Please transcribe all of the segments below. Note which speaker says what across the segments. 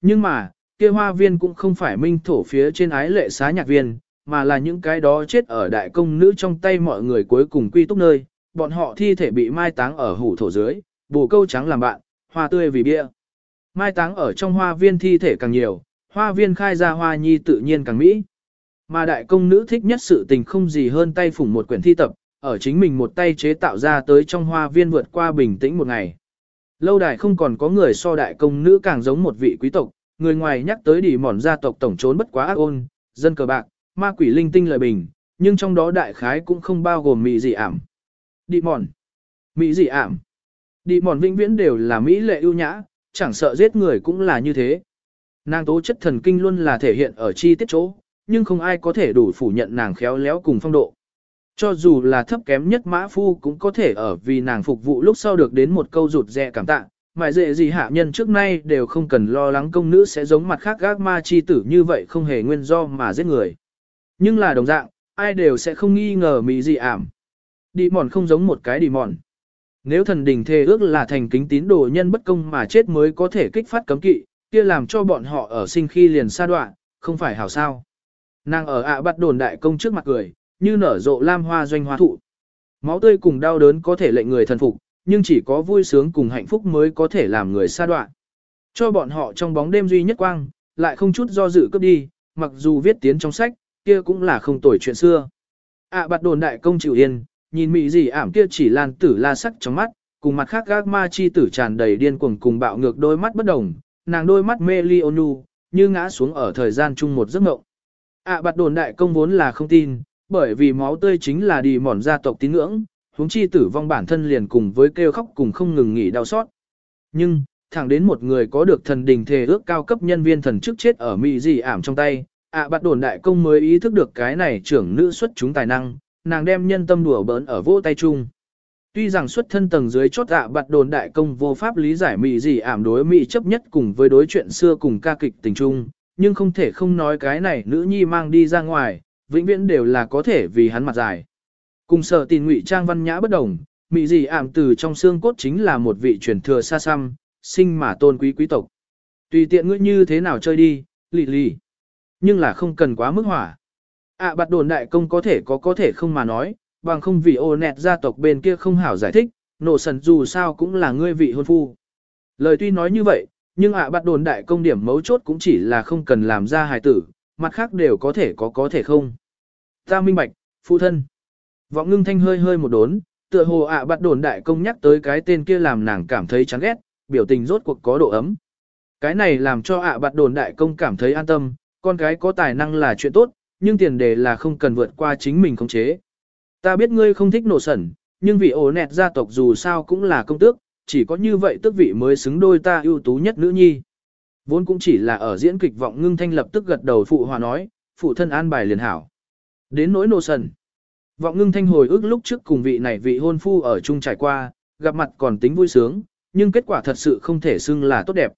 Speaker 1: Nhưng mà, kia hoa viên cũng không phải minh thổ phía trên ái lệ xá nhạc viên, mà là những cái đó chết ở đại công nữ trong tay mọi người cuối cùng quy túc nơi, bọn họ thi thể bị mai táng ở hủ thổ dưới, bồ câu trắng làm bạn, hoa tươi vì bia. Mai táng ở trong hoa viên thi thể càng nhiều, hoa viên khai ra hoa nhi tự nhiên càng mỹ. Mà đại công nữ thích nhất sự tình không gì hơn tay phủng một quyển thi tập, ở chính mình một tay chế tạo ra tới trong hoa viên vượt qua bình tĩnh một ngày. Lâu đài không còn có người so đại công nữ càng giống một vị quý tộc, người ngoài nhắc tới đỉ mòn gia tộc tổng trốn bất quá ác ôn, dân cờ bạc, ma quỷ linh tinh lợi bình, nhưng trong đó đại khái cũng không bao gồm mỹ dị ảm. Đi mòn, mỹ dị ảm. Đi mòn vĩnh viễn đều là mỹ lệ ưu nhã, chẳng sợ giết người cũng là như thế. Nàng tố chất thần kinh luôn là thể hiện ở chi tiết chỗ, nhưng không ai có thể đủ phủ nhận nàng khéo léo cùng phong độ. Cho dù là thấp kém nhất mã phu cũng có thể ở vì nàng phục vụ lúc sau được đến một câu rụt rè cảm tạ, mại dễ gì hạ nhân trước nay đều không cần lo lắng công nữ sẽ giống mặt khác gác ma chi tử như vậy không hề nguyên do mà giết người. Nhưng là đồng dạng, ai đều sẽ không nghi ngờ mỹ gì ảm. Đi mòn không giống một cái đi mòn. Nếu thần đình thề ước là thành kính tín đồ nhân bất công mà chết mới có thể kích phát cấm kỵ, kia làm cho bọn họ ở sinh khi liền sa đoạn, không phải hảo sao. Nàng ở ạ bắt đồn đại công trước mặt cười, như nở rộ lam hoa doanh hoa thụ. Máu tươi cùng đau đớn có thể lệnh người thần phục, nhưng chỉ có vui sướng cùng hạnh phúc mới có thể làm người xa đoạn. Cho bọn họ trong bóng đêm duy nhất quang, lại không chút do dự cướp đi, mặc dù viết tiến trong sách, kia cũng là không tồi chuyện xưa. ạ bạt đồn đại công chịu yên, nhìn mị gì ảm kia chỉ lan tử la sắc trong mắt, cùng mặt khác gác ma chi tử tràn đầy điên cuồng cùng bạo ngược đôi mắt bất đồng, nàng đôi mắt mê ly như ngã xuống ở thời gian chung một giấc mộng. ạ bạt đồn đại công vốn là không tin, bởi vì máu tươi chính là đi mòn gia tộc tín ngưỡng, huống chi tử vong bản thân liền cùng với kêu khóc cùng không ngừng nghỉ đau xót. Nhưng, thẳng đến một người có được thần đình thề ước cao cấp nhân viên thần chức chết ở mỹ dị ảm trong tay, ạ bắt đồn đại công mới ý thức được cái này trưởng nữ xuất chúng tài năng, nàng đem nhân tâm đùa bỡn ở vô tay chung. Tuy rằng xuất thân tầng dưới chốt ạ bắt đồn đại công vô pháp lý giải mỹ gì ảm đối mỹ chấp nhất cùng với đối chuyện xưa cùng ca kịch tình trung, nhưng không thể không nói cái này nữ nhi mang đi ra ngoài, vĩnh viễn đều là có thể vì hắn mặt dài. Cùng sở tình ngụy trang văn nhã bất đồng, mị gì ảm từ trong xương cốt chính là một vị truyền thừa xa xăm, sinh mà tôn quý quý tộc. Tùy tiện ngươi như thế nào chơi đi, lì lì. Nhưng là không cần quá mức hỏa. à, bạt đồn đại công có thể có có thể không mà nói, bằng không vì ô nẹt gia tộc bên kia không hảo giải thích, nổ sần dù sao cũng là ngươi vị hôn phu. Lời tuy nói như vậy, nhưng ạ à, đồn đại công điểm mấu chốt cũng chỉ là không cần làm ra hài tử, mặt khác đều có thể có có thể không. Ta minh bạch, phụ thân. Vọng ngưng thanh hơi hơi một đốn, tựa hồ ạ à bắt đồn đại công nhắc tới cái tên kia làm nàng cảm thấy chán ghét, biểu tình rốt cuộc có độ ấm. Cái này làm cho ạ à bắt đồn đại công cảm thấy an tâm, con cái có tài năng là chuyện tốt, nhưng tiền đề là không cần vượt qua chính mình khống chế. Ta biết ngươi không thích nổ sẩn, nhưng vì ổ nẹt gia tộc dù sao cũng là công tước, chỉ có như vậy tước vị mới xứng đôi ta ưu tú nhất nữ nhi. Vốn cũng chỉ là ở diễn kịch vọng ngưng thanh lập tức gật đầu phụ hòa nói, phụ thân an bài liền hảo. Đến nỗi nô sần Vọng ngưng thanh hồi ước lúc trước cùng vị này vị hôn phu ở chung trải qua, gặp mặt còn tính vui sướng, nhưng kết quả thật sự không thể xưng là tốt đẹp.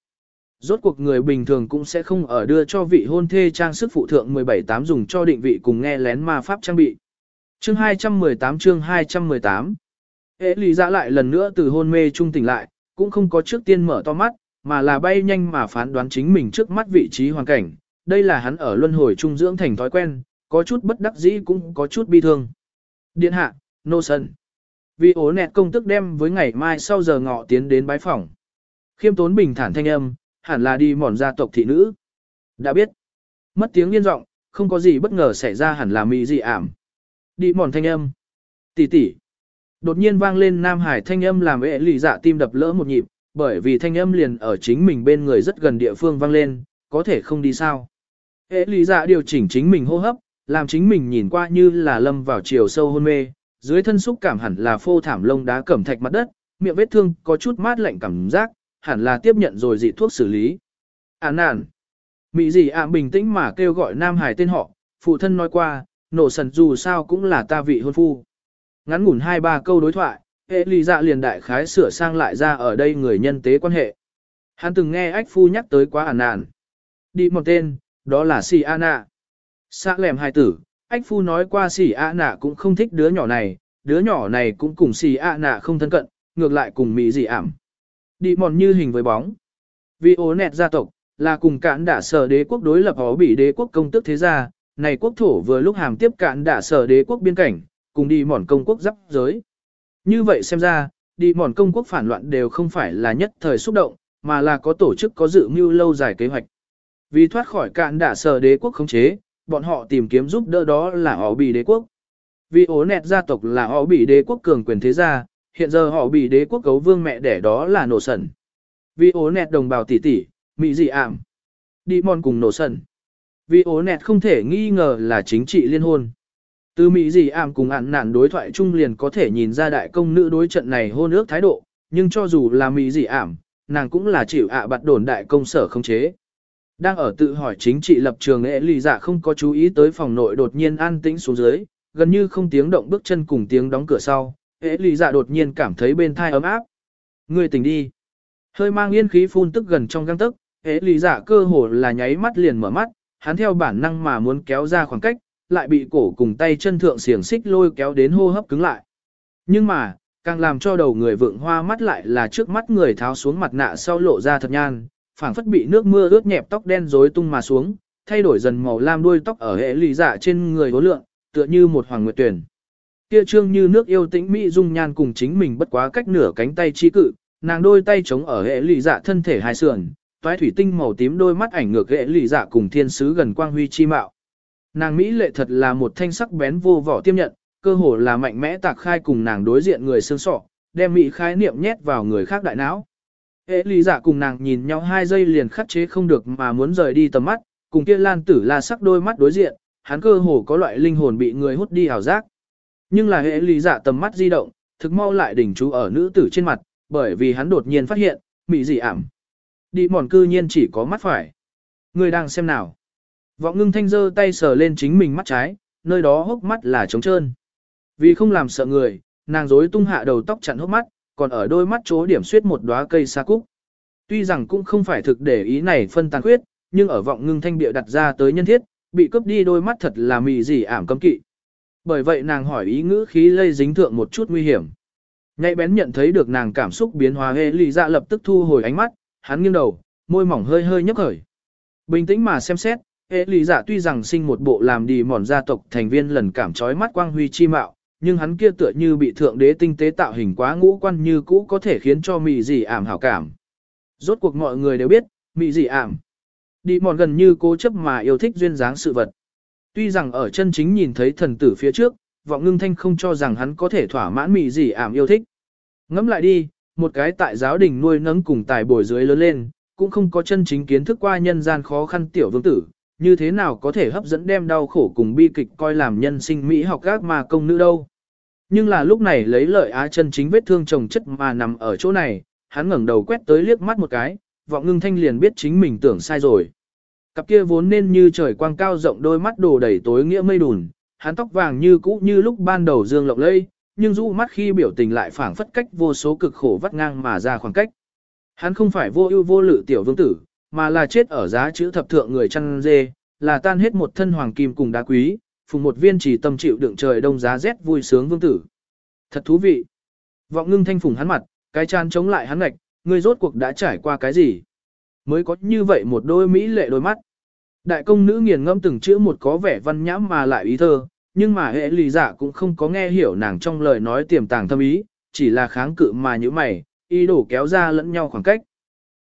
Speaker 1: Rốt cuộc người bình thường cũng sẽ không ở đưa cho vị hôn thê trang sức phụ thượng 17-8 dùng cho định vị cùng nghe lén ma pháp trang bị. Chương 218 chương 218 Hệ lý dã dạ lại lần nữa từ hôn mê trung tỉnh lại, cũng không có trước tiên mở to mắt, mà là bay nhanh mà phán đoán chính mình trước mắt vị trí hoàn cảnh. Đây là hắn ở luân hồi trung dưỡng thành thói quen, có chút bất đắc dĩ cũng có chút bi thương. Điện hạ, nô sân. Vì ố nẹt công tức đem với ngày mai sau giờ ngọ tiến đến bái phòng. Khiêm tốn bình thản thanh âm, hẳn là đi mòn gia tộc thị nữ. Đã biết. Mất tiếng liên giọng, không có gì bất ngờ xảy ra hẳn là mỹ dị ảm. Đi mòn thanh âm. Tỷ tỷ. Đột nhiên vang lên Nam Hải thanh âm làm ệ lì dạ tim đập lỡ một nhịp, bởi vì thanh âm liền ở chính mình bên người rất gần địa phương vang lên, có thể không đi sao. Ệ lì dạ điều chỉnh chính mình hô hấp, làm chính mình nhìn qua như là lâm vào chiều sâu hôn mê, dưới thân xúc cảm hẳn là phô thảm lông đá cẩm thạch mặt đất, miệng vết thương có chút mát lạnh cảm giác, hẳn là tiếp nhận rồi dị thuốc xử lý. À nạn, Mỹ gì ạ bình tĩnh mà kêu gọi Nam Hải tên họ, phụ thân nói qua, nổ sần dù sao cũng là ta vị hôn phu. Ngắn ngủn hai ba câu đối thoại, hệ lì dạ liền đại khái sửa sang lại ra ở đây người nhân tế quan hệ. Hắn từng nghe ách phu nhắc tới quá à nạn. Đi một tên, đó là Si Anna. Xã lèm hai tử, ách phu nói qua xỉ ạ nạ cũng không thích đứa nhỏ này, đứa nhỏ này cũng cùng xỉ ạ nạ không thân cận, ngược lại cùng mỹ dị ảm. Đi mòn như hình với bóng. Vì ố nẹt gia tộc, là cùng cạn đả sở đế quốc đối lập họ bị đế quốc công tức thế gia, này quốc thổ vừa lúc hàm tiếp cạn đả sở đế quốc biên cảnh, cùng đi mòn công quốc giáp giới. Như vậy xem ra, đi mòn công quốc phản loạn đều không phải là nhất thời xúc động, mà là có tổ chức có dự mưu lâu dài kế hoạch. Vì thoát khỏi cạn đả sở đế quốc khống chế, bọn họ tìm kiếm giúp đỡ đó là họ bị đế quốc. Vì ố nẹt gia tộc là họ bị đế quốc cường quyền thế gia, hiện giờ họ bị đế quốc cấu vương mẹ đẻ đó là nổ sần. Vì ố nẹt đồng bào tỷ tỷ, mỹ dị ảm. Đi mòn cùng nổ sần. Vì ố nẹt không thể nghi ngờ là chính trị liên hôn. Từ mỹ dị ảm cùng ản nạn đối thoại chung liền có thể nhìn ra đại công nữ đối trận này hôn ước thái độ, nhưng cho dù là mỹ dị ảm, nàng cũng là chịu ạ bạt đồn đại công sở không chế. Đang ở tự hỏi chính trị lập trường ế lì dạ không có chú ý tới phòng nội đột nhiên an tĩnh xuống dưới, gần như không tiếng động bước chân cùng tiếng đóng cửa sau, ế lì dạ đột nhiên cảm thấy bên thai ấm áp. Người tỉnh đi. Hơi mang yên khí phun tức gần trong găng tức, ế lì dạ cơ hồ là nháy mắt liền mở mắt, hắn theo bản năng mà muốn kéo ra khoảng cách, lại bị cổ cùng tay chân thượng xiềng xích lôi kéo đến hô hấp cứng lại. Nhưng mà, càng làm cho đầu người vượng hoa mắt lại là trước mắt người tháo xuống mặt nạ sau lộ ra thật nhan, phảng phất bị nước mưa ướt nhẹp tóc đen rối tung mà xuống, thay đổi dần màu lam đuôi tóc ở hệ lì dạ trên người hố lượng, tựa như một hoàng nguyệt tuyển. Kia trương như nước yêu tĩnh mỹ dung nhan cùng chính mình bất quá cách nửa cánh tay chi cự, nàng đôi tay chống ở hệ lì dạ thân thể hai sườn, toái thủy tinh màu tím đôi mắt ảnh ngược hệ lì dạ cùng thiên sứ gần quang huy chi mạo. Nàng mỹ lệ thật là một thanh sắc bén vô vỏ tiêm nhận, cơ hồ là mạnh mẽ tạc khai cùng nàng đối diện người xương sọ, đem mỹ khái niệm nhét vào người khác đại não. Hệ lý giả cùng nàng nhìn nhau hai giây liền khắc chế không được mà muốn rời đi tầm mắt, cùng kia lan tử la sắc đôi mắt đối diện, hắn cơ hồ có loại linh hồn bị người hút đi hào giác. Nhưng là hệ lý giả tầm mắt di động, thực mau lại đỉnh chú ở nữ tử trên mặt, bởi vì hắn đột nhiên phát hiện, mị dị ảm. Đi mòn cư nhiên chỉ có mắt phải. Người đang xem nào. Vọng ngưng thanh giơ tay sờ lên chính mình mắt trái, nơi đó hốc mắt là trống trơn. Vì không làm sợ người, nàng rối tung hạ đầu tóc chặn hốc mắt, còn ở đôi mắt chỗ điểm xuyết một đóa cây sa cúc. Tuy rằng cũng không phải thực để ý này phân tàn khuyết, nhưng ở vọng ngưng thanh địa đặt ra tới nhân thiết, bị cướp đi đôi mắt thật là mị gì ảm cấm kỵ. Bởi vậy nàng hỏi ý ngữ khí lây dính thượng một chút nguy hiểm. Ngay bén nhận thấy được nàng cảm xúc biến hóa hê lì dạ lập tức thu hồi ánh mắt, hắn nghiêng đầu, môi mỏng hơi hơi nhấp khởi. Bình tĩnh mà xem xét, hê lì dạ tuy rằng sinh một bộ làm đi mòn gia tộc thành viên lần cảm trói mắt quang huy chi mạo, nhưng hắn kia tựa như bị thượng đế tinh tế tạo hình quá ngũ quan như cũ có thể khiến cho mị dị ảm hảo cảm. Rốt cuộc mọi người đều biết, mị dị ảm. Đi mòn gần như cố chấp mà yêu thích duyên dáng sự vật. Tuy rằng ở chân chính nhìn thấy thần tử phía trước, vọng ngưng thanh không cho rằng hắn có thể thỏa mãn mị dị ảm yêu thích. Ngẫm lại đi, một cái tại giáo đình nuôi nấng cùng tài bồi dưới lớn lên, cũng không có chân chính kiến thức qua nhân gian khó khăn tiểu vương tử, như thế nào có thể hấp dẫn đem đau khổ cùng bi kịch coi làm nhân sinh mỹ học gác mà công nữ đâu. Nhưng là lúc này lấy lợi á chân chính vết thương chồng chất mà nằm ở chỗ này, hắn ngẩng đầu quét tới liếc mắt một cái, vọng ngưng thanh liền biết chính mình tưởng sai rồi. Cặp kia vốn nên như trời quang cao rộng đôi mắt đồ đầy tối nghĩa mây đùn, hắn tóc vàng như cũ như lúc ban đầu dương lộng lây, nhưng rũ mắt khi biểu tình lại phảng phất cách vô số cực khổ vắt ngang mà ra khoảng cách. Hắn không phải vô ưu vô lự tiểu vương tử, mà là chết ở giá chữ thập thượng người chăn dê, là tan hết một thân hoàng kim cùng đá quý, phùng một viên chỉ tâm chịu đựng trời đông giá rét vui sướng vương tử. Thật thú vị. Vọng ngưng thanh phùng hắn mặt, cái chan chống lại hắn ngạch, ngươi rốt cuộc đã trải qua cái gì? Mới có như vậy một đôi mỹ lệ đôi mắt. Đại công nữ nghiền ngẫm từng chữ một có vẻ văn nhãm mà lại ý thơ, nhưng mà hệ lì giả cũng không có nghe hiểu nàng trong lời nói tiềm tàng thâm ý, chỉ là kháng cự mà như mày, ý đồ kéo ra lẫn nhau khoảng cách.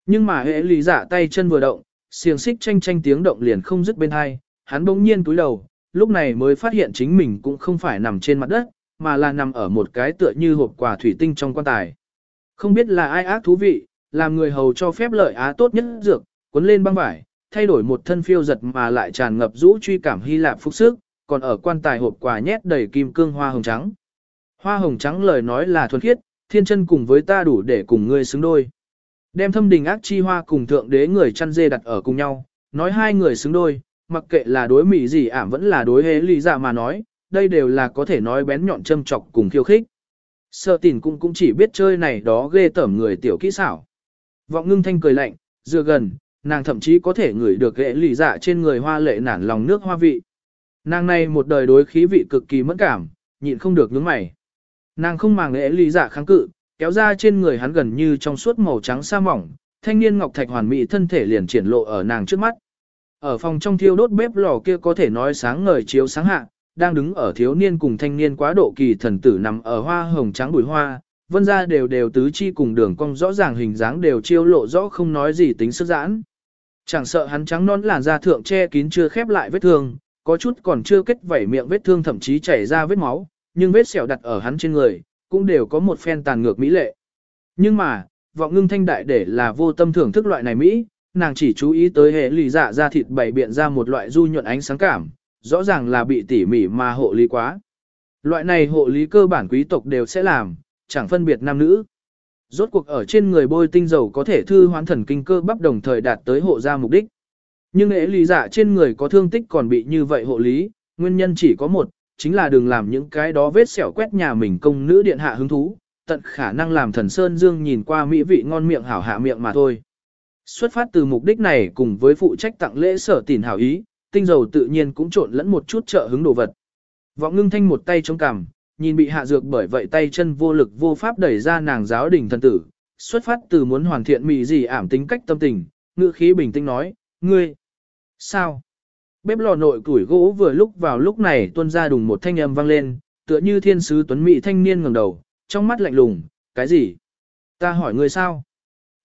Speaker 1: Nhưng mà hệ lì giả tay chân vừa động, xiềng xích tranh tranh tiếng động liền không dứt bên hai, hắn bỗng nhiên túi đầu, lúc này mới phát hiện chính mình cũng không phải nằm trên mặt đất, mà là nằm ở một cái tựa như hộp quà thủy tinh trong quan tài. Không biết là ai ác thú vị, làm người hầu cho phép lợi á tốt nhất dược, cuốn lên băng vải, thay đổi một thân phiêu giật mà lại tràn ngập rũ truy cảm hy lạp phúc sức, còn ở quan tài hộp quà nhét đầy kim cương hoa hồng trắng. Hoa hồng trắng lời nói là thuần khiết, thiên chân cùng với ta đủ để cùng ngươi xứng đôi. Đem thâm đình ác chi hoa cùng thượng đế người chăn dê đặt ở cùng nhau, nói hai người xứng đôi, mặc kệ là đối mỹ gì ảm vẫn là đối hế lý dạ mà nói, đây đều là có thể nói bén nhọn châm chọc cùng khiêu khích. Sợ tìn cũng cũng chỉ biết chơi này đó ghê tởm người tiểu kỹ xảo. Vọng ngưng thanh cười lạnh, dựa gần, nàng thậm chí có thể ngửi được ghệ lì dạ trên người hoa lệ nản lòng nước hoa vị. Nàng này một đời đối khí vị cực kỳ mẫn cảm, nhịn không được nhướng mày. Nàng không màng ghệ lì dạ kháng cự, kéo ra trên người hắn gần như trong suốt màu trắng sa mỏng, thanh niên ngọc thạch hoàn mỹ thân thể liền triển lộ ở nàng trước mắt. Ở phòng trong thiêu đốt bếp lò kia có thể nói sáng ngời chiếu sáng hạ, đang đứng ở thiếu niên cùng thanh niên quá độ kỳ thần tử nằm ở hoa hồng trắng bụi hoa, vân ra đều đều tứ chi cùng đường cong rõ ràng hình dáng đều chiêu lộ rõ không nói gì tính sức giãn. Chẳng sợ hắn trắng non làn da thượng che kín chưa khép lại vết thương, có chút còn chưa kết vảy miệng vết thương thậm chí chảy ra vết máu, nhưng vết sẹo đặt ở hắn trên người, cũng đều có một phen tàn ngược mỹ lệ. Nhưng mà, vọng ngưng thanh đại để là vô tâm thưởng thức loại này mỹ, nàng chỉ chú ý tới hệ lì dạ ra thịt bảy biện ra một loại du nhuận ánh sáng cảm, rõ ràng là bị tỉ mỉ mà hộ lý quá. Loại này hộ lý cơ bản quý tộc đều sẽ làm, chẳng phân biệt nam nữ. Rốt cuộc ở trên người bôi tinh dầu có thể thư hoán thần kinh cơ bắp đồng thời đạt tới hộ ra mục đích. Nhưng hệ lý dạ trên người có thương tích còn bị như vậy hộ lý, nguyên nhân chỉ có một, chính là đừng làm những cái đó vết sẹo quét nhà mình công nữ điện hạ hứng thú, tận khả năng làm thần Sơn Dương nhìn qua mỹ vị ngon miệng hảo hạ miệng mà thôi. Xuất phát từ mục đích này cùng với phụ trách tặng lễ sở tỉn hảo ý, tinh dầu tự nhiên cũng trộn lẫn một chút trợ hứng đồ vật. Vọng ngưng thanh một tay chống cằm, nhìn bị hạ dược bởi vậy tay chân vô lực vô pháp đẩy ra nàng giáo đình thần tử, xuất phát từ muốn hoàn thiện mị gì ảm tính cách tâm tình, ngữ khí bình tĩnh nói, ngươi, sao? Bếp lò nội củi gỗ vừa lúc vào lúc này tuôn ra đùng một thanh âm vang lên, tựa như thiên sứ tuấn mỹ thanh niên ngẩng đầu, trong mắt lạnh lùng, cái gì? Ta hỏi ngươi sao?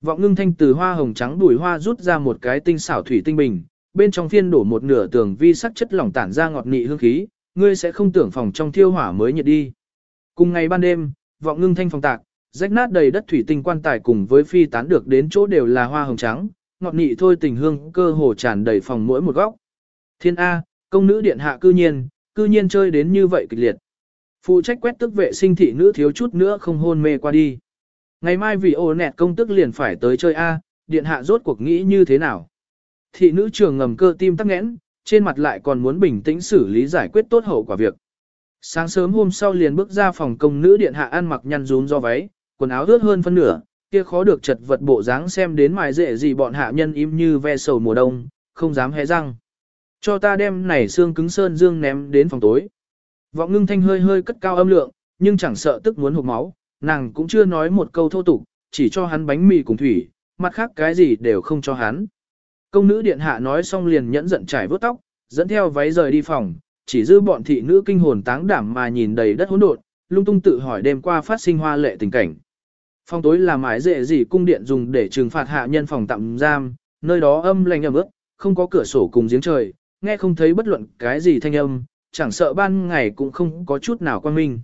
Speaker 1: Vọng ngưng thanh từ hoa hồng trắng đuổi hoa rút ra một cái tinh xảo thủy tinh bình, bên trong phiên đổ một nửa tường vi sắc chất lỏng tản ra ngọt nị hương khí, ngươi sẽ không tưởng phòng trong thiêu hỏa mới nhiệt đi. Cùng ngày ban đêm, vọng ngưng thanh phòng tạc, rách nát đầy đất thủy tinh quan tài cùng với phi tán được đến chỗ đều là hoa hồng trắng, ngọt nị thôi tình hương cơ hồ tràn đầy phòng mỗi một góc. Thiên A, công nữ điện hạ cư nhiên, cư nhiên chơi đến như vậy kịch liệt. Phụ trách quét tức vệ sinh thị nữ thiếu chút nữa không hôn mê qua đi. Ngày mai vì ô nẹt công tức liền phải tới chơi A, điện hạ rốt cuộc nghĩ như thế nào. Thị nữ trường ngầm cơ tim tắc nghẽn, trên mặt lại còn muốn bình tĩnh xử lý giải quyết tốt hậu quả việc. Sáng sớm hôm sau liền bước ra phòng công nữ điện hạ ăn mặc nhăn rún do váy, quần áo ướt hơn phân nửa, kia khó được chật vật bộ dáng xem đến mài dễ gì bọn hạ nhân im như ve sầu mùa đông, không dám hé răng. Cho ta đem này xương cứng sơn dương ném đến phòng tối. Vọng ngưng thanh hơi hơi cất cao âm lượng, nhưng chẳng sợ tức muốn hụt máu, nàng cũng chưa nói một câu thô tục, chỉ cho hắn bánh mì cùng thủy, mặt khác cái gì đều không cho hắn. Công nữ điện hạ nói xong liền nhẫn giận trải vớt tóc, dẫn theo váy rời đi phòng, chỉ dư bọn thị nữ kinh hồn táng đảm mà nhìn đầy đất hỗn độn, lung tung tự hỏi đêm qua phát sinh hoa lệ tình cảnh. Phòng tối là mái dễ gì cung điện dùng để trừng phạt hạ nhân phòng tạm giam, nơi đó âm lành ẩm ướt, không có cửa sổ cùng giếng trời, nghe không thấy bất luận cái gì thanh âm, chẳng sợ ban ngày cũng không có chút nào quan minh.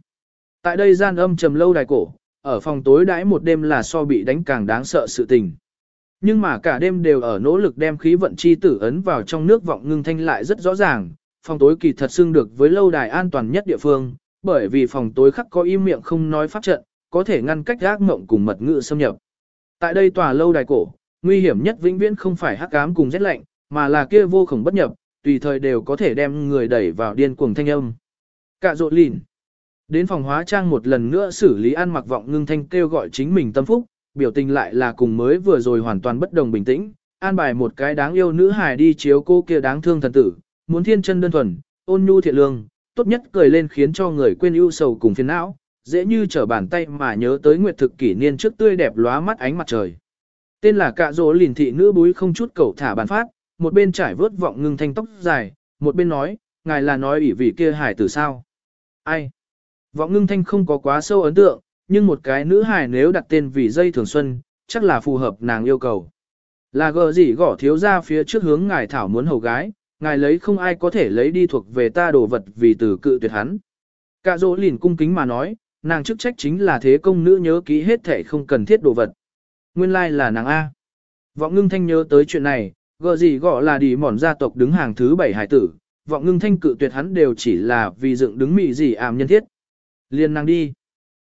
Speaker 1: Tại đây gian âm trầm lâu đài cổ, ở phòng tối đãi một đêm là so bị đánh càng đáng sợ sự tình. Nhưng mà cả đêm đều ở nỗ lực đem khí vận chi tử ấn vào trong nước vọng ngưng thanh lại rất rõ ràng, phòng tối kỳ thật xưng được với lâu đài an toàn nhất địa phương, bởi vì phòng tối khắc có im miệng không nói pháp trận, có thể ngăn cách gác mộng cùng mật ngữ xâm nhập. Tại đây tòa lâu đài cổ, nguy hiểm nhất vĩnh viễn không phải hắc ám cùng rét lạnh, mà là kia vô khổng bất nhập, tùy thời đều có thể đem người đẩy vào điên cuồng thanh âm. Cả rộn lìn. Đến phòng hóa trang một lần nữa xử lý ăn mặc vọng ngưng thanh kêu gọi chính mình tâm phúc, biểu tình lại là cùng mới vừa rồi hoàn toàn bất đồng bình tĩnh, an bài một cái đáng yêu nữ hài đi chiếu cô kia đáng thương thần tử, muốn thiên chân đơn thuần, ôn nhu thiện lương, tốt nhất cười lên khiến cho người quên ưu sầu cùng phiền não, dễ như trở bàn tay mà nhớ tới nguyệt thực kỷ niên trước tươi đẹp lóa mắt ánh mặt trời. Tên là cạ rỗ lìn thị nữ búi không chút cầu thả bàn phát, một bên trải vớt vọng ngưng thanh tóc dài, một bên nói, ngài là nói ủy vị kia hải tử sao. Ai? Vọng ngưng thanh không có quá sâu ấn tượng, nhưng một cái nữ hài nếu đặt tên vì dây thường xuân, chắc là phù hợp nàng yêu cầu. Là gờ gì gõ thiếu ra phía trước hướng ngài thảo muốn hầu gái, ngài lấy không ai có thể lấy đi thuộc về ta đồ vật vì từ cự tuyệt hắn. Cả dỗ lìn cung kính mà nói, nàng chức trách chính là thế công nữ nhớ kỹ hết thể không cần thiết đồ vật. Nguyên lai like là nàng A. Vọng ngưng thanh nhớ tới chuyện này, gờ gì gõ là đi mòn gia tộc đứng hàng thứ bảy hải tử, vọng ngưng thanh cự tuyệt hắn đều chỉ là vì dựng đứng mị gì ảm nhân thiết. Liên nàng đi.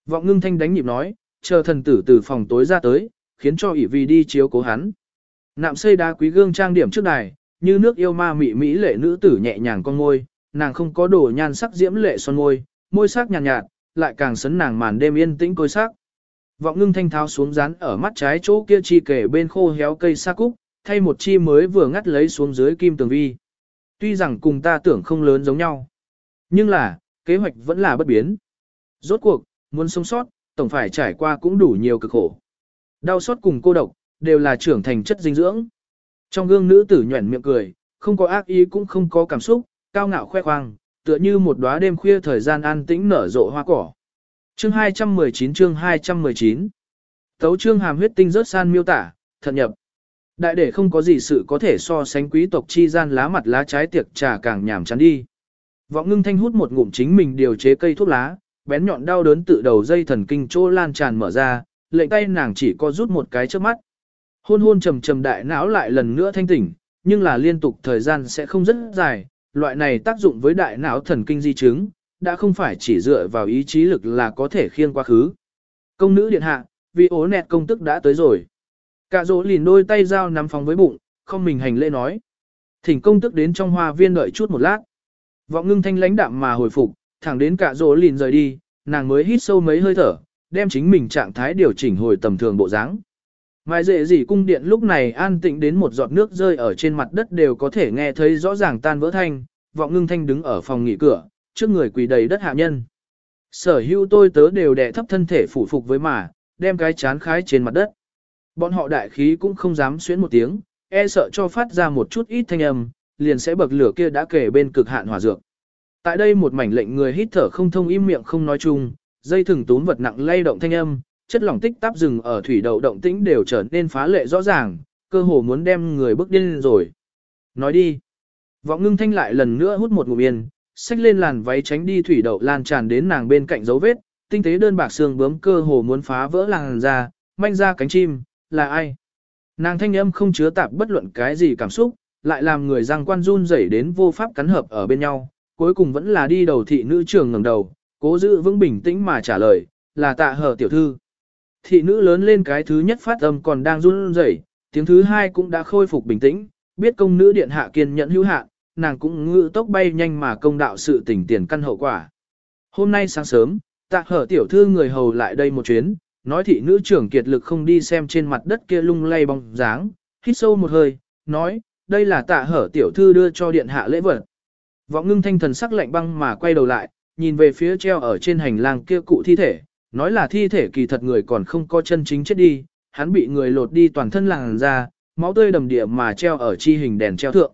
Speaker 1: Vọng ngưng thanh đánh nhịp nói, chờ thần tử từ phòng tối ra tới, khiến cho ỷ vì đi chiếu cố hắn. Nạm xây đá quý gương trang điểm trước đài, như nước yêu ma mị mỹ lệ nữ tử nhẹ nhàng con môi, nàng không có đồ nhan sắc diễm lệ son môi, môi sắc nhàn nhạt, nhạt, lại càng sấn nàng màn đêm yên tĩnh côi sắc. Vọng ngưng thanh tháo xuống rán ở mắt trái chỗ kia chi kể bên khô héo cây sa cúc, thay một chi mới vừa ngắt lấy xuống dưới kim tường vi. Tuy rằng cùng ta tưởng không lớn giống nhau, nhưng là, kế hoạch vẫn là bất biến. Rốt cuộc, muốn sống sót, tổng phải trải qua cũng đủ nhiều cực khổ. Đau xót cùng cô độc, đều là trưởng thành chất dinh dưỡng. Trong gương nữ tử nhuẩn miệng cười, không có ác ý cũng không có cảm xúc, cao ngạo khoe khoang, tựa như một đóa đêm khuya thời gian an tĩnh nở rộ hoa cỏ. Chương 219 chương 219 Tấu chương hàm huyết tinh rớt san miêu tả, thật nhập. Đại để không có gì sự có thể so sánh quý tộc chi gian lá mặt lá trái tiệc trà càng nhảm chán đi. Vọng ngưng thanh hút một ngụm chính mình điều chế cây thuốc lá, bén nhọn đau đớn tự đầu dây thần kinh chỗ lan tràn mở ra, lệnh tay nàng chỉ có rút một cái trước mắt. Hôn hôn trầm trầm đại não lại lần nữa thanh tỉnh, nhưng là liên tục thời gian sẽ không rất dài, loại này tác dụng với đại não thần kinh di chứng, đã không phải chỉ dựa vào ý chí lực là có thể khiêng quá khứ. Công nữ điện hạ, vì ố nẹt công tức đã tới rồi. Cả dỗ lìn đôi tay dao nắm phóng với bụng, không mình hành lễ nói. Thỉnh công tức đến trong hoa viên đợi chút một lát. Vọng ngưng thanh lãnh đạm mà hồi phục, thẳng đến cả rỗ lìn rời đi, nàng mới hít sâu mấy hơi thở, đem chính mình trạng thái điều chỉnh hồi tầm thường bộ dáng. Mai dễ gì cung điện lúc này an tĩnh đến một giọt nước rơi ở trên mặt đất đều có thể nghe thấy rõ ràng tan vỡ thanh, vọng ngưng thanh đứng ở phòng nghỉ cửa, trước người quỳ đầy đất hạ nhân. Sở hữu tôi tớ đều đè thấp thân thể phủ phục với mà, đem cái chán khái trên mặt đất. Bọn họ đại khí cũng không dám xuyến một tiếng, e sợ cho phát ra một chút ít thanh âm, liền sẽ bậc lửa kia đã kể bên cực hạn hỏa dược. Tại đây một mảnh lệnh người hít thở không thông im miệng không nói chung, dây thừng tún vật nặng lay động thanh âm, chất lỏng tích táp rừng ở thủy đậu động tĩnh đều trở nên phá lệ rõ ràng, cơ hồ muốn đem người bước điên rồi. Nói đi. Vọng ngưng thanh lại lần nữa hút một ngụm yên, xách lên làn váy tránh đi thủy đậu lan tràn đến nàng bên cạnh dấu vết, tinh tế đơn bạc xương bướm cơ hồ muốn phá vỡ làn ra, manh ra cánh chim, là ai? Nàng thanh âm không chứa tạp bất luận cái gì cảm xúc, lại làm người răng quan run rẩy đến vô pháp cắn hợp ở bên nhau, cuối cùng vẫn là đi đầu thị nữ trưởng ngẩng đầu, cố giữ vững bình tĩnh mà trả lời, là tạ hở tiểu thư. Thị nữ lớn lên cái thứ nhất phát âm còn đang run rẩy, tiếng thứ hai cũng đã khôi phục bình tĩnh, biết công nữ điện hạ kiên nhẫn hữu hạn, nàng cũng ngự tốc bay nhanh mà công đạo sự tình tiền căn hậu quả. Hôm nay sáng sớm, tạ hở tiểu thư người hầu lại đây một chuyến, nói thị nữ trưởng kiệt lực không đi xem trên mặt đất kia lung lay bóng dáng, hít sâu một hơi, nói, đây là tạ hở tiểu thư đưa cho điện hạ lễ vật. Vọng ngưng thanh thần sắc lạnh băng mà quay đầu lại, nhìn về phía treo ở trên hành lang kia cụ thi thể, nói là thi thể kỳ thật người còn không có chân chính chết đi, hắn bị người lột đi toàn thân làng ra, máu tươi đầm địa mà treo ở chi hình đèn treo thượng.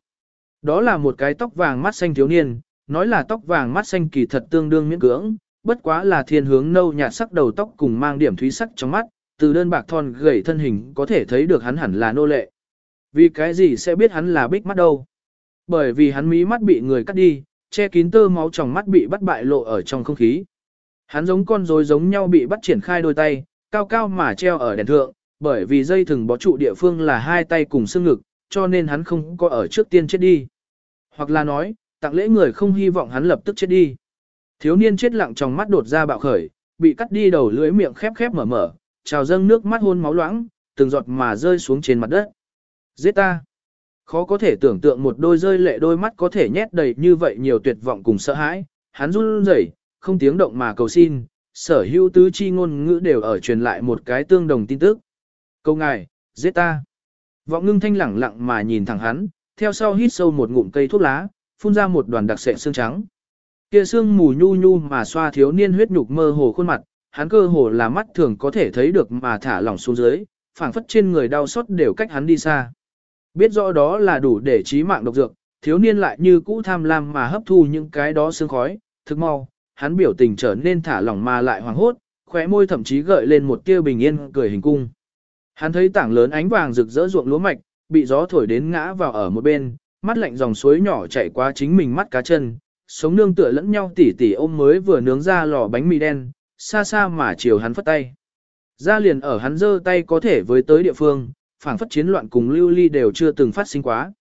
Speaker 1: Đó là một cái tóc vàng mắt xanh thiếu niên, nói là tóc vàng mắt xanh kỳ thật tương đương miễn cưỡng, bất quá là thiên hướng nâu nhạt sắc đầu tóc cùng mang điểm thúy sắc trong mắt, từ đơn bạc thon gầy thân hình có thể thấy được hắn hẳn là nô lệ. Vì cái gì sẽ biết hắn là bích mắt đâu? Bởi vì hắn mí mắt bị người cắt đi, che kín tơ máu trong mắt bị bắt bại lộ ở trong không khí. Hắn giống con rối giống nhau bị bắt triển khai đôi tay, cao cao mà treo ở đèn thượng, bởi vì dây thừng bó trụ địa phương là hai tay cùng xương ngực, cho nên hắn không có ở trước tiên chết đi. Hoặc là nói, tặng lễ người không hy vọng hắn lập tức chết đi. Thiếu niên chết lặng trong mắt đột ra bạo khởi, bị cắt đi đầu lưỡi miệng khép khép mở mở, trào dâng nước mắt hôn máu loãng, từng giọt mà rơi xuống trên mặt đất. Giết ta! Khó có thể tưởng tượng một đôi rơi lệ đôi mắt có thể nhét đầy như vậy nhiều tuyệt vọng cùng sợ hãi, hắn run rẩy, không tiếng động mà cầu xin, sở hữu tứ chi ngôn ngữ đều ở truyền lại một cái tương đồng tin tức. Câu ngài, giết ta! Vọng ngưng thanh lẳng lặng mà nhìn thẳng hắn, theo sau hít sâu một ngụm cây thuốc lá, phun ra một đoàn đặc sệ xương trắng. Kia xương mù nhu nhu mà xoa thiếu niên huyết nhục mơ hồ khuôn mặt, hắn cơ hồ là mắt thường có thể thấy được mà thả lỏng xuống dưới, phảng phất trên người đau xót đều cách hắn đi xa. Biết rõ đó là đủ để trí mạng độc dược, thiếu niên lại như cũ tham lam mà hấp thu những cái đó sương khói, thực mau, hắn biểu tình trở nên thả lỏng mà lại hoàng hốt, khóe môi thậm chí gợi lên một tia bình yên cười hình cung. Hắn thấy tảng lớn ánh vàng rực rỡ ruộng lúa mạch, bị gió thổi đến ngã vào ở một bên, mắt lạnh dòng suối nhỏ chảy qua chính mình mắt cá chân, sống nương tựa lẫn nhau tỉ tỉ ôm mới vừa nướng ra lò bánh mì đen, xa xa mà chiều hắn phất tay. Ra liền ở hắn giơ tay có thể với tới địa phương, phảng phất chiến loạn cùng lưu ly đều chưa từng phát sinh quá.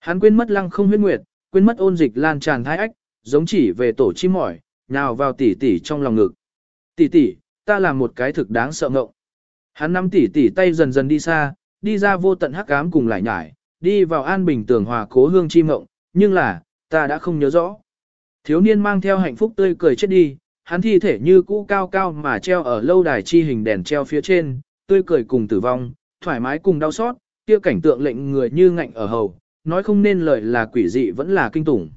Speaker 1: Hắn quên mất lăng không huyết nguyệt, quên mất ôn dịch lan tràn thái ách, giống chỉ về tổ chim mỏi, nhào vào tỷ tỷ trong lòng ngực. Tỷ tỷ, ta là một cái thực đáng sợ ngộng. Hắn nắm tỷ tỷ tay dần dần đi xa, đi ra vô tận hắc ám cùng lại nhải, đi vào an bình tường hòa cố hương chim ngộng, nhưng là, ta đã không nhớ rõ. Thiếu niên mang theo hạnh phúc tươi cười chết đi, hắn thi thể như cũ cao cao mà treo ở lâu đài chi hình đèn treo phía trên, tươi cười cùng tử vong, thoải mái cùng đau xót, kia cảnh tượng lệnh người như ngạnh ở hầu, nói không nên lời là quỷ dị vẫn là kinh tủng.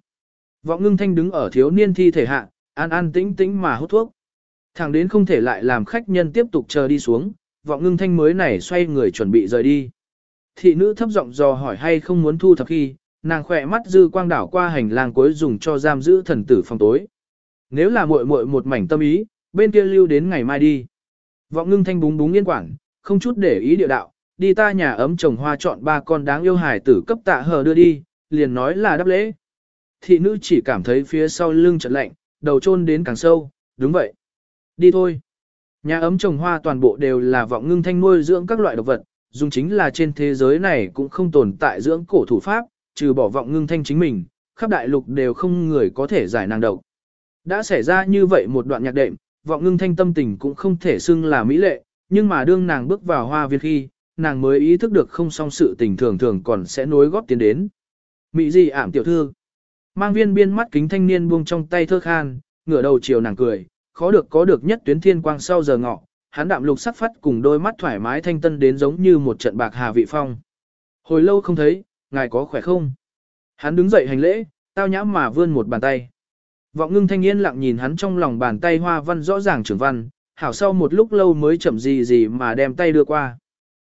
Speaker 1: Vọng ngưng thanh đứng ở thiếu niên thi thể hạ, an an tĩnh tĩnh mà hút thuốc. Thẳng đến không thể lại làm khách nhân tiếp tục chờ đi xuống, vọng ngưng thanh mới này xoay người chuẩn bị rời đi. Thị nữ thấp giọng dò hỏi hay không muốn thu thập khi, nàng khỏe mắt dư quang đảo qua hành lang cuối dùng cho giam giữ thần tử phòng tối. Nếu là muội muội một mảnh tâm ý, bên kia lưu đến ngày mai đi. Vọng ngưng thanh búng búng yên quản, không chút để ý địa đạo, đi ta nhà ấm trồng hoa chọn ba con đáng yêu hài tử cấp tạ hờ đưa đi, liền nói là đáp lễ. Thị nữ chỉ cảm thấy phía sau lưng chợt lạnh, đầu chôn đến càng sâu, đúng vậy. Đi thôi. Nhà ấm trồng hoa toàn bộ đều là vọng ngưng thanh nuôi dưỡng các loại độc vật, dùng chính là trên thế giới này cũng không tồn tại dưỡng cổ thủ pháp, trừ bỏ vọng ngưng thanh chính mình, khắp đại lục đều không người có thể giải nàng độc. Đã xảy ra như vậy một đoạn nhạc đệm, vọng ngưng thanh tâm tình cũng không thể xưng là mỹ lệ, nhưng mà đương nàng bước vào hoa viên khi, nàng mới ý thức được không song sự tình thường thường còn sẽ nối góp tiến đến. Mỹ gì ảm tiểu thư. Mang viên biên mắt kính thanh niên buông trong tay thơ khan, ngửa đầu chiều nàng cười, khó được có được nhất tuyến thiên quang sau giờ ngọ, hắn đạm lục sắc phát cùng đôi mắt thoải mái thanh tân đến giống như một trận bạc hà vị phong. Hồi lâu không thấy, ngài có khỏe không? Hắn đứng dậy hành lễ, tao nhã mà vươn một bàn tay. Vọng ngưng thanh niên lặng nhìn hắn trong lòng bàn tay hoa văn rõ ràng trưởng văn, hảo sau một lúc lâu mới chậm gì gì mà đem tay đưa qua.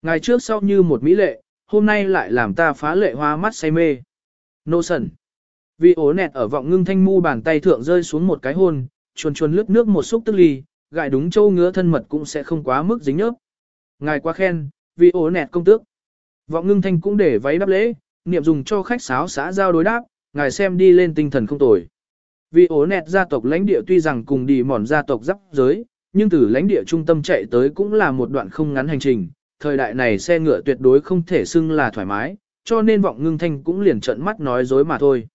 Speaker 1: Ngày trước sau như một mỹ lệ, hôm nay lại làm ta phá lệ hoa mắt say mê. Nô sần. Vì ố nẹt ở vọng ngưng thanh mu bàn tay thượng rơi xuống một cái hôn, chuồn chuồn lướt nước một xúc tức ly, gại đúng châu ngứa thân mật cũng sẽ không quá mức dính nhớp. Ngài quá khen, vì ố nẹt công tước. Vọng ngưng thanh cũng để váy đáp lễ, niệm dùng cho khách sáo xã giao đối đáp, ngài xem đi lên tinh thần không tồi. Vì ố nẹt gia tộc lãnh địa tuy rằng cùng đi mòn gia tộc giáp giới, nhưng từ lãnh địa trung tâm chạy tới cũng là một đoạn không ngắn hành trình, thời đại này xe ngựa tuyệt đối không thể xưng là thoải mái, cho nên vọng ngưng thanh cũng liền trận mắt nói dối mà thôi.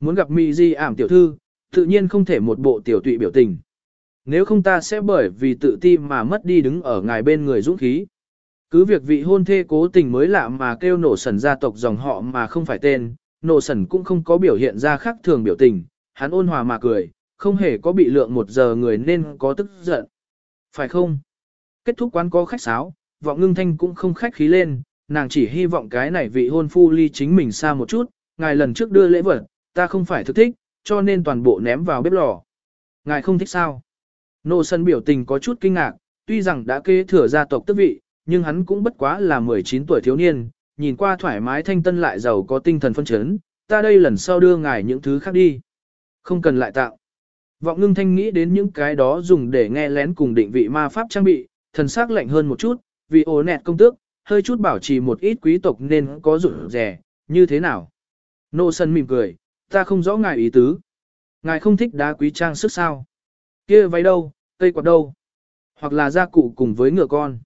Speaker 1: Muốn gặp Mị Di ảm tiểu thư, tự nhiên không thể một bộ tiểu tụy biểu tình. Nếu không ta sẽ bởi vì tự ti mà mất đi đứng ở ngài bên người dũng khí. Cứ việc vị hôn thê cố tình mới lạ mà kêu nổ sần gia tộc dòng họ mà không phải tên, nổ sần cũng không có biểu hiện ra khác thường biểu tình, hắn ôn hòa mà cười, không hề có bị lượng một giờ người nên có tức giận. Phải không? Kết thúc quán có khách sáo, vọng ngưng thanh cũng không khách khí lên, nàng chỉ hy vọng cái này vị hôn phu ly chính mình xa một chút, ngài lần trước đưa lễ vật, ta không phải thực thích, cho nên toàn bộ ném vào bếp lò. Ngài không thích sao? Nô sân biểu tình có chút kinh ngạc, tuy rằng đã kế thừa gia tộc tước vị, nhưng hắn cũng bất quá là 19 tuổi thiếu niên, nhìn qua thoải mái thanh tân lại giàu có tinh thần phân chấn, ta đây lần sau đưa ngài những thứ khác đi. Không cần lại tạo. Vọng ngưng thanh nghĩ đến những cái đó dùng để nghe lén cùng định vị ma pháp trang bị, thần sắc lạnh hơn một chút, vì ổ nẹt công tước, hơi chút bảo trì một ít quý tộc nên có rủ rẻ, như thế nào? Nô sân mỉm cười, ta không rõ ngài ý tứ. Ngài không thích đá quý trang sức sao? kia váy đâu, cây quạt đâu? Hoặc là gia cụ cùng với ngựa con.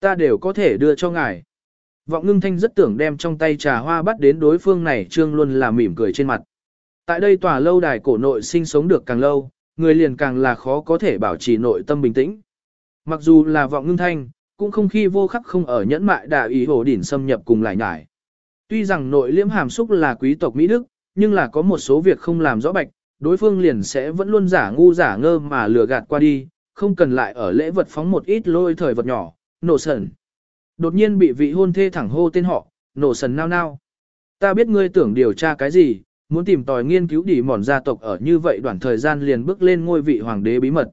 Speaker 1: Ta đều có thể đưa cho ngài. Vọng ngưng thanh rất tưởng đem trong tay trà hoa bắt đến đối phương này trương luôn là mỉm cười trên mặt. Tại đây tòa lâu đài cổ nội sinh sống được càng lâu, người liền càng là khó có thể bảo trì nội tâm bình tĩnh. Mặc dù là vọng ngưng thanh, cũng không khi vô khắc không ở nhẫn mại đà ý hồ đỉnh xâm nhập cùng lại nhải. Tuy rằng nội liễm hàm xúc là quý tộc Mỹ Đức, nhưng là có một số việc không làm rõ bạch, đối phương liền sẽ vẫn luôn giả ngu giả ngơ mà lừa gạt qua đi, không cần lại ở lễ vật phóng một ít lôi thời vật nhỏ, nổ sần. Đột nhiên bị vị hôn thê thẳng hô tên họ, nổ sần nao nao. Ta biết ngươi tưởng điều tra cái gì, muốn tìm tòi nghiên cứu đỉ mòn gia tộc ở như vậy đoạn thời gian liền bước lên ngôi vị hoàng đế bí mật.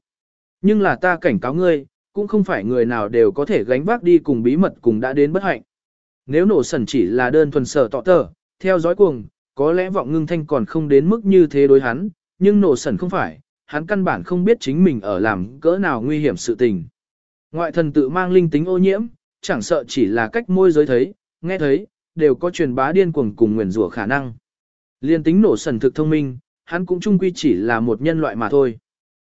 Speaker 1: Nhưng là ta cảnh cáo ngươi, cũng không phải người nào đều có thể gánh vác đi cùng bí mật cùng đã đến bất hạnh. Nếu nổ sần chỉ là đơn thuần sở tọ tờ, theo dõi cuồng, có lẽ vọng ngưng thanh còn không đến mức như thế đối hắn, nhưng nổ sần không phải, hắn căn bản không biết chính mình ở làm cỡ nào nguy hiểm sự tình. Ngoại thần tự mang linh tính ô nhiễm, chẳng sợ chỉ là cách môi giới thấy, nghe thấy, đều có truyền bá điên cuồng cùng nguyền rủa khả năng. Liên tính nổ sần thực thông minh, hắn cũng chung quy chỉ là một nhân loại mà thôi.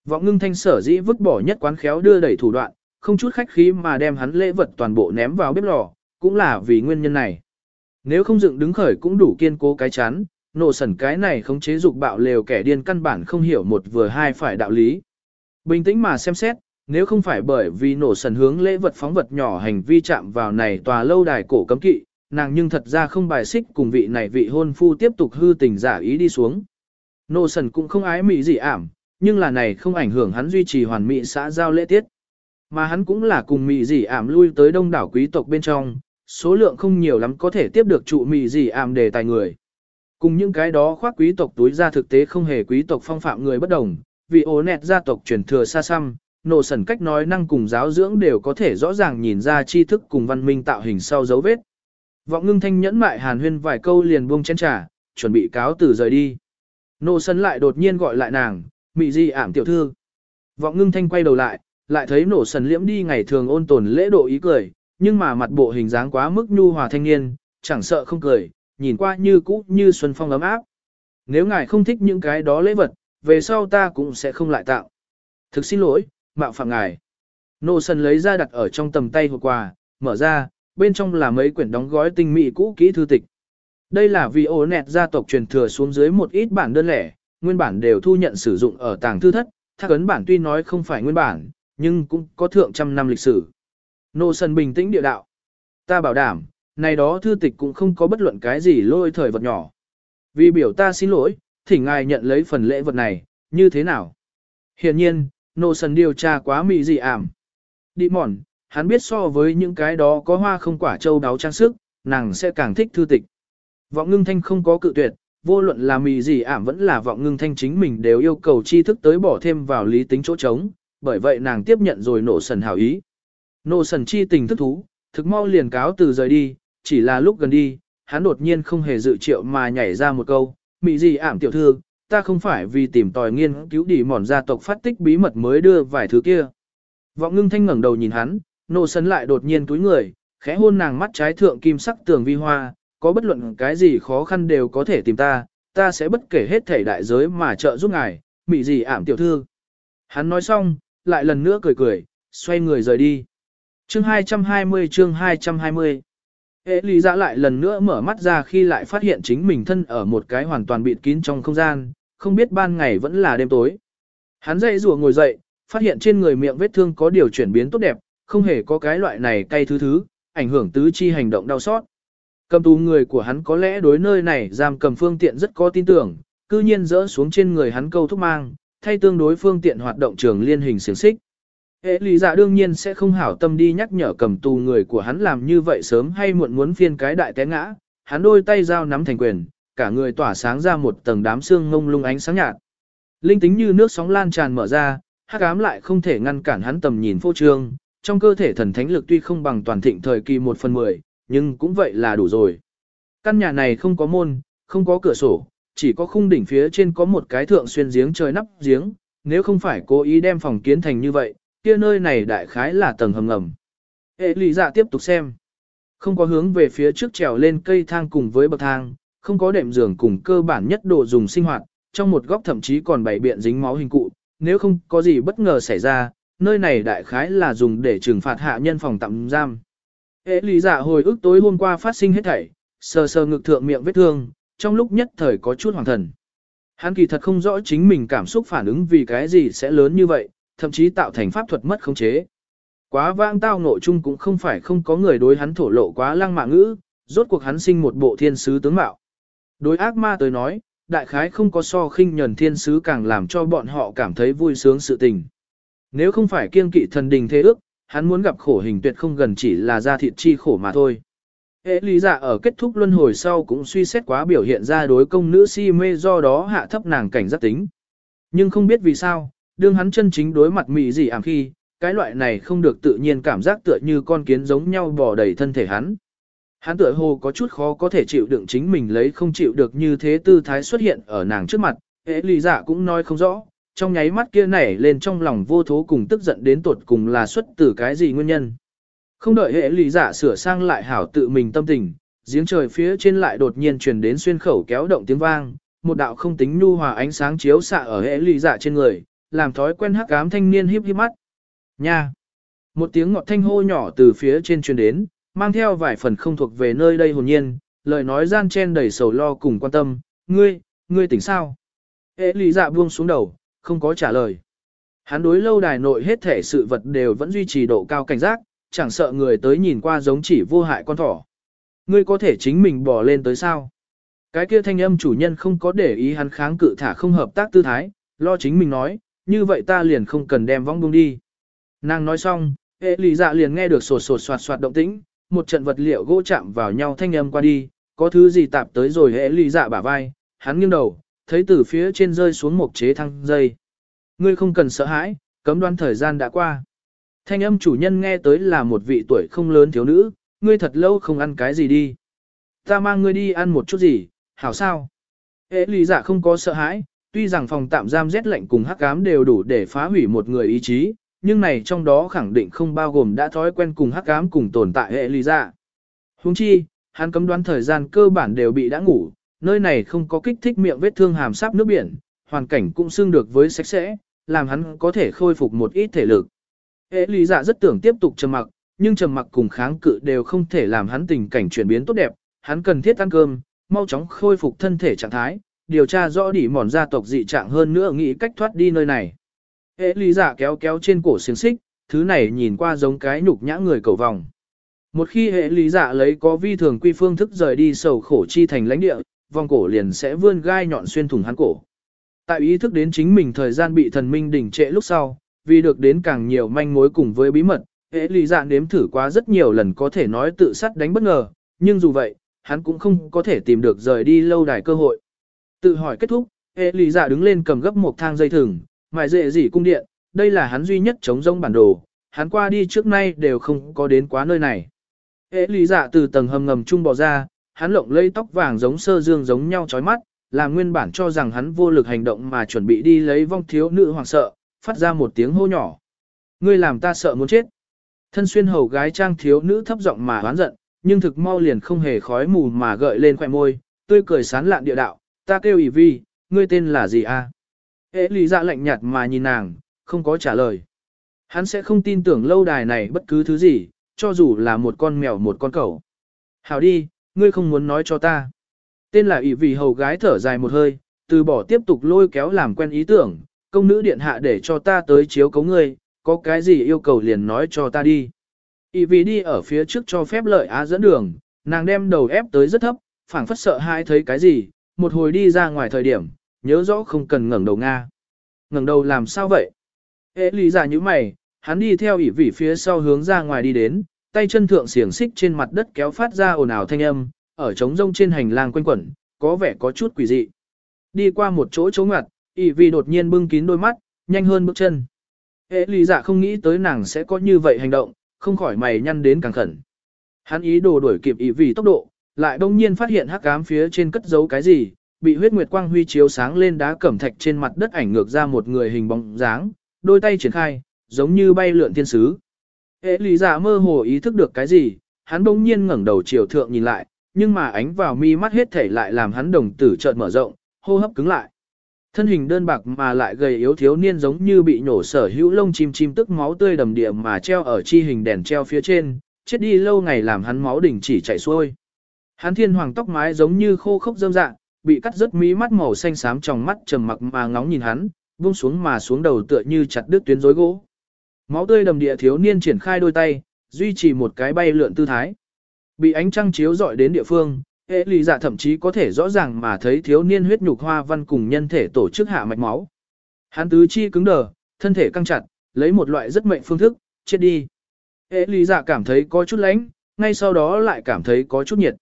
Speaker 1: Vọng ngưng thanh sở dĩ vứt bỏ nhất quán khéo đưa đẩy thủ đoạn, không chút khách khí mà đem hắn lễ vật toàn bộ ném vào bếp lò, cũng là vì nguyên nhân này. Nếu không dựng đứng khởi cũng đủ kiên cố cái chán, nổ sẩn cái này không chế dục bạo lều kẻ điên căn bản không hiểu một vừa hai phải đạo lý. Bình tĩnh mà xem xét, nếu không phải bởi vì nổ sần hướng lễ vật phóng vật nhỏ hành vi chạm vào này tòa lâu đài cổ cấm kỵ, nàng nhưng thật ra không bài xích cùng vị này vị hôn phu tiếp tục hư tình giả ý đi xuống. Nổ sần cũng không ái mỹ gì ảm, nhưng là này không ảnh hưởng hắn duy trì hoàn mỹ xã giao lễ tiết. Mà hắn cũng là cùng mị dị ảm lui tới đông đảo quý tộc bên trong, số lượng không nhiều lắm có thể tiếp được trụ mị dị ảm đề tài người. Cùng những cái đó khoác quý tộc túi ra thực tế không hề quý tộc phong phạm người bất đồng, vì ố nẹt gia tộc truyền thừa xa xăm, nổ sần cách nói năng cùng giáo dưỡng đều có thể rõ ràng nhìn ra tri thức cùng văn minh tạo hình sau dấu vết. Vọng ngưng thanh nhẫn mại hàn huyên vài câu liền buông chén trà, chuẩn bị cáo từ rời đi. Nô sân lại đột nhiên gọi lại nàng, mị di ảm tiểu thư. Vọng ngưng thanh quay đầu lại, lại thấy nổ sần liễm đi ngày thường ôn tồn lễ độ ý cười, nhưng mà mặt bộ hình dáng quá mức nhu hòa thanh niên, chẳng sợ không cười, nhìn qua như cũ như xuân phong ấm áp. Nếu ngài không thích những cái đó lễ vật, về sau ta cũng sẽ không lại tạo. Thực xin lỗi, mạo phạm ngài. Nô sần lấy ra đặt ở trong tầm tay hộp quà, mở ra, bên trong là mấy quyển đóng gói tinh mỹ cũ kỹ thư tịch. Đây là vì ổ nẹt gia tộc truyền thừa xuống dưới một ít bản đơn lẻ, nguyên bản đều thu nhận sử dụng ở tàng thư thất, thác ấn bản tuy nói không phải nguyên bản, nhưng cũng có thượng trăm năm lịch sử. Nô sơn bình tĩnh địa đạo. Ta bảo đảm, này đó thư tịch cũng không có bất luận cái gì lôi thời vật nhỏ. Vì biểu ta xin lỗi, thỉnh ngài nhận lấy phần lễ vật này, như thế nào? Hiện nhiên, nô sơn điều tra quá mị dị ảm. Đi mòn, hắn biết so với những cái đó có hoa không quả châu đáo trang sức, nàng sẽ càng thích thư tịch. Vọng ngưng thanh không có cự tuyệt, vô luận là mì gì ảm vẫn là vọng ngưng thanh chính mình đều yêu cầu tri thức tới bỏ thêm vào lý tính chỗ trống, bởi vậy nàng tiếp nhận rồi nổ sần hảo ý. Nổ sần chi tình thức thú, thực mau liền cáo từ rời đi, chỉ là lúc gần đi, hắn đột nhiên không hề dự triệu mà nhảy ra một câu, mị gì ảm tiểu thư, ta không phải vì tìm tòi nghiên cứu đi mòn gia tộc phát tích bí mật mới đưa vài thứ kia. Vọng ngưng thanh ngẩng đầu nhìn hắn, nổ sần lại đột nhiên túi người, khẽ hôn nàng mắt trái thượng kim sắc tường vi hoa, có bất luận cái gì khó khăn đều có thể tìm ta, ta sẽ bất kể hết thể đại giới mà trợ giúp ngài, mị gì ảm tiểu thư. Hắn nói xong, lại lần nữa cười cười, xoay người rời đi. Chương 220 chương 220 Hệ lý ra dạ lại lần nữa mở mắt ra khi lại phát hiện chính mình thân ở một cái hoàn toàn bịt kín trong không gian, không biết ban ngày vẫn là đêm tối. Hắn dậy rùa ngồi dậy, phát hiện trên người miệng vết thương có điều chuyển biến tốt đẹp, không hề có cái loại này cay thứ thứ, ảnh hưởng tứ chi hành động đau xót. Cầm tù người của hắn có lẽ đối nơi này giam cầm phương tiện rất có tin tưởng, cư nhiên dỡ xuống trên người hắn câu thúc mang, thay tương đối phương tiện hoạt động trường liên hình xiềng xích. Hệ lý giả dạ đương nhiên sẽ không hảo tâm đi nhắc nhở cầm tù người của hắn làm như vậy sớm hay muộn muốn phiên cái đại té ngã, hắn đôi tay dao nắm thành quyền, cả người tỏa sáng ra một tầng đám xương ngông lung ánh sáng nhạt. Linh tính như nước sóng lan tràn mở ra, hắc ám lại không thể ngăn cản hắn tầm nhìn phô trương, trong cơ thể thần thánh lực tuy không bằng toàn thịnh thời kỳ một phần mười, nhưng cũng vậy là đủ rồi. Căn nhà này không có môn, không có cửa sổ, chỉ có khung đỉnh phía trên có một cái thượng xuyên giếng trời nắp giếng, nếu không phải cố ý đem phòng kiến thành như vậy, kia nơi này đại khái là tầng hầm ngầm. Hệ lý dạ tiếp tục xem. Không có hướng về phía trước trèo lên cây thang cùng với bậc thang, không có đệm giường cùng cơ bản nhất đồ dùng sinh hoạt, trong một góc thậm chí còn bày biện dính máu hình cụ, nếu không có gì bất ngờ xảy ra, nơi này đại khái là dùng để trừng phạt hạ nhân phòng tạm giam. Hệ lý giả hồi ức tối hôm qua phát sinh hết thảy, sờ sờ ngực thượng miệng vết thương, trong lúc nhất thời có chút hoàng thần. Hắn kỳ thật không rõ chính mình cảm xúc phản ứng vì cái gì sẽ lớn như vậy, thậm chí tạo thành pháp thuật mất khống chế. Quá vãng tao nội chung cũng không phải không có người đối hắn thổ lộ quá lăng mạ ngữ, rốt cuộc hắn sinh một bộ thiên sứ tướng mạo. Đối ác ma tới nói, đại khái không có so khinh nhẫn thiên sứ càng làm cho bọn họ cảm thấy vui sướng sự tình. Nếu không phải kiên kỵ thần đình thế ước, hắn muốn gặp khổ hình tuyệt không gần chỉ là ra thịt chi khổ mà thôi. Hệ lý giả ở kết thúc luân hồi sau cũng suy xét quá biểu hiện ra đối công nữ si mê do đó hạ thấp nàng cảnh giác tính. Nhưng không biết vì sao, đương hắn chân chính đối mặt mị gì ảm khi, cái loại này không được tự nhiên cảm giác tựa như con kiến giống nhau bò đầy thân thể hắn. Hắn tựa hồ có chút khó có thể chịu đựng chính mình lấy không chịu được như thế tư thái xuất hiện ở nàng trước mặt, hệ lý giả cũng nói không rõ, trong nháy mắt kia nảy lên trong lòng vô thố cùng tức giận đến tột cùng là xuất từ cái gì nguyên nhân. Không đợi hệ lý giả sửa sang lại hảo tự mình tâm tình, giếng trời phía trên lại đột nhiên truyền đến xuyên khẩu kéo động tiếng vang, một đạo không tính nhu hòa ánh sáng chiếu xạ ở hệ lý giả trên người, làm thói quen hắc ám thanh niên híp híp mắt. Nha! Một tiếng ngọt thanh hô nhỏ từ phía trên truyền đến, mang theo vài phần không thuộc về nơi đây hồn nhiên, lời nói gian chen đầy sầu lo cùng quan tâm, ngươi, ngươi tỉnh sao? Hệ lý dạ buông xuống đầu, không có trả lời. Hắn đối lâu đài nội hết thể sự vật đều vẫn duy trì độ cao cảnh giác, chẳng sợ người tới nhìn qua giống chỉ vô hại con thỏ. Ngươi có thể chính mình bỏ lên tới sao? Cái kia thanh âm chủ nhân không có để ý hắn kháng cự thả không hợp tác tư thái, lo chính mình nói, như vậy ta liền không cần đem vong buông đi. Nàng nói xong, hệ lì dạ liền nghe được sột sột soạt soạt động tĩnh, một trận vật liệu gỗ chạm vào nhau thanh âm qua đi, có thứ gì tạp tới rồi hệ lì dạ bả vai, hắn nghiêng đầu, thấy từ phía trên rơi xuống một chế thăng dây. Ngươi không cần sợ hãi, Cấm đoán thời gian đã qua. Thanh âm chủ nhân nghe tới là một vị tuổi không lớn thiếu nữ, ngươi thật lâu không ăn cái gì đi. Ta mang ngươi đi ăn một chút gì, hảo sao? Ế lý giả không có sợ hãi, tuy rằng phòng tạm giam rét lạnh cùng hắc ám đều đủ để phá hủy một người ý chí, nhưng này trong đó khẳng định không bao gồm đã thói quen cùng hắc ám cùng tồn tại hệ lý giả. Huống chi, hắn cấm đoán thời gian cơ bản đều bị đã ngủ, nơi này không có kích thích miệng vết thương hàm sáp nước biển, hoàn cảnh cũng xương được với sạch sẽ, làm hắn có thể khôi phục một ít thể lực. Hệ lý giả rất tưởng tiếp tục trầm mặc, nhưng trầm mặc cùng kháng cự đều không thể làm hắn tình cảnh chuyển biến tốt đẹp, hắn cần thiết ăn cơm, mau chóng khôi phục thân thể trạng thái, điều tra rõ đỉ mòn gia tộc dị trạng hơn nữa nghĩ cách thoát đi nơi này. Hệ lý giả kéo kéo trên cổ xiềng xích, thứ này nhìn qua giống cái nhục nhã người cầu vòng. Một khi hệ lý giả lấy có vi thường quy phương thức rời đi sầu khổ chi thành lãnh địa, vòng cổ liền sẽ vươn gai nhọn xuyên thủng hắn cổ. Tại ý thức đến chính mình thời gian bị thần minh đỉnh trệ lúc sau, vì được đến càng nhiều manh mối cùng với bí mật, hệ lý dạng nếm thử quá rất nhiều lần có thể nói tự sát đánh bất ngờ, nhưng dù vậy, hắn cũng không có thể tìm được rời đi lâu đài cơ hội. Tự hỏi kết thúc, hệ lý dạ đứng lên cầm gấp một thang dây thừng, mài dệ dỉ cung điện, đây là hắn duy nhất chống rông bản đồ, hắn qua đi trước nay đều không có đến quá nơi này. Hệ lý dạ từ tầng hầm ngầm trung bò ra, hắn lộng lây tóc vàng giống sơ dương giống nhau chói mắt, là nguyên bản cho rằng hắn vô lực hành động mà chuẩn bị đi lấy vong thiếu nữ hoàng sợ, phát ra một tiếng hô nhỏ. Ngươi làm ta sợ muốn chết. Thân xuyên hầu gái trang thiếu nữ thấp giọng mà hoán giận, nhưng thực mau liền không hề khói mù mà gợi lên khỏe môi, tươi cười sán lạn địa đạo, ta kêu ỷ vi, ngươi tên là gì a? Hệ lý dạ lạnh nhạt mà nhìn nàng, không có trả lời. Hắn sẽ không tin tưởng lâu đài này bất cứ thứ gì, cho dù là một con mèo một con cẩu. Hảo đi, ngươi không muốn nói cho ta. Tên là ỷ vì hầu gái thở dài một hơi, từ bỏ tiếp tục lôi kéo làm quen ý tưởng, công nữ điện hạ để cho ta tới chiếu cấu ngươi, có cái gì yêu cầu liền nói cho ta đi. ỷ vì đi ở phía trước cho phép lợi á dẫn đường, nàng đem đầu ép tới rất thấp, phảng phất sợ hai thấy cái gì, một hồi đi ra ngoài thời điểm, nhớ rõ không cần ngẩng đầu Nga. ngẩng đầu làm sao vậy? Ê lý giả như mày, hắn đi theo ỉ vỉ phía sau hướng ra ngoài đi đến, tay chân thượng xiềng xích trên mặt đất kéo phát ra ồn ào thanh âm, ở trống rông trên hành lang quanh quẩn, có vẻ có chút quỷ dị. Đi qua một chỗ chỗ ngặt, ỷ vì đột nhiên bưng kín đôi mắt, nhanh hơn bước chân. hệ lý giả dạ không nghĩ tới nàng sẽ có như vậy hành động, không khỏi mày nhăn đến càng khẩn. Hắn ý đồ đuổi kịp ỷ vì tốc độ, lại đông nhiên phát hiện hắc ám phía trên cất giấu cái gì, bị huyết nguyệt quang huy chiếu sáng lên đá cẩm thạch trên mặt đất ảnh ngược ra một người hình bóng dáng, đôi tay triển khai, giống như bay lượn thiên sứ. Hệ lý giả mơ hồ ý thức được cái gì, hắn bỗng nhiên ngẩng đầu chiều thượng nhìn lại, nhưng mà ánh vào mi mắt hết thể lại làm hắn đồng tử chợt mở rộng, hô hấp cứng lại. Thân hình đơn bạc mà lại gầy yếu thiếu niên giống như bị nhổ sở hữu lông chim chim tức máu tươi đầm địa mà treo ở chi hình đèn treo phía trên, chết đi lâu ngày làm hắn máu đỉnh chỉ chảy xuôi. Hắn thiên hoàng tóc mái giống như khô khốc rơm dạng, bị cắt rớt mí mắt màu xanh xám trong mắt trầm mặc mà ngóng nhìn hắn, buông xuống mà xuống đầu tựa như chặt đứt tuyến rối gỗ. Máu tươi đầm địa thiếu niên triển khai đôi tay, duy trì một cái bay lượn tư thái. Bị ánh trăng chiếu rọi đến địa phương, hệ lì dạ thậm chí có thể rõ ràng mà thấy thiếu niên huyết nhục hoa văn cùng nhân thể tổ chức hạ mạch máu. Hắn tứ chi cứng đờ, thân thể căng chặt, lấy một loại rất mệnh phương thức, chết đi. Hệ lì dạ cảm thấy có chút lánh, ngay sau đó lại cảm thấy có chút nhiệt.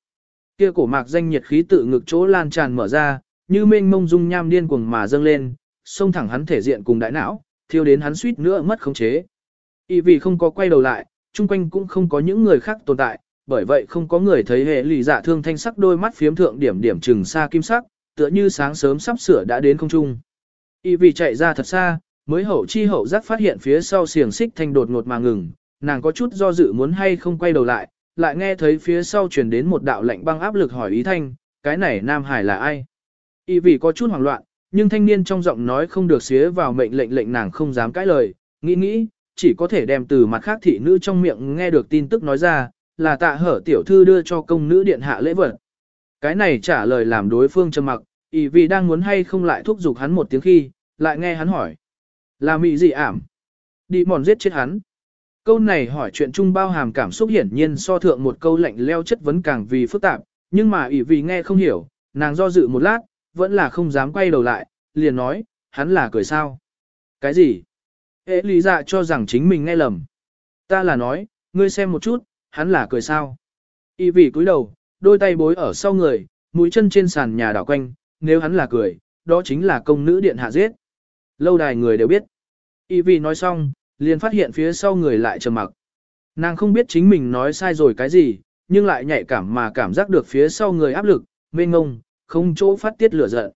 Speaker 1: Kia cổ mạc danh nhiệt khí tự ngực chỗ lan tràn mở ra, như mênh mông dung nham điên cuồng mà dâng lên, xông thẳng hắn thể diện cùng đại não, thiêu đến hắn suýt nữa mất khống chế. Y vì không có quay đầu lại, chung quanh cũng không có những người khác tồn tại, bởi vậy không có người thấy hệ lì dạ thương thanh sắc đôi mắt phiếm thượng điểm điểm trừng xa kim sắc, tựa như sáng sớm sắp sửa đã đến không trung. Y vì chạy ra thật xa, mới hậu chi hậu giác phát hiện phía sau xiềng xích thanh đột ngột mà ngừng, nàng có chút do dự muốn hay không quay đầu lại, lại nghe thấy phía sau truyền đến một đạo lạnh băng áp lực hỏi ý thanh, cái này Nam Hải là ai? Y vì có chút hoảng loạn, nhưng thanh niên trong giọng nói không được xía vào mệnh lệnh lệnh nàng không dám cãi lời, nghĩ nghĩ, chỉ có thể đem từ mặt khác thị nữ trong miệng nghe được tin tức nói ra, là tạ hở tiểu thư đưa cho công nữ điện hạ lễ vật. Cái này trả lời làm đối phương trầm mặc, Ý vì đang muốn hay không lại thúc giục hắn một tiếng khi, lại nghe hắn hỏi. Là mị gì ảm? Đi mòn giết chết hắn. Câu này hỏi chuyện chung bao hàm cảm xúc hiển nhiên so thượng một câu lạnh leo chất vấn càng vì phức tạp, nhưng mà ỷ vì nghe không hiểu, nàng do dự một lát, vẫn là không dám quay đầu lại, liền nói, hắn là cười sao. Cái gì? Ế lý dạ cho rằng chính mình nghe lầm. Ta là nói, ngươi xem một chút, hắn là cười sao. Y vị cúi đầu, đôi tay bối ở sau người, mũi chân trên sàn nhà đảo quanh, nếu hắn là cười, đó chính là công nữ điện hạ giết. Lâu đài người đều biết. Y vị nói xong, liền phát hiện phía sau người lại trầm mặc. Nàng không biết chính mình nói sai rồi cái gì, nhưng lại nhạy cảm mà cảm giác được phía sau người áp lực, mê ngông, không chỗ phát tiết lửa giận.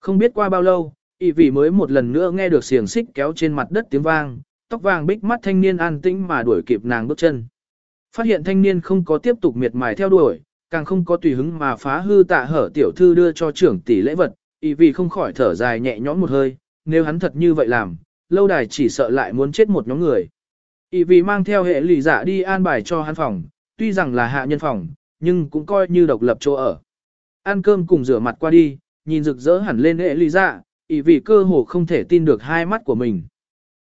Speaker 1: Không biết qua bao lâu, Y vị mới một lần nữa nghe được xiềng xích kéo trên mặt đất tiếng vang, tóc vàng bích mắt thanh niên an tĩnh mà đuổi kịp nàng bước chân. Phát hiện thanh niên không có tiếp tục miệt mài theo đuổi, càng không có tùy hứng mà phá hư tạ hở tiểu thư đưa cho trưởng tỷ lễ vật, ý vị không khỏi thở dài nhẹ nhõm một hơi, nếu hắn thật như vậy làm, lâu đài chỉ sợ lại muốn chết một nhóm người. Ý vị mang theo hệ lì dạ đi an bài cho hắn phòng, tuy rằng là hạ nhân phòng, nhưng cũng coi như độc lập chỗ ở. Ăn cơm cùng rửa mặt qua đi, nhìn rực rỡ hẳn lên hệ lì dạ, ỷ vì cơ hồ không thể tin được hai mắt của mình.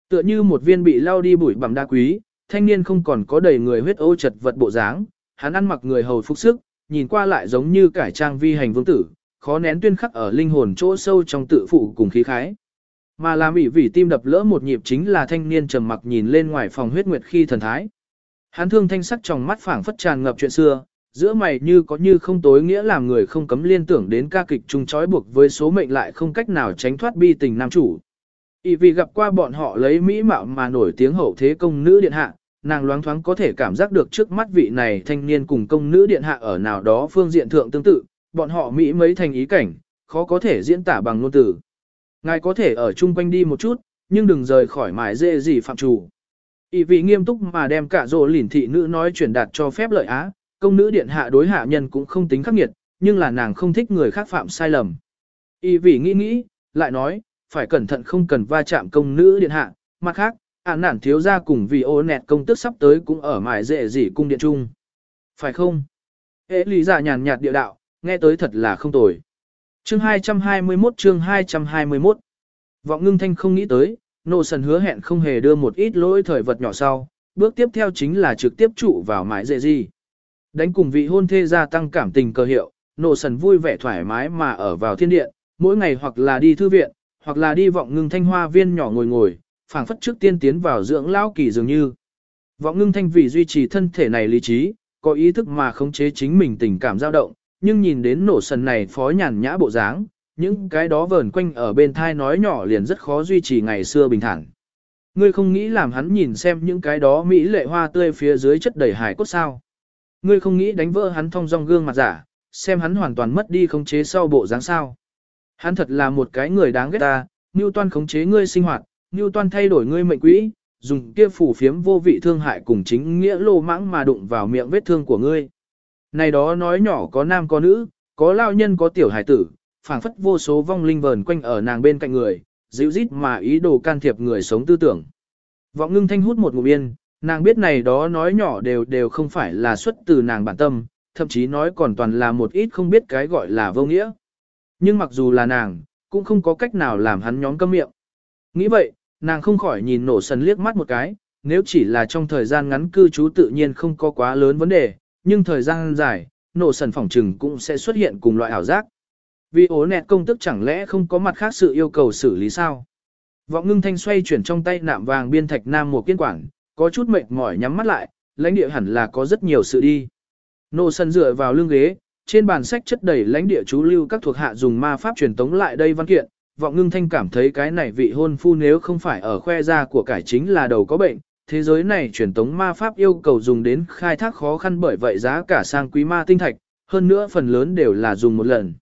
Speaker 1: Tựa như một viên bị lao đi bụi bằng đa quý, thanh niên không còn có đầy người huyết ô chật vật bộ dáng, hắn ăn mặc người hầu phúc sức, nhìn qua lại giống như cải trang vi hành vương tử, khó nén tuyên khắc ở linh hồn chỗ sâu trong tự phụ cùng khí khái. Mà làm ỷ vì tim đập lỡ một nhịp chính là thanh niên trầm mặc nhìn lên ngoài phòng huyết nguyệt khi thần thái. Hắn thương thanh sắc trong mắt phảng phất tràn ngập chuyện xưa, giữa mày như có như không tối nghĩa làm người không cấm liên tưởng đến ca kịch chung trói buộc với số mệnh lại không cách nào tránh thoát bi tình nam chủ. Ý vì gặp qua bọn họ lấy mỹ mạo mà nổi tiếng hậu thế công nữ điện hạ, nàng loáng thoáng có thể cảm giác được trước mắt vị này thanh niên cùng công nữ điện hạ ở nào đó phương diện thượng tương tự, bọn họ Mỹ mấy thành ý cảnh, khó có thể diễn tả bằng ngôn từ. Ngài có thể ở chung quanh đi một chút, nhưng đừng rời khỏi mải dễ gì phạm chủ. Ý vị nghiêm túc mà đem cả rồ lỉn thị nữ nói chuyển đạt cho phép lợi á, công nữ điện hạ đối hạ nhân cũng không tính khắc nghiệt, nhưng là nàng không thích người khác phạm sai lầm. Y vị nghĩ nghĩ, lại nói, phải cẩn thận không cần va chạm công nữ điện hạ, mặt khác, ản nản thiếu ra cùng vì ô nẹt công tức sắp tới cũng ở mải dễ gì cung điện trung. Phải không? Ế lý giả nhàn nhạt địa đạo, nghe tới thật là không tồi. Chương 221 chương 221 Vọng ngưng thanh không nghĩ tới, nô sần hứa hẹn không hề đưa một ít lỗi thời vật nhỏ sau, bước tiếp theo chính là trực tiếp trụ vào mái dễ gì. Đánh cùng vị hôn thê gia tăng cảm tình cơ hiệu, nổ sần vui vẻ thoải mái mà ở vào thiên điện, mỗi ngày hoặc là đi thư viện, hoặc là đi vọng ngưng thanh hoa viên nhỏ ngồi ngồi, phảng phất trước tiên tiến vào dưỡng lão kỳ dường như. Vọng ngưng thanh vì duy trì thân thể này lý trí, có ý thức mà khống chế chính mình tình cảm dao động, nhưng nhìn đến nổ sần này phó nhàn nhã bộ dáng, những cái đó vờn quanh ở bên thai nói nhỏ liền rất khó duy trì ngày xưa bình thản. Ngươi không nghĩ làm hắn nhìn xem những cái đó mỹ lệ hoa tươi phía dưới chất đầy hải cốt sao. Ngươi không nghĩ đánh vỡ hắn thông dong gương mặt giả, xem hắn hoàn toàn mất đi khống chế sau bộ dáng sao. Hắn thật là một cái người đáng ghét ta, Newton khống chế ngươi sinh hoạt, Newton thay đổi ngươi mệnh quỹ, dùng kia phủ phiếm vô vị thương hại cùng chính nghĩa lô mãng mà đụng vào miệng vết thương của ngươi. Này đó nói nhỏ có nam có nữ, có lao nhân có tiểu hải tử, phảng phất vô số vong linh vờn quanh ở nàng bên cạnh người, dịu rít mà ý đồ can thiệp người sống tư tưởng. Vọng ngưng thanh hút một ngụm yên, nàng biết này đó nói nhỏ đều đều không phải là xuất từ nàng bản tâm, thậm chí nói còn toàn là một ít không biết cái gọi là vô nghĩa. Nhưng mặc dù là nàng, cũng không có cách nào làm hắn nhóm câm miệng. Nghĩ vậy, nàng không khỏi nhìn nổ sần liếc mắt một cái, nếu chỉ là trong thời gian ngắn cư trú tự nhiên không có quá lớn vấn đề, nhưng thời gian dài, nổ sần phỏng trừng cũng sẽ xuất hiện cùng loại ảo giác. Vì ố nẹt công tức chẳng lẽ không có mặt khác sự yêu cầu xử lý sao? Vọng ngưng thanh xoay chuyển trong tay nạm vàng biên thạch nam một kiên quản, có chút mệt mỏi nhắm mắt lại, lãnh địa hẳn là có rất nhiều sự đi. Nô sân dựa vào lưng ghế, trên bàn sách chất đầy lãnh địa chú lưu các thuộc hạ dùng ma pháp truyền tống lại đây văn kiện, vọng ngưng thanh cảm thấy cái này vị hôn phu nếu không phải ở khoe ra của cải chính là đầu có bệnh, thế giới này truyền tống ma pháp yêu cầu dùng đến khai thác khó khăn bởi vậy giá cả sang quý ma tinh thạch, hơn nữa phần lớn đều là dùng một lần.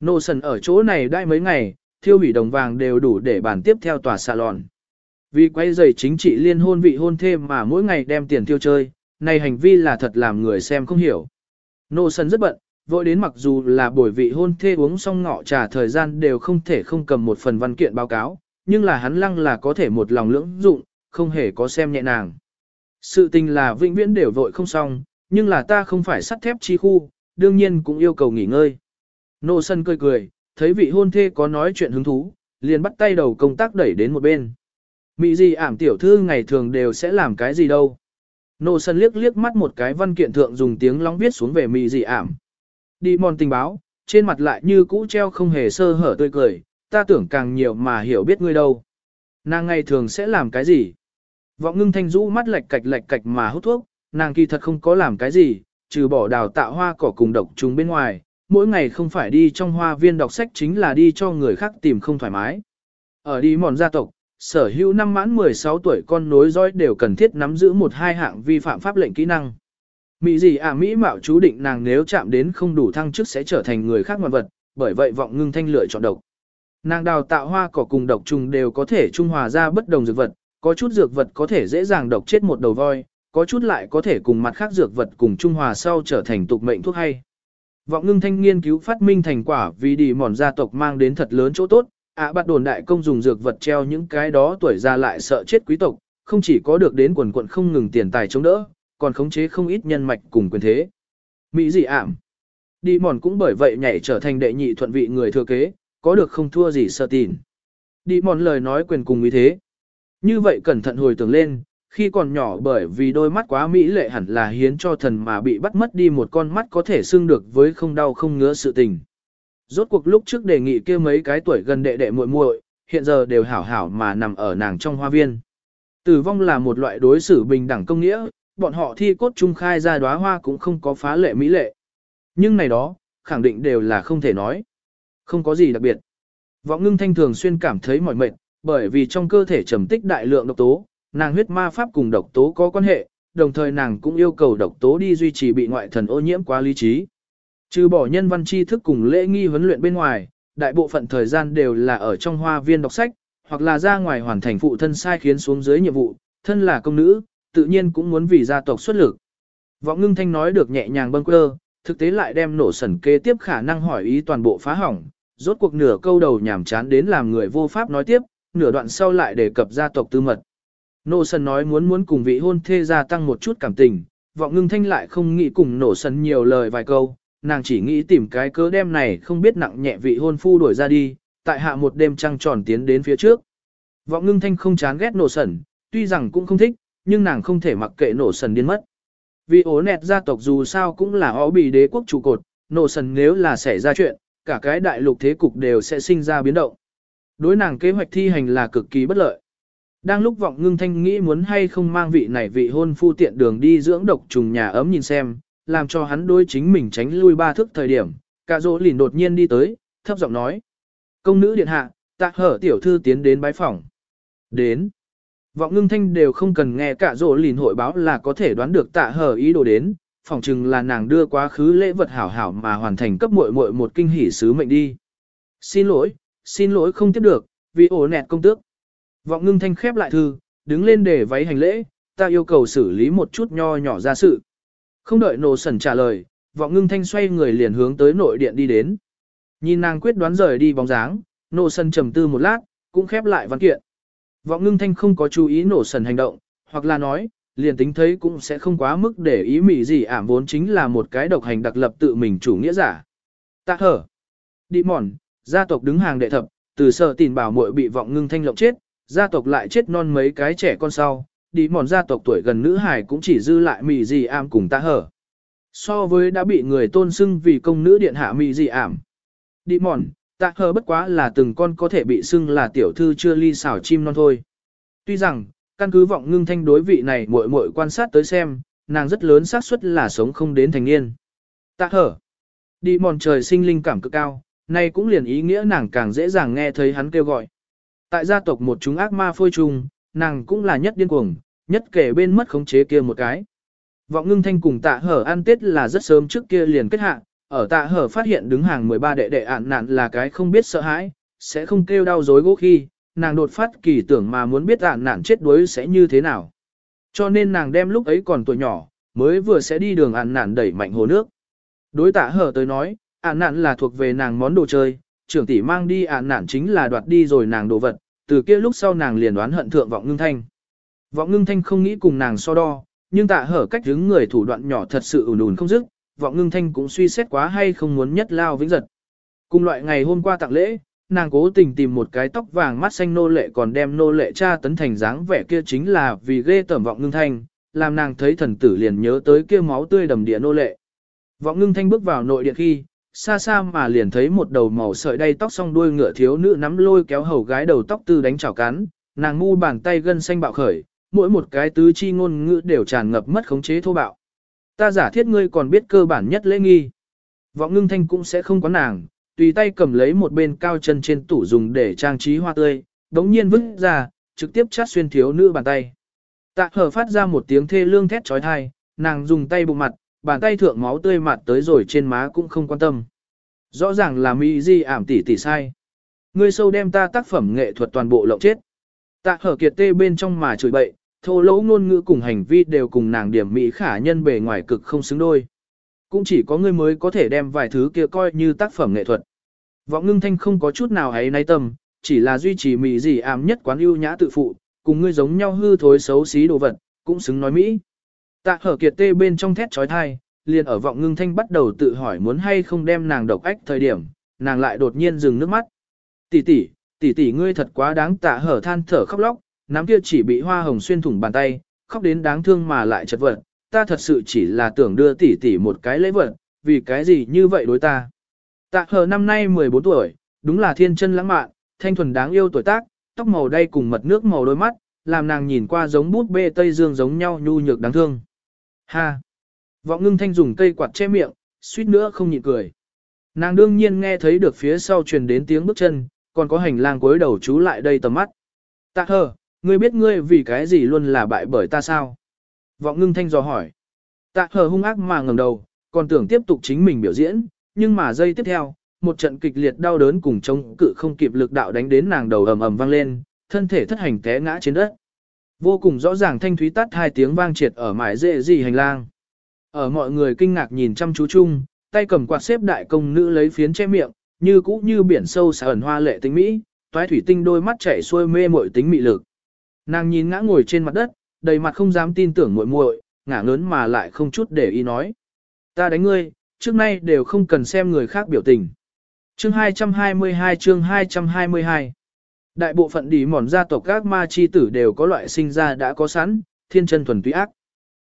Speaker 1: Nô sần ở chỗ này đãi mấy ngày, thiêu hủy đồng vàng đều đủ để bàn tiếp theo tòa salon. Vì quay giày chính trị liên hôn vị hôn thêm mà mỗi ngày đem tiền tiêu chơi, này hành vi là thật làm người xem không hiểu. Nô sân rất bận, vội đến mặc dù là buổi vị hôn thê uống xong ngọ trà thời gian đều không thể không cầm một phần văn kiện báo cáo, nhưng là hắn lăng là có thể một lòng lưỡng dụng, không hề có xem nhẹ nàng. Sự tình là vĩnh viễn đều vội không xong, nhưng là ta không phải sắt thép chi khu, đương nhiên cũng yêu cầu nghỉ ngơi. Nô sân cười cười, thấy vị hôn thê có nói chuyện hứng thú, liền bắt tay đầu công tác đẩy đến một bên. Mị gì ảm tiểu thư ngày thường đều sẽ làm cái gì đâu. Nô sân liếc liếc mắt một cái văn kiện thượng dùng tiếng lóng viết xuống về mị gì ảm. Đi mòn tình báo, trên mặt lại như cũ treo không hề sơ hở tươi cười, ta tưởng càng nhiều mà hiểu biết ngươi đâu. Nàng ngày thường sẽ làm cái gì? Vọng ngưng thanh rũ mắt lệch cạch lệch cạch mà hút thuốc, nàng kỳ thật không có làm cái gì, trừ bỏ đào tạo hoa cỏ cùng độc chúng bên ngoài, mỗi ngày không phải đi trong hoa viên đọc sách chính là đi cho người khác tìm không thoải mái. Ở đi mòn gia tộc, sở hữu năm mãn 16 tuổi con nối dõi đều cần thiết nắm giữ một hai hạng vi phạm pháp lệnh kỹ năng. Mỹ gì à Mỹ mạo chú định nàng nếu chạm đến không đủ thăng chức sẽ trở thành người khác ngoan vật, bởi vậy vọng ngưng thanh lựa chọn độc. Nàng đào tạo hoa cỏ cùng độc trùng đều có thể trung hòa ra bất đồng dược vật, có chút dược vật có thể dễ dàng độc chết một đầu voi, có chút lại có thể cùng mặt khác dược vật cùng trung hòa sau trở thành tục mệnh thuốc hay. Vọng ngưng thanh nghiên cứu phát minh thành quả vì đi mòn gia tộc mang đến thật lớn chỗ tốt, ạ à, bắt đồn đại công dùng dược vật treo những cái đó tuổi già lại sợ chết quý tộc, không chỉ có được đến quần quận không ngừng tiền tài chống đỡ, còn khống chế không ít nhân mạch cùng quyền thế. Mỹ dị ảm. Đi mòn cũng bởi vậy nhảy trở thành đệ nhị thuận vị người thừa kế, có được không thua gì sợ tìn. Đi mòn lời nói quyền cùng ý thế. Như vậy cẩn thận hồi tưởng lên, khi còn nhỏ bởi vì đôi mắt quá mỹ lệ hẳn là hiến cho thần mà bị bắt mất đi một con mắt có thể xưng được với không đau không ngứa sự tình. Rốt cuộc lúc trước đề nghị kia mấy cái tuổi gần đệ đệ muội muội, hiện giờ đều hảo hảo mà nằm ở nàng trong hoa viên. Tử vong là một loại đối xử bình đẳng công nghĩa, bọn họ thi cốt trung khai ra đóa hoa cũng không có phá lệ mỹ lệ. Nhưng này đó, khẳng định đều là không thể nói. Không có gì đặc biệt. Vọng ngưng thanh thường xuyên cảm thấy mỏi mệt, bởi vì trong cơ thể trầm tích đại lượng độc tố, nàng huyết ma pháp cùng độc tố có quan hệ, đồng thời nàng cũng yêu cầu độc tố đi duy trì bị ngoại thần ô nhiễm quá lý trí. Trừ bỏ nhân văn tri thức cùng lễ nghi huấn luyện bên ngoài, đại bộ phận thời gian đều là ở trong hoa viên đọc sách, hoặc là ra ngoài hoàn thành phụ thân sai khiến xuống dưới nhiệm vụ, thân là công nữ, tự nhiên cũng muốn vì gia tộc xuất lực. Vọng ngưng thanh nói được nhẹ nhàng bâng quơ, thực tế lại đem nổ sẩn kế tiếp khả năng hỏi ý toàn bộ phá hỏng, rốt cuộc nửa câu đầu nhảm chán đến làm người vô pháp nói tiếp, nửa đoạn sau lại đề cập gia tộc tư mật. Nổ sần nói muốn muốn cùng vị hôn thê gia tăng một chút cảm tình, vọng ngưng thanh lại không nghĩ cùng nổ sần nhiều lời vài câu, nàng chỉ nghĩ tìm cái cớ đêm này không biết nặng nhẹ vị hôn phu đuổi ra đi, tại hạ một đêm trăng tròn tiến đến phía trước. Vọng ngưng thanh không chán ghét nổ sẩn, tuy rằng cũng không thích, nhưng nàng không thể mặc kệ nổ sần điên mất. Vì ố nẹt gia tộc dù sao cũng là ó bị đế quốc trụ cột, nổ sần nếu là xảy ra chuyện, cả cái đại lục thế cục đều sẽ sinh ra biến động. Đối nàng kế hoạch thi hành là cực kỳ bất lợi. Đang lúc vọng ngưng thanh nghĩ muốn hay không mang vị này vị hôn phu tiện đường đi dưỡng độc trùng nhà ấm nhìn xem, làm cho hắn đối chính mình tránh lui ba thước thời điểm, cả dỗ lìn đột nhiên đi tới, thấp giọng nói. Công nữ điện hạ, tạ hở tiểu thư tiến đến bái phòng. Đến. Vọng ngưng thanh đều không cần nghe cả dỗ lìn hội báo là có thể đoán được tạ hở ý đồ đến, phỏng chừng là nàng đưa quá khứ lễ vật hảo hảo mà hoàn thành cấp muội muội một kinh hỉ sứ mệnh đi. Xin lỗi, xin lỗi không tiếp được, vì ổ nẹt công tước. Vọng ngưng thanh khép lại thư, đứng lên để váy hành lễ, ta yêu cầu xử lý một chút nho nhỏ ra sự. Không đợi nổ sẩn trả lời, vọng ngưng thanh xoay người liền hướng tới nội điện đi đến. Nhìn nàng quyết đoán rời đi bóng dáng, nổ Sẩn trầm tư một lát, cũng khép lại văn kiện. Vọng ngưng thanh không có chú ý nổ sần hành động, hoặc là nói, liền tính thấy cũng sẽ không quá mức để ý mỉ gì ảm vốn chính là một cái độc hành đặc lập tự mình chủ nghĩa giả. Tạ hở. Đi mòn, gia tộc đứng hàng đệ thập, từ sở tìn bảo muội bị vọng ngưng thanh lộng chết, gia tộc lại chết non mấy cái trẻ con sau, đi mòn gia tộc tuổi gần nữ hài cũng chỉ dư lại mì gì ảm cùng ta hở. So với đã bị người tôn xưng vì công nữ điện hạ mì gì ảm. Đi mòn, tạ hở bất quá là từng con có thể bị xưng là tiểu thư chưa ly xảo chim non thôi. Tuy rằng, căn cứ vọng ngưng thanh đối vị này muội muội quan sát tới xem, nàng rất lớn xác suất là sống không đến thành niên. Tạ hở. Đi mòn trời sinh linh cảm cực cao, nay cũng liền ý nghĩa nàng càng dễ dàng nghe thấy hắn kêu gọi. Tại gia tộc một chúng ác ma phôi trùng, nàng cũng là nhất điên cuồng, nhất kể bên mất khống chế kia một cái. Vọng ngưng thanh cùng tạ hở ăn tết là rất sớm trước kia liền kết hạ, ở tạ hở phát hiện đứng hàng 13 đệ đệ ạn nạn là cái không biết sợ hãi, sẽ không kêu đau dối gỗ khi, nàng đột phát kỳ tưởng mà muốn biết ạn nạn chết đuối sẽ như thế nào. Cho nên nàng đem lúc ấy còn tuổi nhỏ, mới vừa sẽ đi đường ạn nạn đẩy mạnh hồ nước. Đối tạ hở tới nói, ạn nạn là thuộc về nàng món đồ chơi, trưởng tỷ mang đi ạn nạn chính là đoạt đi rồi nàng đồ vật, từ kia lúc sau nàng liền đoán hận thượng vọng ngưng thanh. Vọng ngưng thanh không nghĩ cùng nàng so đo, nhưng tạ hở cách đứng người thủ đoạn nhỏ thật sự ủn ủn không dứt, vọng ngưng thanh cũng suy xét quá hay không muốn nhất lao vĩnh giật. Cùng loại ngày hôm qua tặng lễ, nàng cố tình tìm một cái tóc vàng mắt xanh nô lệ còn đem nô lệ cha tấn thành dáng vẻ kia chính là vì ghê tởm vọng ngưng thanh, làm nàng thấy thần tử liền nhớ tới kia máu tươi đầm địa nô lệ. Vọng ngưng thanh bước vào nội điện khi, xa xa mà liền thấy một đầu màu sợi đay tóc song đuôi ngựa thiếu nữ nắm lôi kéo hầu gái đầu tóc tư đánh chảo cắn, nàng mu bàn tay gân xanh bạo khởi, mỗi một cái tứ chi ngôn ngữ đều tràn ngập mất khống chế thô bạo. Ta giả thiết ngươi còn biết cơ bản nhất lễ nghi. Vọng ngưng thanh cũng sẽ không có nàng, tùy tay cầm lấy một bên cao chân trên tủ dùng để trang trí hoa tươi, đống nhiên vứt ra, trực tiếp chát xuyên thiếu nữ bàn tay. Tạ hở phát ra một tiếng thê lương thét trói thai, nàng dùng tay bụng mặt, bàn tay thượng máu tươi mặt tới rồi trên má cũng không quan tâm. Rõ ràng là mỹ di ảm tỉ tỉ sai. Ngươi sâu đem ta tác phẩm nghệ thuật toàn bộ lộng chết. Tạ hở kiệt tê bên trong mà chửi bậy, thô lỗ ngôn ngữ cùng hành vi đều cùng nàng điểm mỹ khả nhân bề ngoài cực không xứng đôi. Cũng chỉ có ngươi mới có thể đem vài thứ kia coi như tác phẩm nghệ thuật. Vọng ngưng thanh không có chút nào ấy nay tâm, chỉ là duy trì mỹ gì ảm nhất quán ưu nhã tự phụ, cùng ngươi giống nhau hư thối xấu xí đồ vật, cũng xứng nói Mỹ. Tạ hở kiệt tê bên trong thét trói thai, liền ở vọng ngưng thanh bắt đầu tự hỏi muốn hay không đem nàng độc ách thời điểm, nàng lại đột nhiên dừng nước mắt. Tỷ tỷ, tỷ tỷ ngươi thật quá đáng tạ hở than thở khóc lóc, nắm kia chỉ bị hoa hồng xuyên thủng bàn tay, khóc đến đáng thương mà lại chật vật, ta thật sự chỉ là tưởng đưa tỷ tỷ một cái lễ vật, vì cái gì như vậy đối ta. Tạ hờ năm nay 14 tuổi, đúng là thiên chân lãng mạn, thanh thuần đáng yêu tuổi tác, tóc màu đay cùng mật nước màu đôi mắt, làm nàng nhìn qua giống bút bê Tây Dương giống nhau nhu nhược đáng thương. Ha! Vọng ngưng thanh dùng cây quạt che miệng, suýt nữa không nhịn cười. Nàng đương nhiên nghe thấy được phía sau truyền đến tiếng bước chân, còn có hành lang cuối đầu chú lại đây tầm mắt. Tạ hờ, ngươi biết ngươi vì cái gì luôn là bại bởi ta sao? Vọng ngưng thanh dò hỏi. Tạ hờ hung ác mà ngẩng đầu, còn tưởng tiếp tục chính mình biểu diễn, nhưng mà giây tiếp theo, một trận kịch liệt đau đớn cùng chống cự không kịp lực đạo đánh đến nàng đầu ầm ầm vang lên, thân thể thất hành té ngã trên đất. Vô cùng rõ ràng thanh thúy tắt hai tiếng vang triệt ở mải dễ gì hành lang. Ở mọi người kinh ngạc nhìn chăm chú chung, tay cầm quạt xếp đại công nữ lấy phiến che miệng, như cũ như biển sâu xa ẩn hoa lệ tinh mỹ, toái thủy tinh đôi mắt chảy xuôi mê muội tính mị lực. Nàng nhìn ngã ngồi trên mặt đất, đầy mặt không dám tin tưởng muội muội, ngả ngớn mà lại không chút để ý nói. Ta đánh ngươi, trước nay đều không cần xem người khác biểu tình. Chương 222 chương 222 Đại bộ phận đi mòn gia tộc các ma chi tử đều có loại sinh ra đã có sẵn, thiên chân thuần túy ác.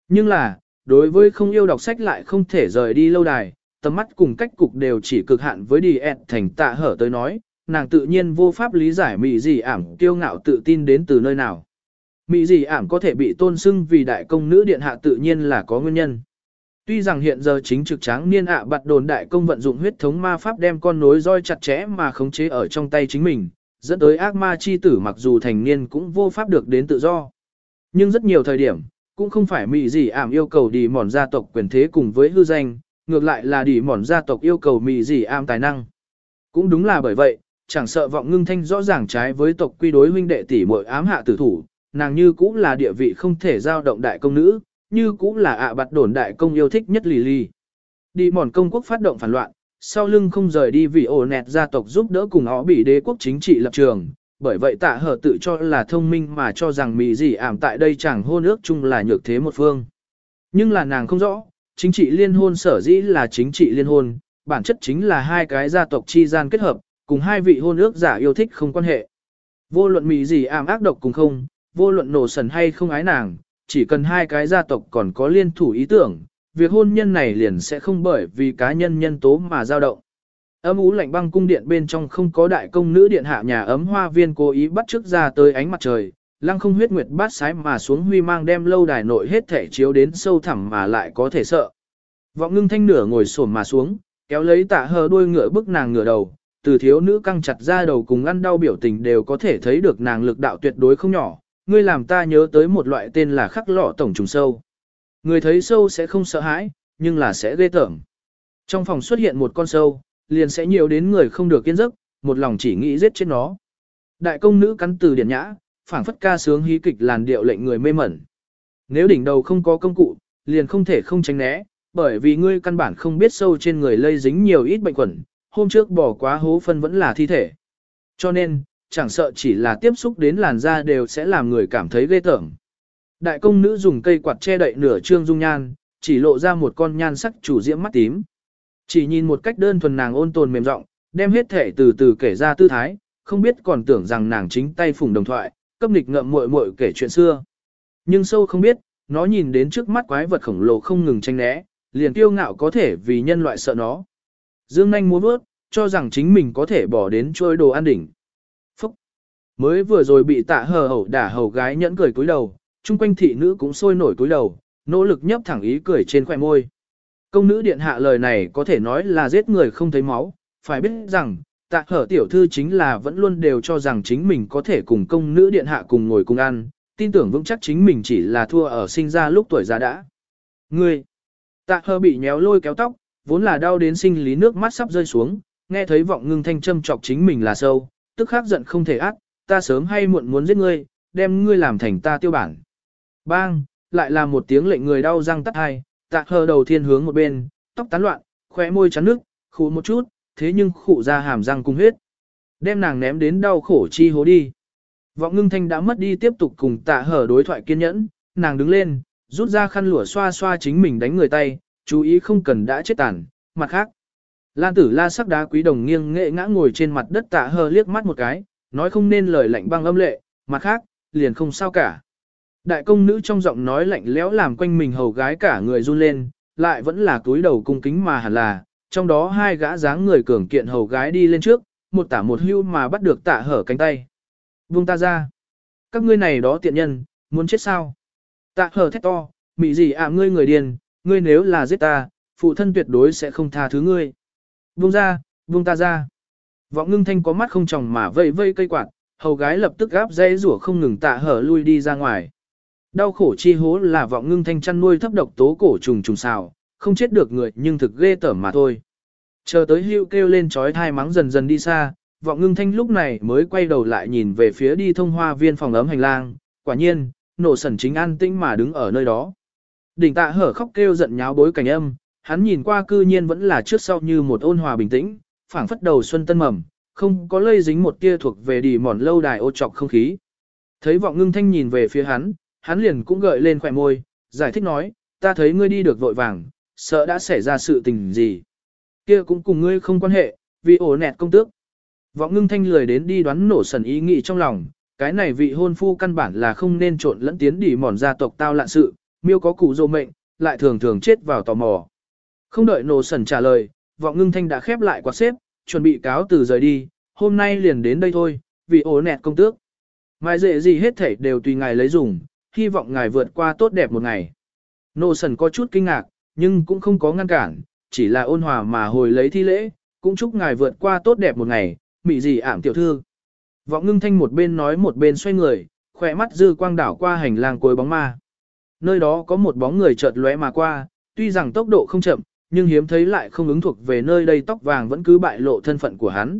Speaker 1: Nhưng là, đối với không yêu đọc sách lại không thể rời đi lâu đài, tầm mắt cùng cách cục đều chỉ cực hạn với đi ẹn thành tạ hở tới nói, nàng tự nhiên vô pháp lý giải mị dị ảm kiêu ngạo tự tin đến từ nơi nào. Mị dị ảm có thể bị tôn xưng vì đại công nữ điện hạ tự nhiên là có nguyên nhân. Tuy rằng hiện giờ chính trực tráng niên ạ à bạt đồn đại công vận dụng huyết thống ma pháp đem con nối roi chặt chẽ mà khống chế ở trong tay chính mình, dẫn tới ác ma chi tử mặc dù thành niên cũng vô pháp được đến tự do. Nhưng rất nhiều thời điểm, cũng không phải mị gì ảm yêu cầu đi mòn gia tộc quyền thế cùng với hư danh, ngược lại là đỉ mòn gia tộc yêu cầu mị gì am tài năng. Cũng đúng là bởi vậy, chẳng sợ vọng ngưng thanh rõ ràng trái với tộc quy đối huynh đệ tỷ muội ám hạ tử thủ, nàng như cũng là địa vị không thể giao động đại công nữ, như cũng là ạ bạt đồn đại công yêu thích nhất lì lì. Đi mòn công quốc phát động phản loạn, sau lưng không rời đi vì ổ nẹt gia tộc giúp đỡ cùng họ bị đế quốc chính trị lập trường, bởi vậy tạ hở tự cho là thông minh mà cho rằng mì gì ảm tại đây chẳng hôn ước chung là nhược thế một phương. Nhưng là nàng không rõ, chính trị liên hôn sở dĩ là chính trị liên hôn, bản chất chính là hai cái gia tộc chi gian kết hợp, cùng hai vị hôn ước giả yêu thích không quan hệ. Vô luận mỹ gì ảm ác độc cùng không, vô luận nổ sần hay không ái nàng, chỉ cần hai cái gia tộc còn có liên thủ ý tưởng, việc hôn nhân này liền sẽ không bởi vì cá nhân nhân tố mà dao động. Ấm ú lạnh băng cung điện bên trong không có đại công nữ điện hạ nhà ấm hoa viên cố ý bắt trước ra tới ánh mặt trời, lăng không huyết nguyệt bát sái mà xuống huy mang đem lâu đài nội hết thể chiếu đến sâu thẳm mà lại có thể sợ. Vọng ngưng thanh nửa ngồi xổm mà xuống, kéo lấy tạ hờ đuôi ngựa bức nàng ngửa đầu, từ thiếu nữ căng chặt ra đầu cùng ăn đau biểu tình đều có thể thấy được nàng lực đạo tuyệt đối không nhỏ, ngươi làm ta nhớ tới một loại tên là khắc lọ tổng trùng sâu. Người thấy sâu sẽ không sợ hãi, nhưng là sẽ ghê tởm. Trong phòng xuất hiện một con sâu, liền sẽ nhiều đến người không được kiên giấc, một lòng chỉ nghĩ giết chết nó. Đại công nữ cắn từ điển nhã, phảng phất ca sướng hí kịch làn điệu lệnh người mê mẩn. Nếu đỉnh đầu không có công cụ, liền không thể không tránh né, bởi vì ngươi căn bản không biết sâu trên người lây dính nhiều ít bệnh khuẩn, hôm trước bỏ quá hố phân vẫn là thi thể. Cho nên, chẳng sợ chỉ là tiếp xúc đến làn da đều sẽ làm người cảm thấy ghê tởm. Đại công nữ dùng cây quạt che đậy nửa trương dung nhan, chỉ lộ ra một con nhan sắc chủ diễm mắt tím. Chỉ nhìn một cách đơn thuần nàng ôn tồn mềm giọng, đem hết thể từ từ kể ra tư thái, không biết còn tưởng rằng nàng chính tay phùng đồng thoại, cấp nghịch ngậm muội muội kể chuyện xưa. Nhưng sâu không biết, nó nhìn đến trước mắt quái vật khổng lồ không ngừng tranh né, liền kiêu ngạo có thể vì nhân loại sợ nó. Dương nanh muốn bước, cho rằng chính mình có thể bỏ đến trôi đồ ăn đỉnh. Phúc Mới vừa rồi bị tạ hờ hầu đả hầu gái nhẫn cười cúi đầu, chung quanh thị nữ cũng sôi nổi cúi đầu, nỗ lực nhấp thẳng ý cười trên khoẻ môi. Công nữ điện hạ lời này có thể nói là giết người không thấy máu, phải biết rằng, tạ hở tiểu thư chính là vẫn luôn đều cho rằng chính mình có thể cùng công nữ điện hạ cùng ngồi cùng ăn, tin tưởng vững chắc chính mình chỉ là thua ở sinh ra lúc tuổi già đã. Ngươi, tạ hở bị nhéo lôi kéo tóc, vốn là đau đến sinh lý nước mắt sắp rơi xuống, nghe thấy vọng ngưng thanh châm chọc chính mình là sâu, tức khắc giận không thể ác, ta sớm hay muộn muốn giết ngươi, đem ngươi làm thành ta tiêu bản. Bang, lại là một tiếng lệnh người đau răng tắt hai, tạ hờ đầu thiên hướng một bên, tóc tán loạn, khóe môi chắn nước, khụ một chút, thế nhưng khụ ra hàm răng cung huyết. Đem nàng ném đến đau khổ chi hố đi. Vọng ngưng thanh đã mất đi tiếp tục cùng tạ hở đối thoại kiên nhẫn, nàng đứng lên, rút ra khăn lụa xoa xoa chính mình đánh người tay, chú ý không cần đã chết tàn, mặt khác. Lan tử la sắc đá quý đồng nghiêng nghệ ngã ngồi trên mặt đất tạ hờ liếc mắt một cái, nói không nên lời lạnh băng âm lệ, mặt khác, liền không sao cả. Đại công nữ trong giọng nói lạnh lẽo làm quanh mình hầu gái cả người run lên, lại vẫn là túi đầu cung kính mà hẳn là, trong đó hai gã dáng người cường kiện hầu gái đi lên trước, một tả một hưu mà bắt được tạ hở cánh tay. Vung ta ra. Các ngươi này đó tiện nhân, muốn chết sao? Tạ hở thét to, mị gì à ngươi người điên, ngươi nếu là giết ta, phụ thân tuyệt đối sẽ không tha thứ ngươi. Vung ra, vung ta ra. Vọng ngưng thanh có mắt không tròng mà vây vây cây quạt, hầu gái lập tức gáp dây rủa không ngừng tạ hở lui đi ra ngoài. Đau khổ chi hố là vọng ngưng thanh chăn nuôi thấp độc tố cổ trùng trùng xào, không chết được người nhưng thực ghê tởm mà thôi. Chờ tới hưu kêu lên trói thai mắng dần dần đi xa, vọng ngưng thanh lúc này mới quay đầu lại nhìn về phía đi thông hoa viên phòng ấm hành lang, quả nhiên, nổ sẩn chính an tĩnh mà đứng ở nơi đó. Đỉnh tạ hở khóc kêu giận nháo bối cảnh âm, hắn nhìn qua cư nhiên vẫn là trước sau như một ôn hòa bình tĩnh, phảng phất đầu xuân tân mầm, không có lây dính một tia thuộc về đi mòn lâu đài ô trọc không khí. Thấy vọng ngưng thanh nhìn về phía hắn, hắn liền cũng gợi lên khỏe môi, giải thích nói, ta thấy ngươi đi được vội vàng, sợ đã xảy ra sự tình gì. Kia cũng cùng ngươi không quan hệ, vì ổ nẹt công tước. Vọng ngưng thanh lười đến đi đoán nổ sần ý nghĩ trong lòng, cái này vị hôn phu căn bản là không nên trộn lẫn tiến đỉ mòn gia tộc tao lạn sự, miêu có cụ dô mệnh, lại thường thường chết vào tò mò. Không đợi nổ sần trả lời, vọng ngưng thanh đã khép lại quạt xếp, chuẩn bị cáo từ rời đi, hôm nay liền đến đây thôi, vì ổ nẹt công tước. Mai dễ gì hết thảy đều tùy ngài lấy dùng, hy vọng ngài vượt qua tốt đẹp một ngày. Nô sần có chút kinh ngạc, nhưng cũng không có ngăn cản, chỉ là ôn hòa mà hồi lấy thi lễ, cũng chúc ngài vượt qua tốt đẹp một ngày, mị gì ảm tiểu thư. Vọng ngưng thanh một bên nói một bên xoay người, khỏe mắt dư quang đảo qua hành lang cuối bóng ma. Nơi đó có một bóng người chợt lóe mà qua, tuy rằng tốc độ không chậm, nhưng hiếm thấy lại không ứng thuộc về nơi đây tóc vàng vẫn cứ bại lộ thân phận của hắn.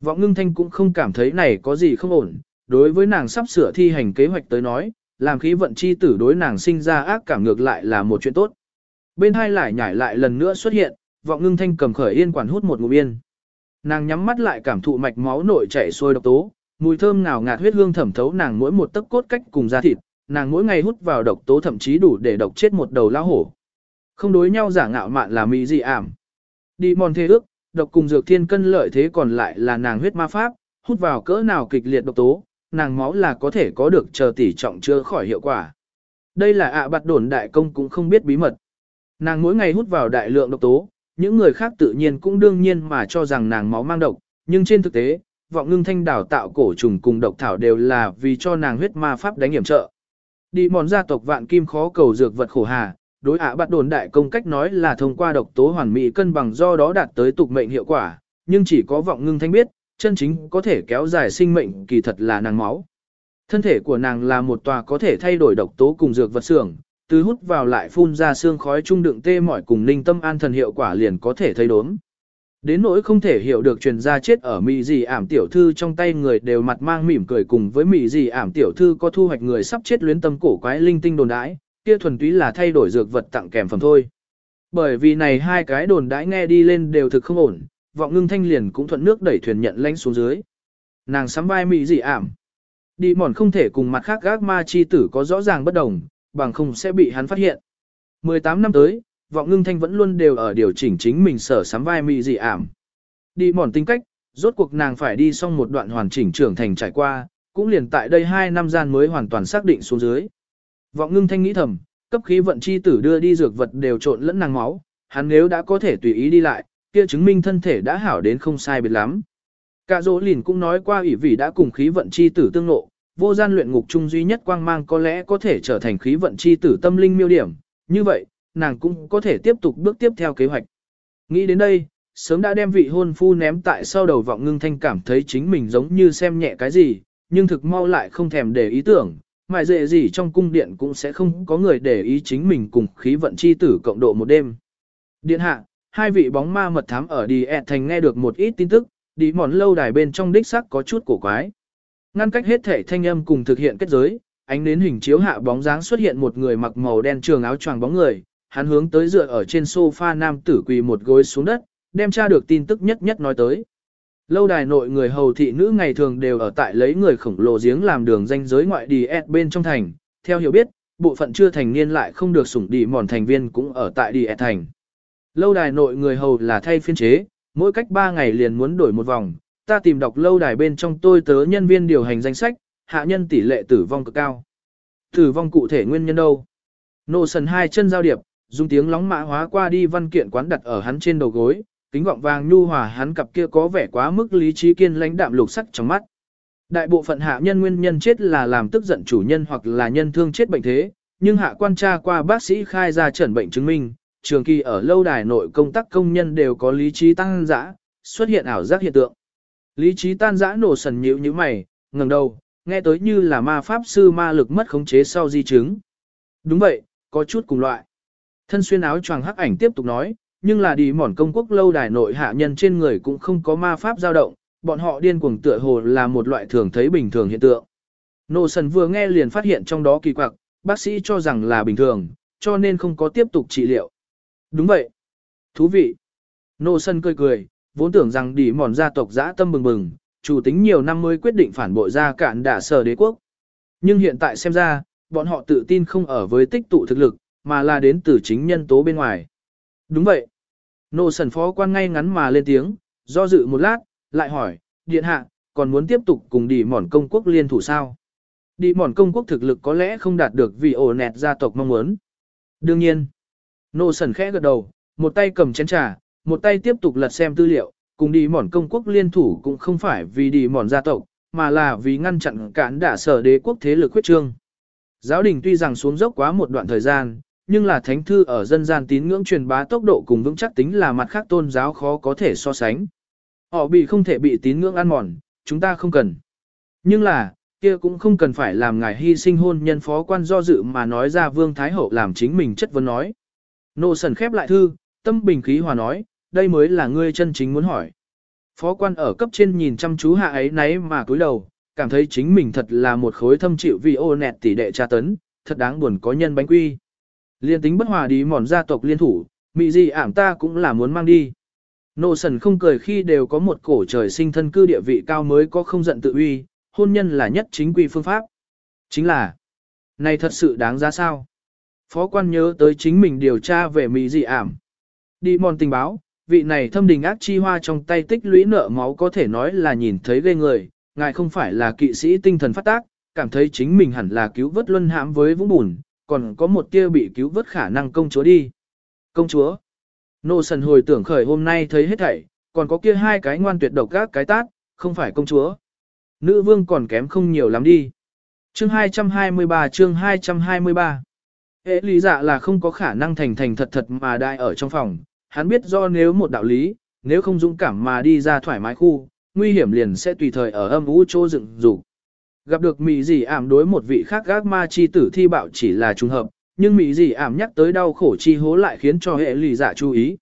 Speaker 1: Vọng ngưng thanh cũng không cảm thấy này có gì không ổn, đối với nàng sắp sửa thi hành kế hoạch tới nói, làm khí vận chi tử đối nàng sinh ra ác cảm ngược lại là một chuyện tốt. Bên hai lại nhảy lại lần nữa xuất hiện, vọng ngưng thanh cầm khởi yên quản hút một ngụm yên. Nàng nhắm mắt lại cảm thụ mạch máu nội chảy sôi độc tố, mùi thơm ngào ngạt huyết hương thẩm thấu nàng mỗi một tấc cốt cách cùng da thịt, nàng mỗi ngày hút vào độc tố thậm chí đủ để độc chết một đầu lao hổ. Không đối nhau giả ngạo mạn là mỹ dị ảm. Đi mòn thế ước, độc cùng dược thiên cân lợi thế còn lại là nàng huyết ma pháp, hút vào cỡ nào kịch liệt độc tố, nàng máu là có thể có được chờ tỷ trọng chưa khỏi hiệu quả. Đây là ạ à bạt đồn đại công cũng không biết bí mật. Nàng mỗi ngày hút vào đại lượng độc tố, những người khác tự nhiên cũng đương nhiên mà cho rằng nàng máu mang độc, nhưng trên thực tế, vọng ngưng thanh đảo tạo cổ trùng cùng độc thảo đều là vì cho nàng huyết ma pháp đánh hiểm trợ. Đi mòn gia tộc vạn kim khó cầu dược vật khổ hà, đối ạ à bắt đồn đại công cách nói là thông qua độc tố hoàn mỹ cân bằng do đó đạt tới tục mệnh hiệu quả, nhưng chỉ có vọng ngưng thanh biết, chân chính có thể kéo dài sinh mệnh kỳ thật là nàng máu. Thân thể của nàng là một tòa có thể thay đổi độc tố cùng dược vật xưởng, từ hút vào lại phun ra xương khói trung đựng tê mỏi cùng ninh tâm an thần hiệu quả liền có thể thấy đốm. Đến nỗi không thể hiểu được truyền ra chết ở mỹ gì ảm tiểu thư trong tay người đều mặt mang mỉm cười cùng với mỹ gì ảm tiểu thư có thu hoạch người sắp chết luyến tâm cổ quái linh tinh đồn đãi, kia thuần túy là thay đổi dược vật tặng kèm phẩm thôi. Bởi vì này hai cái đồn đãi nghe đi lên đều thực không ổn, vọng ngưng thanh liền cũng thuận nước đẩy thuyền nhận lánh xuống dưới. Nàng sắm vai mỹ gì ảm. Đi mòn không thể cùng mặt khác gác ma chi tử có rõ ràng bất đồng, bằng không sẽ bị hắn phát hiện. 18 năm tới, vọng ngưng thanh vẫn luôn đều ở điều chỉnh chính mình sở sắm vai mị dị ảm. Đi mòn tính cách, rốt cuộc nàng phải đi xong một đoạn hoàn chỉnh trưởng thành trải qua, cũng liền tại đây 2 năm gian mới hoàn toàn xác định xuống dưới. Vọng ngưng thanh nghĩ thầm, cấp khí vận chi tử đưa đi dược vật đều trộn lẫn nàng máu, hắn nếu đã có thể tùy ý đi lại, kia chứng minh thân thể đã hảo đến không sai biệt lắm. Cả dỗ lìn cũng nói qua ủy vị đã cùng khí vận chi tử tương nộ, vô gian luyện ngục chung duy nhất quang mang có lẽ có thể trở thành khí vận chi tử tâm linh miêu điểm, như vậy, nàng cũng có thể tiếp tục bước tiếp theo kế hoạch. Nghĩ đến đây, sớm đã đem vị hôn phu ném tại sau đầu vọng ngưng thanh cảm thấy chính mình giống như xem nhẹ cái gì, nhưng thực mau lại không thèm để ý tưởng, mài dệ gì trong cung điện cũng sẽ không có người để ý chính mình cùng khí vận chi tử cộng độ một đêm. Điện hạ, hai vị bóng ma mật thám ở đi ẹt thành nghe được một ít tin tức, đi mòn lâu đài bên trong đích sắc có chút cổ quái. Ngăn cách hết thể thanh âm cùng thực hiện kết giới, ánh nến hình chiếu hạ bóng dáng xuất hiện một người mặc màu đen trường áo choàng bóng người, hắn hướng tới dựa ở trên sofa nam tử quỳ một gối xuống đất, đem tra được tin tức nhất nhất nói tới. Lâu đài nội người hầu thị nữ ngày thường đều ở tại lấy người khổng lồ giếng làm đường danh giới ngoại đi ẹt bên trong thành, theo hiểu biết, bộ phận chưa thành niên lại không được sủng đi mòn thành viên cũng ở tại đi ẹt thành. Lâu đài nội người hầu là thay phiên chế, mỗi cách 3 ngày liền muốn đổi một vòng, ta tìm đọc lâu đài bên trong tôi tớ nhân viên điều hành danh sách, hạ nhân tỷ lệ tử vong cực cao. Tử vong cụ thể nguyên nhân đâu? Nô sần hai chân giao điệp, dùng tiếng lóng mã hóa qua đi văn kiện quán đặt ở hắn trên đầu gối, kính gọng vàng nhu hòa hắn cặp kia có vẻ quá mức lý trí kiên lãnh đạm lục sắc trong mắt. Đại bộ phận hạ nhân nguyên nhân chết là làm tức giận chủ nhân hoặc là nhân thương chết bệnh thế, nhưng hạ quan tra qua bác sĩ khai ra chẩn bệnh chứng minh, trường kỳ ở lâu đài nội công tác công nhân đều có lý trí tăng dã, xuất hiện ảo giác hiện tượng. Lý trí tan dã nổ sần nhíu như mày, ngẩng đầu, nghe tới như là ma pháp sư ma lực mất khống chế sau di chứng. Đúng vậy, có chút cùng loại. Thân xuyên áo choàng hắc ảnh tiếp tục nói, nhưng là đi mòn công quốc lâu đài nội hạ nhân trên người cũng không có ma pháp dao động, bọn họ điên cuồng tựa hồ là một loại thường thấy bình thường hiện tượng. Nô sần vừa nghe liền phát hiện trong đó kỳ quặc, bác sĩ cho rằng là bình thường, cho nên không có tiếp tục trị liệu. Đúng vậy. Thú vị. Nô sân cười cười, vốn tưởng rằng đi mòn gia tộc dã tâm bừng bừng, chủ tính nhiều năm mới quyết định phản bội ra cạn đả sở đế quốc. Nhưng hiện tại xem ra, bọn họ tự tin không ở với tích tụ thực lực, mà là đến từ chính nhân tố bên ngoài. Đúng vậy. Nô sần phó quan ngay ngắn mà lên tiếng, do dự một lát, lại hỏi, điện hạ, còn muốn tiếp tục cùng đi mòn công quốc liên thủ sao? Đi mòn công quốc thực lực có lẽ không đạt được vì ổ nẹt gia tộc mong muốn. Đương nhiên, nô sần khẽ gật đầu, một tay cầm chén trà, một tay tiếp tục lật xem tư liệu, cùng đi mòn công quốc liên thủ cũng không phải vì đi mòn gia tộc, mà là vì ngăn chặn cản đả sở đế quốc thế lực huyết trương. Giáo đình tuy rằng xuống dốc quá một đoạn thời gian, nhưng là thánh thư ở dân gian tín ngưỡng truyền bá tốc độ cùng vững chắc tính là mặt khác tôn giáo khó có thể so sánh. Họ bị không thể bị tín ngưỡng ăn mòn, chúng ta không cần. Nhưng là, kia cũng không cần phải làm ngài hy sinh hôn nhân phó quan do dự mà nói ra vương thái hậu làm chính mình chất vấn nói. Nô sần khép lại thư, tâm bình khí hòa nói, đây mới là ngươi chân chính muốn hỏi. Phó quan ở cấp trên nhìn chăm chú hạ ấy nấy mà cúi đầu, cảm thấy chính mình thật là một khối thâm chịu vì ô nẹt tỷ đệ tra tấn, thật đáng buồn có nhân bánh quy. Liên tính bất hòa đi mòn gia tộc liên thủ, mị gì ảm ta cũng là muốn mang đi. Nô sần không cười khi đều có một cổ trời sinh thân cư địa vị cao mới có không giận tự uy, hôn nhân là nhất chính quy phương pháp. Chính là, này thật sự đáng giá sao? Phó quan nhớ tới chính mình điều tra về mỹ dị ảm. Đi mòn tình báo, vị này thâm đình ác chi hoa trong tay tích lũy nợ máu có thể nói là nhìn thấy ghê người, ngài không phải là kỵ sĩ tinh thần phát tác, cảm thấy chính mình hẳn là cứu vớt luân hãm với vũng bùn, còn có một tia bị cứu vớt khả năng công chúa đi. Công chúa. Nô sần hồi tưởng khởi hôm nay thấy hết thảy, còn có kia hai cái ngoan tuyệt độc các cái tát, không phải công chúa. Nữ vương còn kém không nhiều lắm đi. Chương 223 chương 223 Hệ lý dạ là không có khả năng thành thành thật thật mà đại ở trong phòng, hắn biết do nếu một đạo lý, nếu không dũng cảm mà đi ra thoải mái khu, nguy hiểm liền sẽ tùy thời ở âm vũ chỗ dựng dục. Gặp được Mỹ dị ảm đối một vị khác gác ma chi tử thi bạo chỉ là trùng hợp, nhưng Mỹ dị ảm nhắc tới đau khổ chi hố lại khiến cho hệ lì dạ chú ý.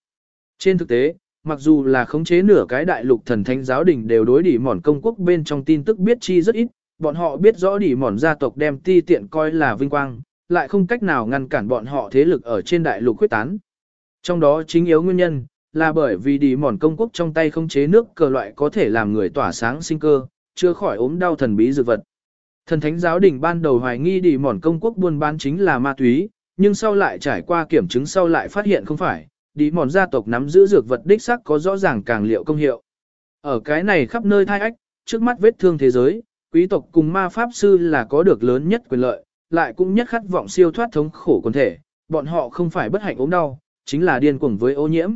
Speaker 1: Trên thực tế, mặc dù là khống chế nửa cái đại lục thần thánh giáo đình đều đối đỉ mòn công quốc bên trong tin tức biết chi rất ít, bọn họ biết rõ đỉ mòn gia tộc đem ti tiện coi là vinh quang, lại không cách nào ngăn cản bọn họ thế lực ở trên đại lục quyết tán. Trong đó chính yếu nguyên nhân, là bởi vì đi mòn công quốc trong tay không chế nước cờ loại có thể làm người tỏa sáng sinh cơ, chưa khỏi ốm đau thần bí dược vật. Thần thánh giáo đình ban đầu hoài nghi đi mòn công quốc buôn bán chính là ma túy, nhưng sau lại trải qua kiểm chứng sau lại phát hiện không phải, đi mòn gia tộc nắm giữ dược vật đích sắc có rõ ràng càng liệu công hiệu. Ở cái này khắp nơi thai ách, trước mắt vết thương thế giới, quý tộc cùng ma pháp sư là có được lớn nhất quyền lợi, lại cũng nhất khát vọng siêu thoát thống khổ quần thể, bọn họ không phải bất hạnh ốm đau, chính là điên cuồng với ô nhiễm.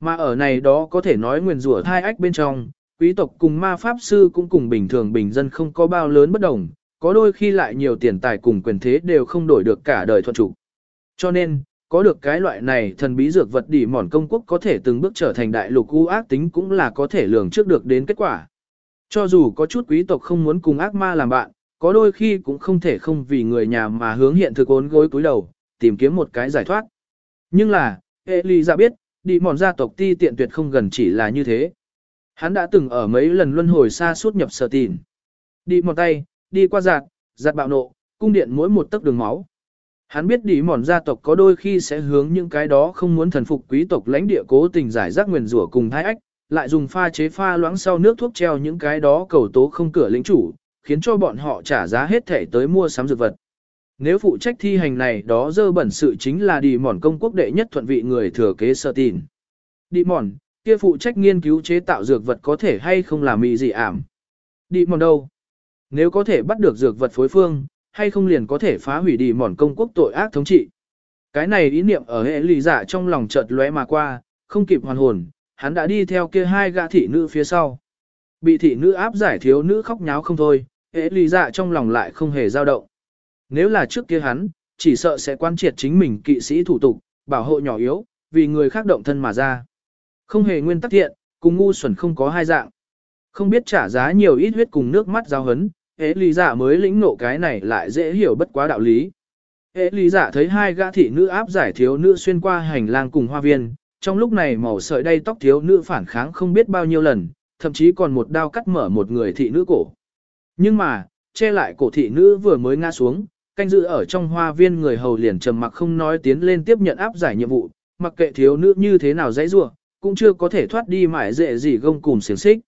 Speaker 1: Mà ở này đó có thể nói nguyền rủa thai ách bên trong, quý tộc cùng ma pháp sư cũng cùng bình thường bình dân không có bao lớn bất đồng, có đôi khi lại nhiều tiền tài cùng quyền thế đều không đổi được cả đời thuận chủ. Cho nên, có được cái loại này thần bí dược vật đỉ mòn công quốc có thể từng bước trở thành đại lục u ác tính cũng là có thể lường trước được đến kết quả. Cho dù có chút quý tộc không muốn cùng ác ma làm bạn, có đôi khi cũng không thể không vì người nhà mà hướng hiện thực ốn gối cúi đầu, tìm kiếm một cái giải thoát. Nhưng là, Eli ra biết, đi mòn gia tộc ti tiện tuyệt không gần chỉ là như thế. Hắn đã từng ở mấy lần luân hồi xa suốt nhập sở tìn. Đi mòn tay, đi qua giạt, giạt bạo nộ, cung điện mỗi một tấc đường máu. Hắn biết đi mòn gia tộc có đôi khi sẽ hướng những cái đó không muốn thần phục quý tộc lãnh địa cố tình giải rác nguyền rủa cùng thái ách, lại dùng pha chế pha loãng sau nước thuốc treo những cái đó cầu tố không cửa lĩnh chủ, khiến cho bọn họ trả giá hết thể tới mua sắm dược vật. Nếu phụ trách thi hành này đó dơ bẩn sự chính là đi mòn công quốc đệ nhất thuận vị người thừa kế sơ tìn. Đi mòn, kia phụ trách nghiên cứu chế tạo dược vật có thể hay không là mị gì ảm. Đi mòn đâu? Nếu có thể bắt được dược vật phối phương, hay không liền có thể phá hủy đi mòn công quốc tội ác thống trị. Cái này ý niệm ở hệ lì dạ trong lòng chợt lóe mà qua, không kịp hoàn hồn, hắn đã đi theo kia hai gã thị nữ phía sau. Bị thị nữ áp giải thiếu nữ khóc nháo không thôi, hệ lì dạ trong lòng lại không hề dao động. Nếu là trước kia hắn, chỉ sợ sẽ quan triệt chính mình kỵ sĩ thủ tục, bảo hộ nhỏ yếu, vì người khác động thân mà ra. Không hề nguyên tắc thiện, cùng ngu xuẩn không có hai dạng. Không biết trả giá nhiều ít huyết cùng nước mắt giao hấn, ế lý giả mới lĩnh nộ cái này lại dễ hiểu bất quá đạo lý. Ế lý giả thấy hai gã thị nữ áp giải thiếu nữ xuyên qua hành lang cùng hoa viên, trong lúc này màu sợi đay tóc thiếu nữ phản kháng không biết bao nhiêu lần, thậm chí còn một đao cắt mở một người thị nữ cổ. Nhưng mà, che lại cổ thị nữ vừa mới ngã xuống, canh giữ ở trong hoa viên người hầu liền trầm mặc không nói tiến lên tiếp nhận áp giải nhiệm vụ, mặc kệ thiếu nữ như thế nào dãy rủa, cũng chưa có thể thoát đi mãi dễ gì gông cùng xiềng xích.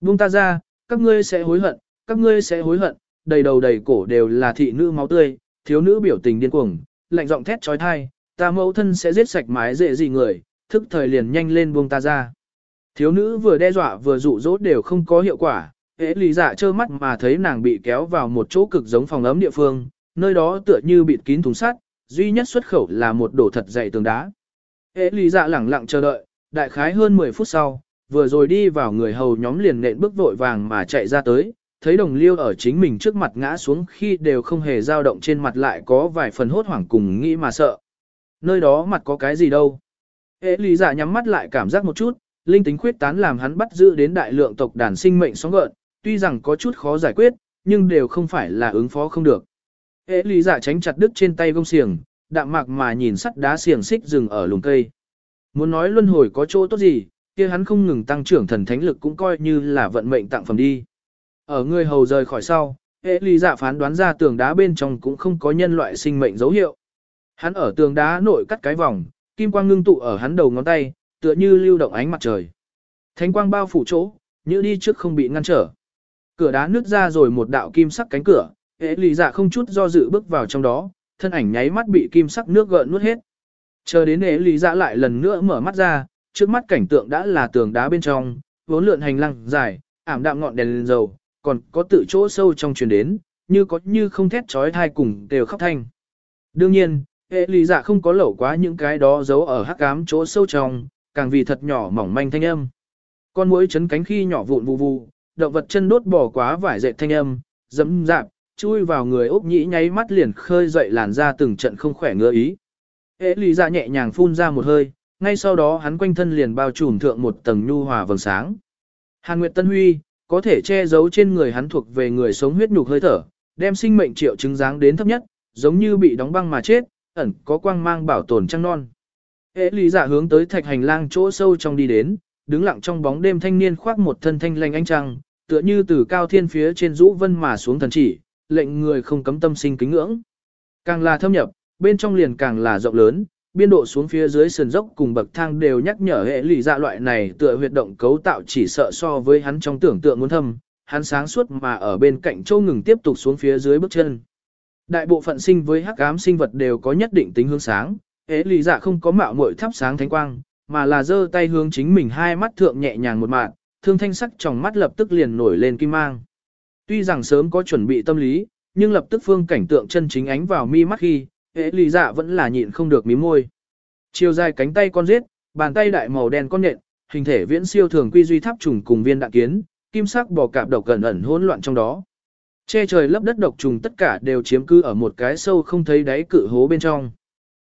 Speaker 1: Buông ta ra, các ngươi sẽ hối hận, các ngươi sẽ hối hận, đầy đầu đầy cổ đều là thị nữ máu tươi, thiếu nữ biểu tình điên cuồng, lạnh giọng thét chói tai ta mẫu thân sẽ giết sạch mái dễ gì người, thức thời liền nhanh lên buông ta ra. Thiếu nữ vừa đe dọa vừa dụ dỗ đều không có hiệu quả, hễ lý giả trơ mắt mà thấy nàng bị kéo vào một chỗ cực giống phòng ấm địa phương, nơi đó tựa như bịt kín thùng sắt, duy nhất xuất khẩu là một đổ thật dày tường đá. Hễ lý dạ lẳng lặng chờ đợi, đại khái hơn 10 phút sau, vừa rồi đi vào người hầu nhóm liền nện bước vội vàng mà chạy ra tới, thấy đồng liêu ở chính mình trước mặt ngã xuống khi đều không hề dao động trên mặt lại có vài phần hốt hoảng cùng nghĩ mà sợ. Nơi đó mặt có cái gì đâu. Hệ lý giả dạ nhắm mắt lại cảm giác một chút, linh tính khuyết tán làm hắn bắt giữ đến đại lượng tộc đàn sinh mệnh sóng gợn, tuy rằng có chút khó giải quyết, nhưng đều không phải là ứng phó không được. Hệ lý giả tránh chặt đứt trên tay gông xiềng, đạm mạc mà nhìn sắt đá xiềng xích dừng ở lùng cây. Muốn nói luân hồi có chỗ tốt gì, kia hắn không ngừng tăng trưởng thần thánh lực cũng coi như là vận mệnh tặng phẩm đi. Ở người hầu rời khỏi sau, hệ lý dạ phán đoán ra tường đá bên trong cũng không có nhân loại sinh mệnh dấu hiệu. Hắn ở tường đá nội cắt cái vòng, kim quang ngưng tụ ở hắn đầu ngón tay, tựa như lưu động ánh mặt trời. Thánh quang bao phủ chỗ, như đi trước không bị ngăn trở. Cửa đá nứt ra rồi một đạo kim sắc cánh cửa, hệ lì dạ không chút do dự bước vào trong đó, thân ảnh nháy mắt bị kim sắc nước gợn nuốt hết. Chờ đến hệ lì dạ lại lần nữa mở mắt ra, trước mắt cảnh tượng đã là tường đá bên trong, vốn lượn hành lang dài, ảm đạm ngọn đèn lên dầu, còn có tự chỗ sâu trong truyền đến, như có như không thét trói thai cùng đều khóc thanh. Đương nhiên, hệ lý dạ không có lẩu quá những cái đó giấu ở hắc ám chỗ sâu trong, càng vì thật nhỏ mỏng manh thanh âm. Con muỗi chấn cánh khi nhỏ vụn vụ vụ, động vật chân đốt bỏ quá vải dệt thanh âm, dẫm dạp, chui vào người ốc nhĩ nháy mắt liền khơi dậy làn ra từng trận không khỏe ngứa ý. Hệ lý dạ nhẹ nhàng phun ra một hơi, ngay sau đó hắn quanh thân liền bao trùm thượng một tầng nhu hòa vầng sáng. Hàn Nguyệt Tân Huy, có thể che giấu trên người hắn thuộc về người sống huyết nhục hơi thở, đem sinh mệnh triệu chứng dáng đến thấp nhất, giống như bị đóng băng mà chết, ẩn có quang mang bảo tồn trăng non. Hệ lý giả dạ hướng tới thạch hành lang chỗ sâu trong đi đến, đứng lặng trong bóng đêm thanh niên khoác một thân thanh lanh ánh trăng, tựa như từ cao thiên phía trên rũ vân mà xuống thần chỉ, lệnh người không cấm tâm sinh kính ngưỡng. Càng là thâm nhập, bên trong liền càng là rộng lớn, biên độ xuống phía dưới sườn dốc cùng bậc thang đều nhắc nhở hệ lụy dạ loại này tựa huyệt động cấu tạo chỉ sợ so với hắn trong tưởng tượng muốn thâm, hắn sáng suốt mà ở bên cạnh châu ngừng tiếp tục xuống phía dưới bước chân. Đại bộ phận sinh với hắc ám sinh vật đều có nhất định tính hướng sáng, hệ lụy dạ không có mạo muội thắp sáng thánh quang, mà là giơ tay hướng chính mình hai mắt thượng nhẹ nhàng một mạng, thương thanh sắc trong mắt lập tức liền nổi lên kim mang. Tuy rằng sớm có chuẩn bị tâm lý, nhưng lập tức phương cảnh tượng chân chính ánh vào mi mắt khi, hệ lì dạ vẫn là nhịn không được mím môi. Chiều dài cánh tay con giết, bàn tay đại màu đen con nện, hình thể viễn siêu thường quy duy tháp trùng cùng viên đạn kiến, kim sắc bò cạp độc gần ẩn hỗn loạn trong đó. Che trời lấp đất độc trùng tất cả đều chiếm cứ ở một cái sâu không thấy đáy cự hố bên trong.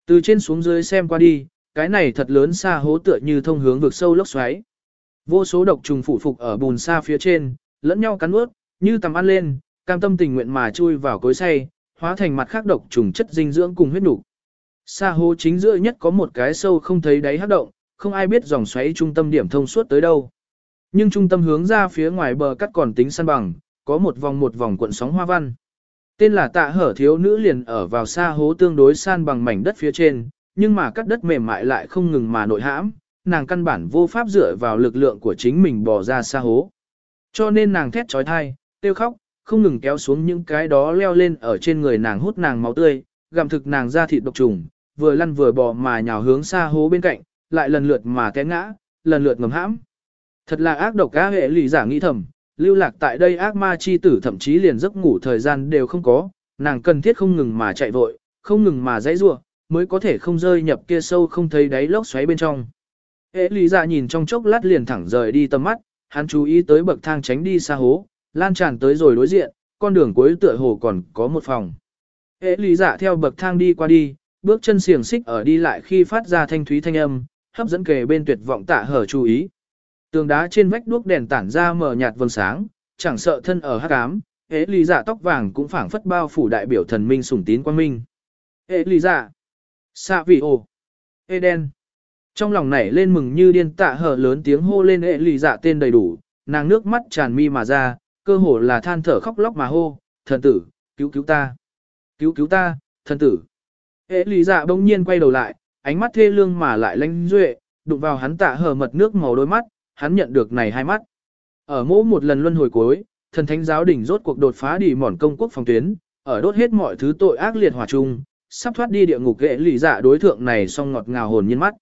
Speaker 1: Từ trên xuống dưới xem qua đi, cái này thật lớn xa hố tựa như thông hướng vực sâu lốc xoáy. Vô số độc trùng phụ phục ở bùn xa phía trên, lẫn nhau cắn ướt, như tầm ăn lên, cam tâm tình nguyện mà chui vào cối xay, hóa thành mặt khác độc trùng chất dinh dưỡng cùng huyết đủ. Xa hố chính giữa nhất có một cái sâu không thấy đáy hấp động, không ai biết dòng xoáy trung tâm điểm thông suốt tới đâu. Nhưng trung tâm hướng ra phía ngoài bờ cắt còn tính săn bằng, có một vòng một vòng cuộn sóng hoa văn. Tên là tạ hở thiếu nữ liền ở vào xa hố tương đối san bằng mảnh đất phía trên, nhưng mà cắt đất mềm mại lại không ngừng mà nội hãm, nàng căn bản vô pháp dựa vào lực lượng của chính mình bỏ ra xa hố. Cho nên nàng thét trói thai, tiêu khóc, không ngừng kéo xuống những cái đó leo lên ở trên người nàng hút nàng máu tươi, gặm thực nàng ra thịt độc trùng, vừa lăn vừa bò mà nhào hướng xa hố bên cạnh, lại lần lượt mà té ngã, lần lượt ngầm hãm. Thật là ác độc cá hệ lì giả nghĩ thầm, lưu lạc tại đây ác ma chi tử thậm chí liền giấc ngủ thời gian đều không có, nàng cần thiết không ngừng mà chạy vội, không ngừng mà dãy rủa, mới có thể không rơi nhập kia sâu không thấy đáy lốc xoáy bên trong. Hệ lý giả nhìn trong chốc lát liền thẳng rời đi tầm mắt, hắn chú ý tới bậc thang tránh đi xa hố, lan tràn tới rồi đối diện, con đường cuối tựa hồ còn có một phòng. Hệ lý giả dạ theo bậc thang đi qua đi, bước chân xiềng xích ở đi lại khi phát ra thanh thúy thanh âm, hấp dẫn kề bên tuyệt vọng tạ hở chú ý. Tường đá trên vách đuốc đèn tản ra mờ nhạt vầng sáng, chẳng sợ thân ở hắc ám, hệ lý giả dạ tóc vàng cũng phảng phất bao phủ đại biểu thần minh sủng tín quan minh. Hệ lý giả, xạ vị ồ, Eden. Trong lòng nảy lên mừng như điên tạ hở lớn tiếng hô lên hệ lý giả dạ tên đầy đủ, nàng nước mắt tràn mi mà ra, cơ hồ là than thở khóc lóc mà hô, thần tử, cứu cứu ta, cứu cứu ta, thần tử. Hệ lý dạ bỗng nhiên quay đầu lại, ánh mắt thê lương mà lại lanh duệ, đụng vào hắn tạ hở mật nước màu đôi mắt, hắn nhận được này hai mắt. Ở mỗi một lần luân hồi cuối, thần thánh giáo đỉnh rốt cuộc đột phá đi mòn công quốc phòng tuyến, ở đốt hết mọi thứ tội ác liệt hòa chung, sắp thoát đi địa ngục ghệ lì dạ đối thượng này song ngọt ngào hồn nhiên mắt.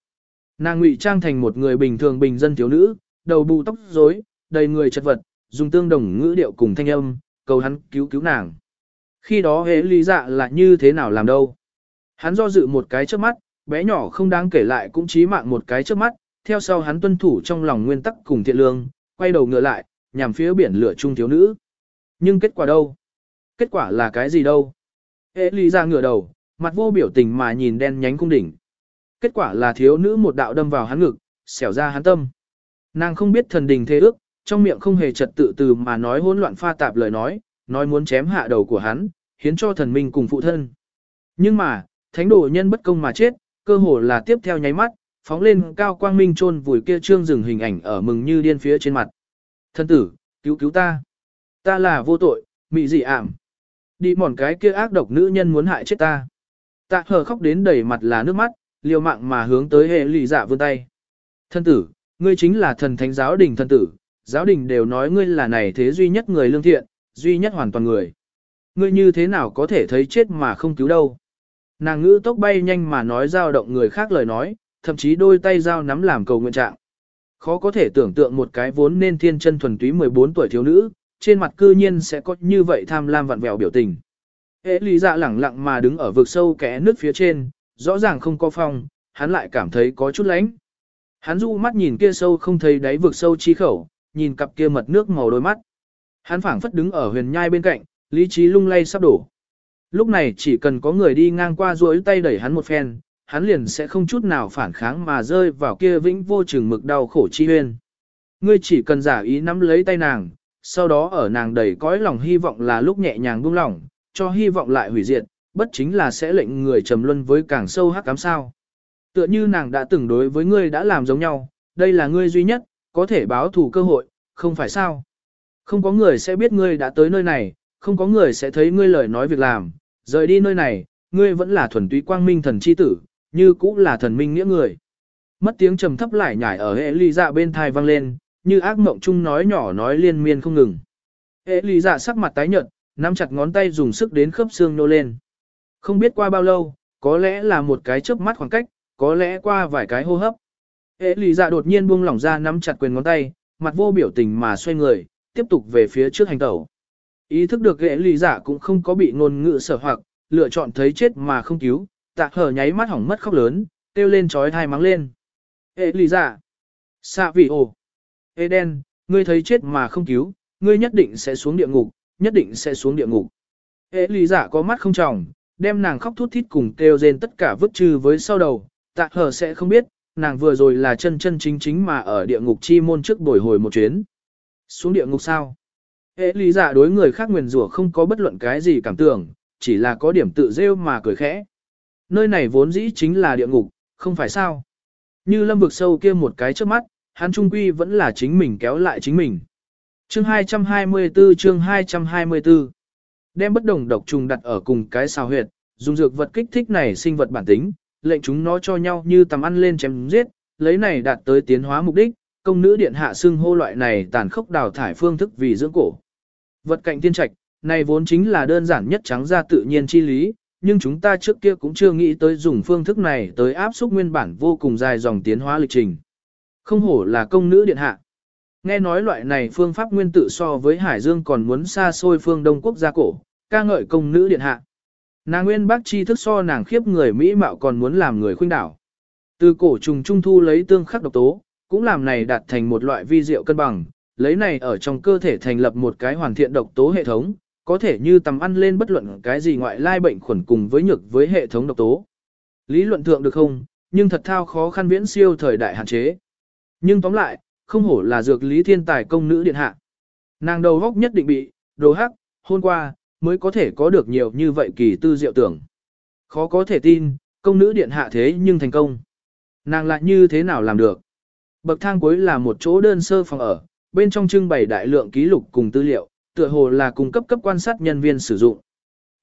Speaker 1: Nàng ngụy trang thành một người bình thường bình dân thiếu nữ, đầu bù tóc rối, đầy người chật vật, dùng tương đồng ngữ điệu cùng thanh âm, cầu hắn cứu cứu nàng. Khi đó hệ lý dạ là như thế nào làm đâu? Hắn do dự một cái trước mắt, bé nhỏ không đáng kể lại cũng chí mạng một cái trước mắt, theo sau hắn tuân thủ trong lòng nguyên tắc cùng thiện lương, quay đầu ngựa lại, nhằm phía biển lửa trung thiếu nữ. Nhưng kết quả đâu? Kết quả là cái gì đâu? Hệ lý dạ ra ngựa đầu, mặt vô biểu tình mà nhìn đen nhánh cung đỉnh. Kết quả là thiếu nữ một đạo đâm vào hắn ngực, xẻo ra hắn tâm. Nàng không biết thần đình thế ước, trong miệng không hề trật tự từ mà nói hỗn loạn pha tạp lời nói, nói muốn chém hạ đầu của hắn, hiến cho thần minh cùng phụ thân. Nhưng mà, thánh đồ nhân bất công mà chết, cơ hồ là tiếp theo nháy mắt, phóng lên cao quang minh chôn vùi kia trương dừng hình ảnh ở mừng như điên phía trên mặt. Thân tử, cứu cứu ta. Ta là vô tội, mị dị ảm. Đi mòn cái kia ác độc nữ nhân muốn hại chết ta. Tạ hờ khóc đến đầy mặt là nước mắt, liều mạng mà hướng tới hệ lì dạ vươn tay. Thân tử, ngươi chính là thần thánh giáo đình thân tử, giáo đình đều nói ngươi là này thế duy nhất người lương thiện, duy nhất hoàn toàn người. Ngươi như thế nào có thể thấy chết mà không cứu đâu. Nàng ngữ tốc bay nhanh mà nói giao động người khác lời nói, thậm chí đôi tay giao nắm làm cầu nguyện trạng. Khó có thể tưởng tượng một cái vốn nên thiên chân thuần túy 14 tuổi thiếu nữ, trên mặt cư nhiên sẽ có như vậy tham lam vặn vẹo biểu tình. Hệ lý dạ lẳng lặng mà đứng ở vực sâu kẽ nước phía trên, rõ ràng không có phong, hắn lại cảm thấy có chút lánh. Hắn du mắt nhìn kia sâu không thấy đáy vực sâu chi khẩu, nhìn cặp kia mật nước màu đôi mắt. Hắn phảng phất đứng ở huyền nhai bên cạnh, lý trí lung lay sắp đổ. Lúc này chỉ cần có người đi ngang qua duỗi tay đẩy hắn một phen, hắn liền sẽ không chút nào phản kháng mà rơi vào kia vĩnh vô chừng mực đau khổ chi huyên. Ngươi chỉ cần giả ý nắm lấy tay nàng, sau đó ở nàng đầy cõi lòng hy vọng là lúc nhẹ nhàng buông lỏng, cho hy vọng lại hủy diệt, bất chính là sẽ lệnh người trầm luân với càng sâu hắc cám sao. Tựa như nàng đã từng đối với ngươi đã làm giống nhau, đây là ngươi duy nhất, có thể báo thù cơ hội, không phải sao. Không có người sẽ biết ngươi đã tới nơi này, không có người sẽ thấy ngươi lời nói việc làm, rời đi nơi này, ngươi vẫn là thuần túy quang minh thần chi tử, như cũng là thần minh nghĩa người. Mất tiếng trầm thấp lại nhảy ở hệ ly dạ bên thai vang lên, như ác mộng chung nói nhỏ nói liên miên không ngừng. Hệ ly dạ sắc mặt tái nhợt, nắm chặt ngón tay dùng sức đến khớp xương nô lên. Không biết qua bao lâu, có lẽ là một cái chớp mắt khoảng cách, có lẽ qua vài cái hô hấp. Hệ lì dạ đột nhiên buông lỏng ra nắm chặt quyền ngón tay, mặt vô biểu tình mà xoay người, tiếp tục về phía trước hành tẩu. Ý thức được ghệ lì dạ cũng không có bị ngôn ngữ sở hoặc, lựa chọn thấy chết mà không cứu, tạ hở nháy mắt hỏng mất khóc lớn, kêu lên trói thai mắng lên. Ê lì dạ! Xạ vị ồ! Ê đen, ngươi thấy chết mà không cứu, ngươi nhất định sẽ xuống địa ngục, nhất định sẽ xuống địa ngục. Ê lì dạ có mắt không tròng, đem nàng khóc thút thít cùng kêu rên tất cả vứt trừ với sau đầu, tạ hờ sẽ không biết, nàng vừa rồi là chân chân chính chính mà ở địa ngục chi môn trước bồi hồi một chuyến. Xuống địa ngục sao? Hệ lý giả đối người khác nguyền rủa không có bất luận cái gì cảm tưởng, chỉ là có điểm tự rêu mà cười khẽ. Nơi này vốn dĩ chính là địa ngục, không phải sao? Như lâm vực sâu kia một cái trước mắt, hắn trung quy vẫn là chính mình kéo lại chính mình. Chương 224 chương 224 Đem bất đồng độc trùng đặt ở cùng cái xào huyệt, dùng dược vật kích thích này sinh vật bản tính, lệnh chúng nó cho nhau như tầm ăn lên chém giết, lấy này đạt tới tiến hóa mục đích, công nữ điện hạ xưng hô loại này tàn khốc đào thải phương thức vì dưỡng cổ. Vật cạnh tiên trạch, này vốn chính là đơn giản nhất trắng ra tự nhiên chi lý, nhưng chúng ta trước kia cũng chưa nghĩ tới dùng phương thức này tới áp xúc nguyên bản vô cùng dài dòng tiến hóa lịch trình. Không hổ là công nữ điện hạ. Nghe nói loại này phương pháp nguyên tử so với Hải Dương còn muốn xa xôi phương Đông quốc gia cổ, ca ngợi công nữ điện hạ. Nàng nguyên bác chi thức so nàng khiếp người Mỹ mạo còn muốn làm người khuynh đảo. Từ cổ trùng trung thu lấy tương khắc độc tố, cũng làm này đạt thành một loại vi diệu cân bằng, lấy này ở trong cơ thể thành lập một cái hoàn thiện độc tố hệ thống, có thể như tầm ăn lên bất luận cái gì ngoại lai bệnh khuẩn cùng với nhược với hệ thống độc tố. Lý luận thượng được không, nhưng thật thao khó khăn viễn siêu thời đại hạn chế. Nhưng tóm lại, không hổ là dược lý thiên tài công nữ điện hạ. Nàng đầu góc nhất định bị, đồ hắc, hôn qua, mới có thể có được nhiều như vậy kỳ tư diệu tưởng. Khó có thể tin, công nữ điện hạ thế nhưng thành công. Nàng lại như thế nào làm được? Bậc thang cuối là một chỗ đơn sơ phòng ở, bên trong trưng bày đại lượng ký lục cùng tư liệu, tựa hồ là cung cấp cấp quan sát nhân viên sử dụng.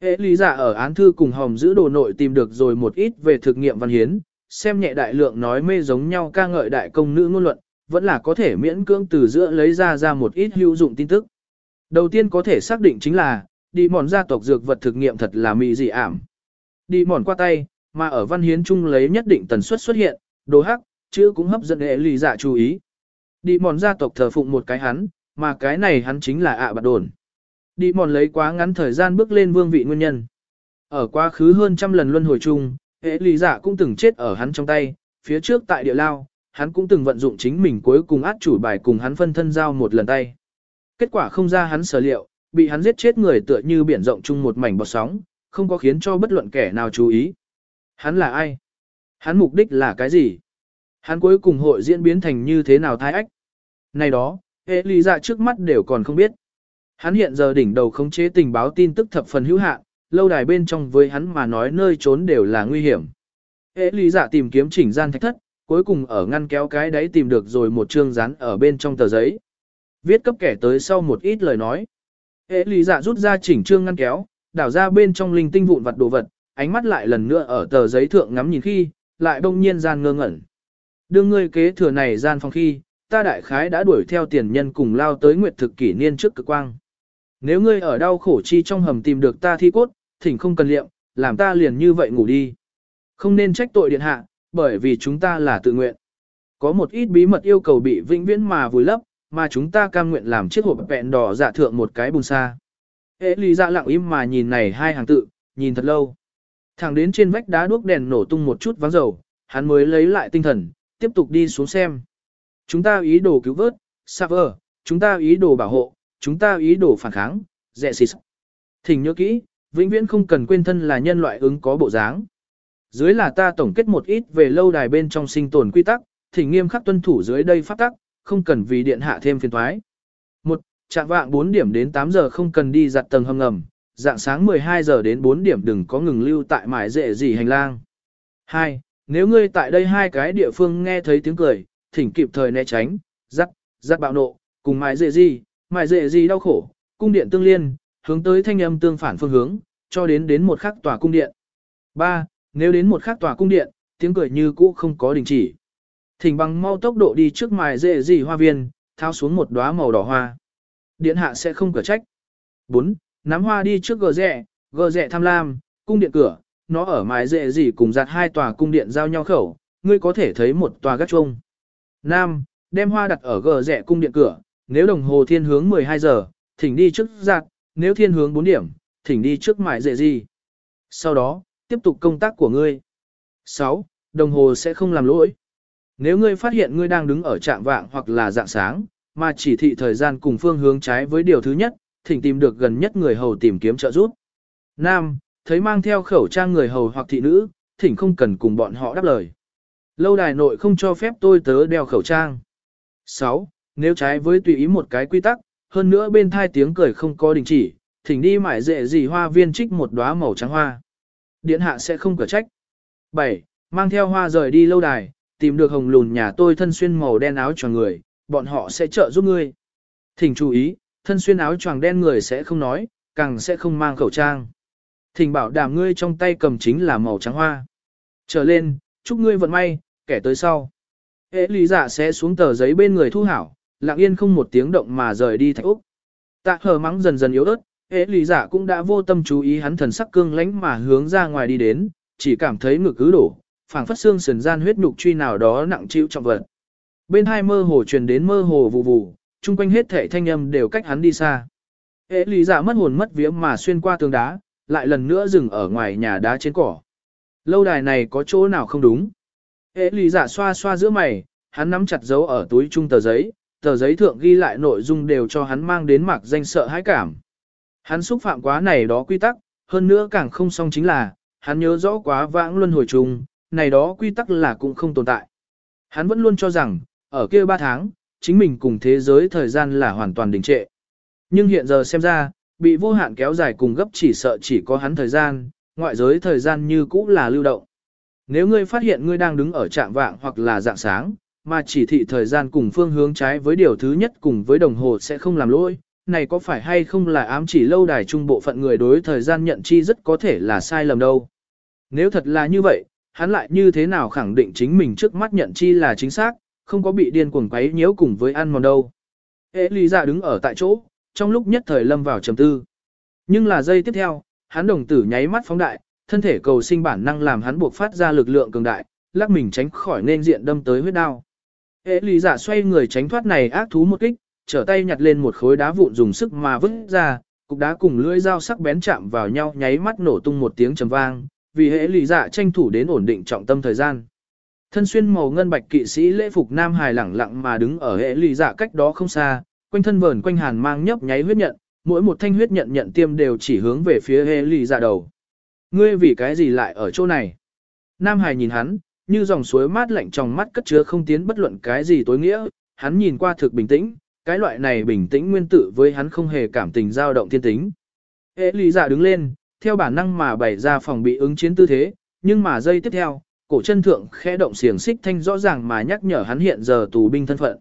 Speaker 1: Hệ lý giả ở án thư cùng hồng giữ đồ nội tìm được rồi một ít về thực nghiệm văn hiến, xem nhẹ đại lượng nói mê giống nhau ca ngợi đại công nữ ngôn luận, vẫn là có thể miễn cưỡng từ giữa lấy ra ra một ít hữu dụng tin tức. Đầu tiên có thể xác định chính là, đi mòn gia tộc dược vật thực nghiệm thật là mị dị ảm. Đi mòn qua tay, mà ở văn hiến chung lấy nhất định tần suất xuất hiện, đồ hắc, chữ cũng hấp dẫn hệ lì dạ chú ý. Đi mòn gia tộc thờ phụng một cái hắn, mà cái này hắn chính là ạ à bạt đồn. Đi mòn lấy quá ngắn thời gian bước lên vương vị nguyên nhân. Ở quá khứ hơn trăm lần luân hồi chung, hệ lì dạ cũng từng chết ở hắn trong tay, phía trước tại địa lao, hắn cũng từng vận dụng chính mình cuối cùng át chủ bài cùng hắn phân thân giao một lần tay. Kết quả không ra hắn sở liệu, bị hắn giết chết người tựa như biển rộng chung một mảnh bọt sóng, không có khiến cho bất luận kẻ nào chú ý. Hắn là ai? Hắn mục đích là cái gì? Hắn cuối cùng hội diễn biến thành như thế nào thái ách? Này đó, hệ lý dạ trước mắt đều còn không biết. Hắn hiện giờ đỉnh đầu khống chế tình báo tin tức thập phần hữu hạn, lâu đài bên trong với hắn mà nói nơi trốn đều là nguy hiểm. Hệ lý dạ tìm kiếm chỉnh gian thạch thất, cuối cùng ở ngăn kéo cái đấy tìm được rồi một chương rán ở bên trong tờ giấy. Viết cấp kẻ tới sau một ít lời nói. Hệ lý dạ rút ra chỉnh trương ngăn kéo, đảo ra bên trong linh tinh vụn vật đồ vật, ánh mắt lại lần nữa ở tờ giấy thượng ngắm nhìn khi, lại đông nhiên gian ngơ ngẩn. Đương ngươi kế thừa này gian phòng khi, ta đại khái đã đuổi theo tiền nhân cùng lao tới nguyệt thực kỷ niên trước cực quang. Nếu ngươi ở đau khổ chi trong hầm tìm được ta thi cốt, thỉnh không cần liệm, làm ta liền như vậy ngủ đi. Không nên trách tội điện hạ, bởi vì chúng ta là tự nguyện. Có một ít bí mật yêu cầu bị vĩnh viễn mà vùi lấp, mà chúng ta cam nguyện làm chiếc hộp vẹn đỏ dạ thượng một cái bùn xa. Hệ lý dạ lặng im mà nhìn này hai hàng tự, nhìn thật lâu. Thẳng đến trên vách đá đuốc đèn nổ tung một chút vắng dầu, hắn mới lấy lại tinh thần, tiếp tục đi xuống xem. Chúng ta ý đồ cứu vớt, Saver, chúng ta ý đồ bảo hộ, chúng ta ý đồ phản kháng, dẹ xịt. Thỉnh nhớ kỹ, vĩnh viễn không cần quên thân là nhân loại ứng có bộ dáng. Dưới là ta tổng kết một ít về lâu đài bên trong sinh tồn quy tắc, thỉnh nghiêm khắc tuân thủ dưới đây pháp tắc, không cần vì điện hạ thêm phiền toái. Một, Trạng vạng 4 điểm đến 8 giờ không cần đi giặt tầng hầm ngầm, dạng sáng 12 giờ đến 4 điểm đừng có ngừng lưu tại mải dệ gì hành lang. 2. Nếu ngươi tại đây hai cái địa phương nghe thấy tiếng cười, thỉnh kịp thời né tránh, dắt, dắt bạo nộ, cùng mải dệ gì, mải dệ gì đau khổ, cung điện tương liên, hướng tới thanh âm tương phản phương hướng, cho đến đến một khắc tòa cung điện. 3. Nếu đến một khắc tòa cung điện, tiếng cười như cũ không có đình chỉ. Thỉnh bằng mau tốc độ đi trước mài dệ gì hoa viên, thao xuống một đóa màu đỏ hoa. Điện hạ sẽ không cửa trách. 4. Nắm hoa đi trước gờ rẹ, gờ rẹ tham lam, cung điện cửa, nó ở mái dệ gì cùng giặt hai tòa cung điện giao nhau khẩu, ngươi có thể thấy một tòa gác chuông. Nam, đem hoa đặt ở gờ rẽ cung điện cửa, nếu đồng hồ thiên hướng 12 giờ, thỉnh đi trước giặt, nếu thiên hướng 4 điểm, thỉnh đi trước mài dệ gì. Sau đó, tiếp tục công tác của ngươi. 6. Đồng hồ sẽ không làm lỗi. Nếu ngươi phát hiện ngươi đang đứng ở trạng vạng hoặc là dạng sáng, mà chỉ thị thời gian cùng phương hướng trái với điều thứ nhất, thỉnh tìm được gần nhất người hầu tìm kiếm trợ giúp. Nam, thấy mang theo khẩu trang người hầu hoặc thị nữ, thỉnh không cần cùng bọn họ đáp lời. Lâu đài nội không cho phép tôi tớ đeo khẩu trang. 6. Nếu trái với tùy ý một cái quy tắc, hơn nữa bên thai tiếng cười không có đình chỉ, thỉnh đi mải dệ gì hoa viên trích một đóa màu trắng hoa. Điện hạ sẽ không cửa trách. 7. Mang theo hoa rời đi lâu đài, tìm được hồng lùn nhà tôi thân xuyên màu đen áo choàng người, bọn họ sẽ trợ giúp ngươi. Thỉnh chú ý, thân xuyên áo choàng đen người sẽ không nói, càng sẽ không mang khẩu trang. Thỉnh bảo đảm ngươi trong tay cầm chính là màu trắng hoa. Trở lên, chúc ngươi vận may, kẻ tới sau. Hệ lý giả sẽ xuống tờ giấy bên người thu hảo, lặng yên không một tiếng động mà rời đi thạch Úc. Tạ hờ mắng dần dần yếu ớt, hệ lý giả cũng đã vô tâm chú ý hắn thần sắc cương lánh mà hướng ra ngoài đi đến, chỉ cảm thấy ngực cứ đổ, phảng phất xương sườn gian huyết nhục truy nào đó nặng chịu trọng vật. Bên hai mơ hồ truyền đến mơ hồ vụ vụ, chung quanh hết thể thanh âm đều cách hắn đi xa. Hệ lý giả dạ mất hồn mất vía mà xuyên qua tường đá, lại lần nữa dừng ở ngoài nhà đá trên cỏ. Lâu đài này có chỗ nào không đúng? Hệ lý giả dạ xoa xoa giữa mày, hắn nắm chặt dấu ở túi trung tờ giấy, tờ giấy thượng ghi lại nội dung đều cho hắn mang đến mặc danh sợ hãi cảm. Hắn xúc phạm quá này đó quy tắc, hơn nữa càng không xong chính là, hắn nhớ rõ quá vãng luân hồi trùng, này đó quy tắc là cũng không tồn tại. Hắn vẫn luôn cho rằng, ở kia 3 tháng, chính mình cùng thế giới thời gian là hoàn toàn đình trệ. Nhưng hiện giờ xem ra, bị vô hạn kéo dài cùng gấp chỉ sợ chỉ có hắn thời gian, ngoại giới thời gian như cũ là lưu động. Nếu ngươi phát hiện ngươi đang đứng ở trạng vạng hoặc là dạng sáng, mà chỉ thị thời gian cùng phương hướng trái với điều thứ nhất cùng với đồng hồ sẽ không làm lỗi, này có phải hay không là ám chỉ lâu đài trung bộ phận người đối thời gian nhận chi rất có thể là sai lầm đâu. Nếu thật là như vậy, hắn lại như thế nào khẳng định chính mình trước mắt nhận chi là chính xác, không có bị điên cuồng quấy nhiễu cùng với ăn mòn đâu. Hệ lý giả dạ đứng ở tại chỗ, trong lúc nhất thời lâm vào trầm tư. Nhưng là giây tiếp theo, hắn đồng tử nháy mắt phóng đại, thân thể cầu sinh bản năng làm hắn buộc phát ra lực lượng cường đại, lắc mình tránh khỏi nên diện đâm tới huyết đao. Hệ lý giả dạ xoay người tránh thoát này ác thú một kích, trở tay nhặt lên một khối đá vụn dùng sức mà vứt ra, cục đá cùng lưỡi dao sắc bén chạm vào nhau nháy mắt nổ tung một tiếng trầm vang, vì hệ lì dạ tranh thủ đến ổn định trọng tâm thời gian. Thân xuyên màu ngân bạch kỵ sĩ lễ phục nam hài lẳng lặng mà đứng ở hệ lì dạ cách đó không xa, quanh thân vờn quanh hàn mang nhấp nháy huyết nhận, mỗi một thanh huyết nhận nhận tiêm đều chỉ hướng về phía hệ lì dạ đầu. Ngươi vì cái gì lại ở chỗ này? Nam hài nhìn hắn, như dòng suối mát lạnh trong mắt cất chứa không tiến bất luận cái gì tối nghĩa, hắn nhìn qua thực bình tĩnh, cái loại này bình tĩnh nguyên tử với hắn không hề cảm tình dao động thiên tính. Hệ lý giả dạ đứng lên, theo bản năng mà bày ra phòng bị ứng chiến tư thế, nhưng mà giây tiếp theo, cổ chân thượng khẽ động xiềng xích thanh rõ ràng mà nhắc nhở hắn hiện giờ tù binh thân phận.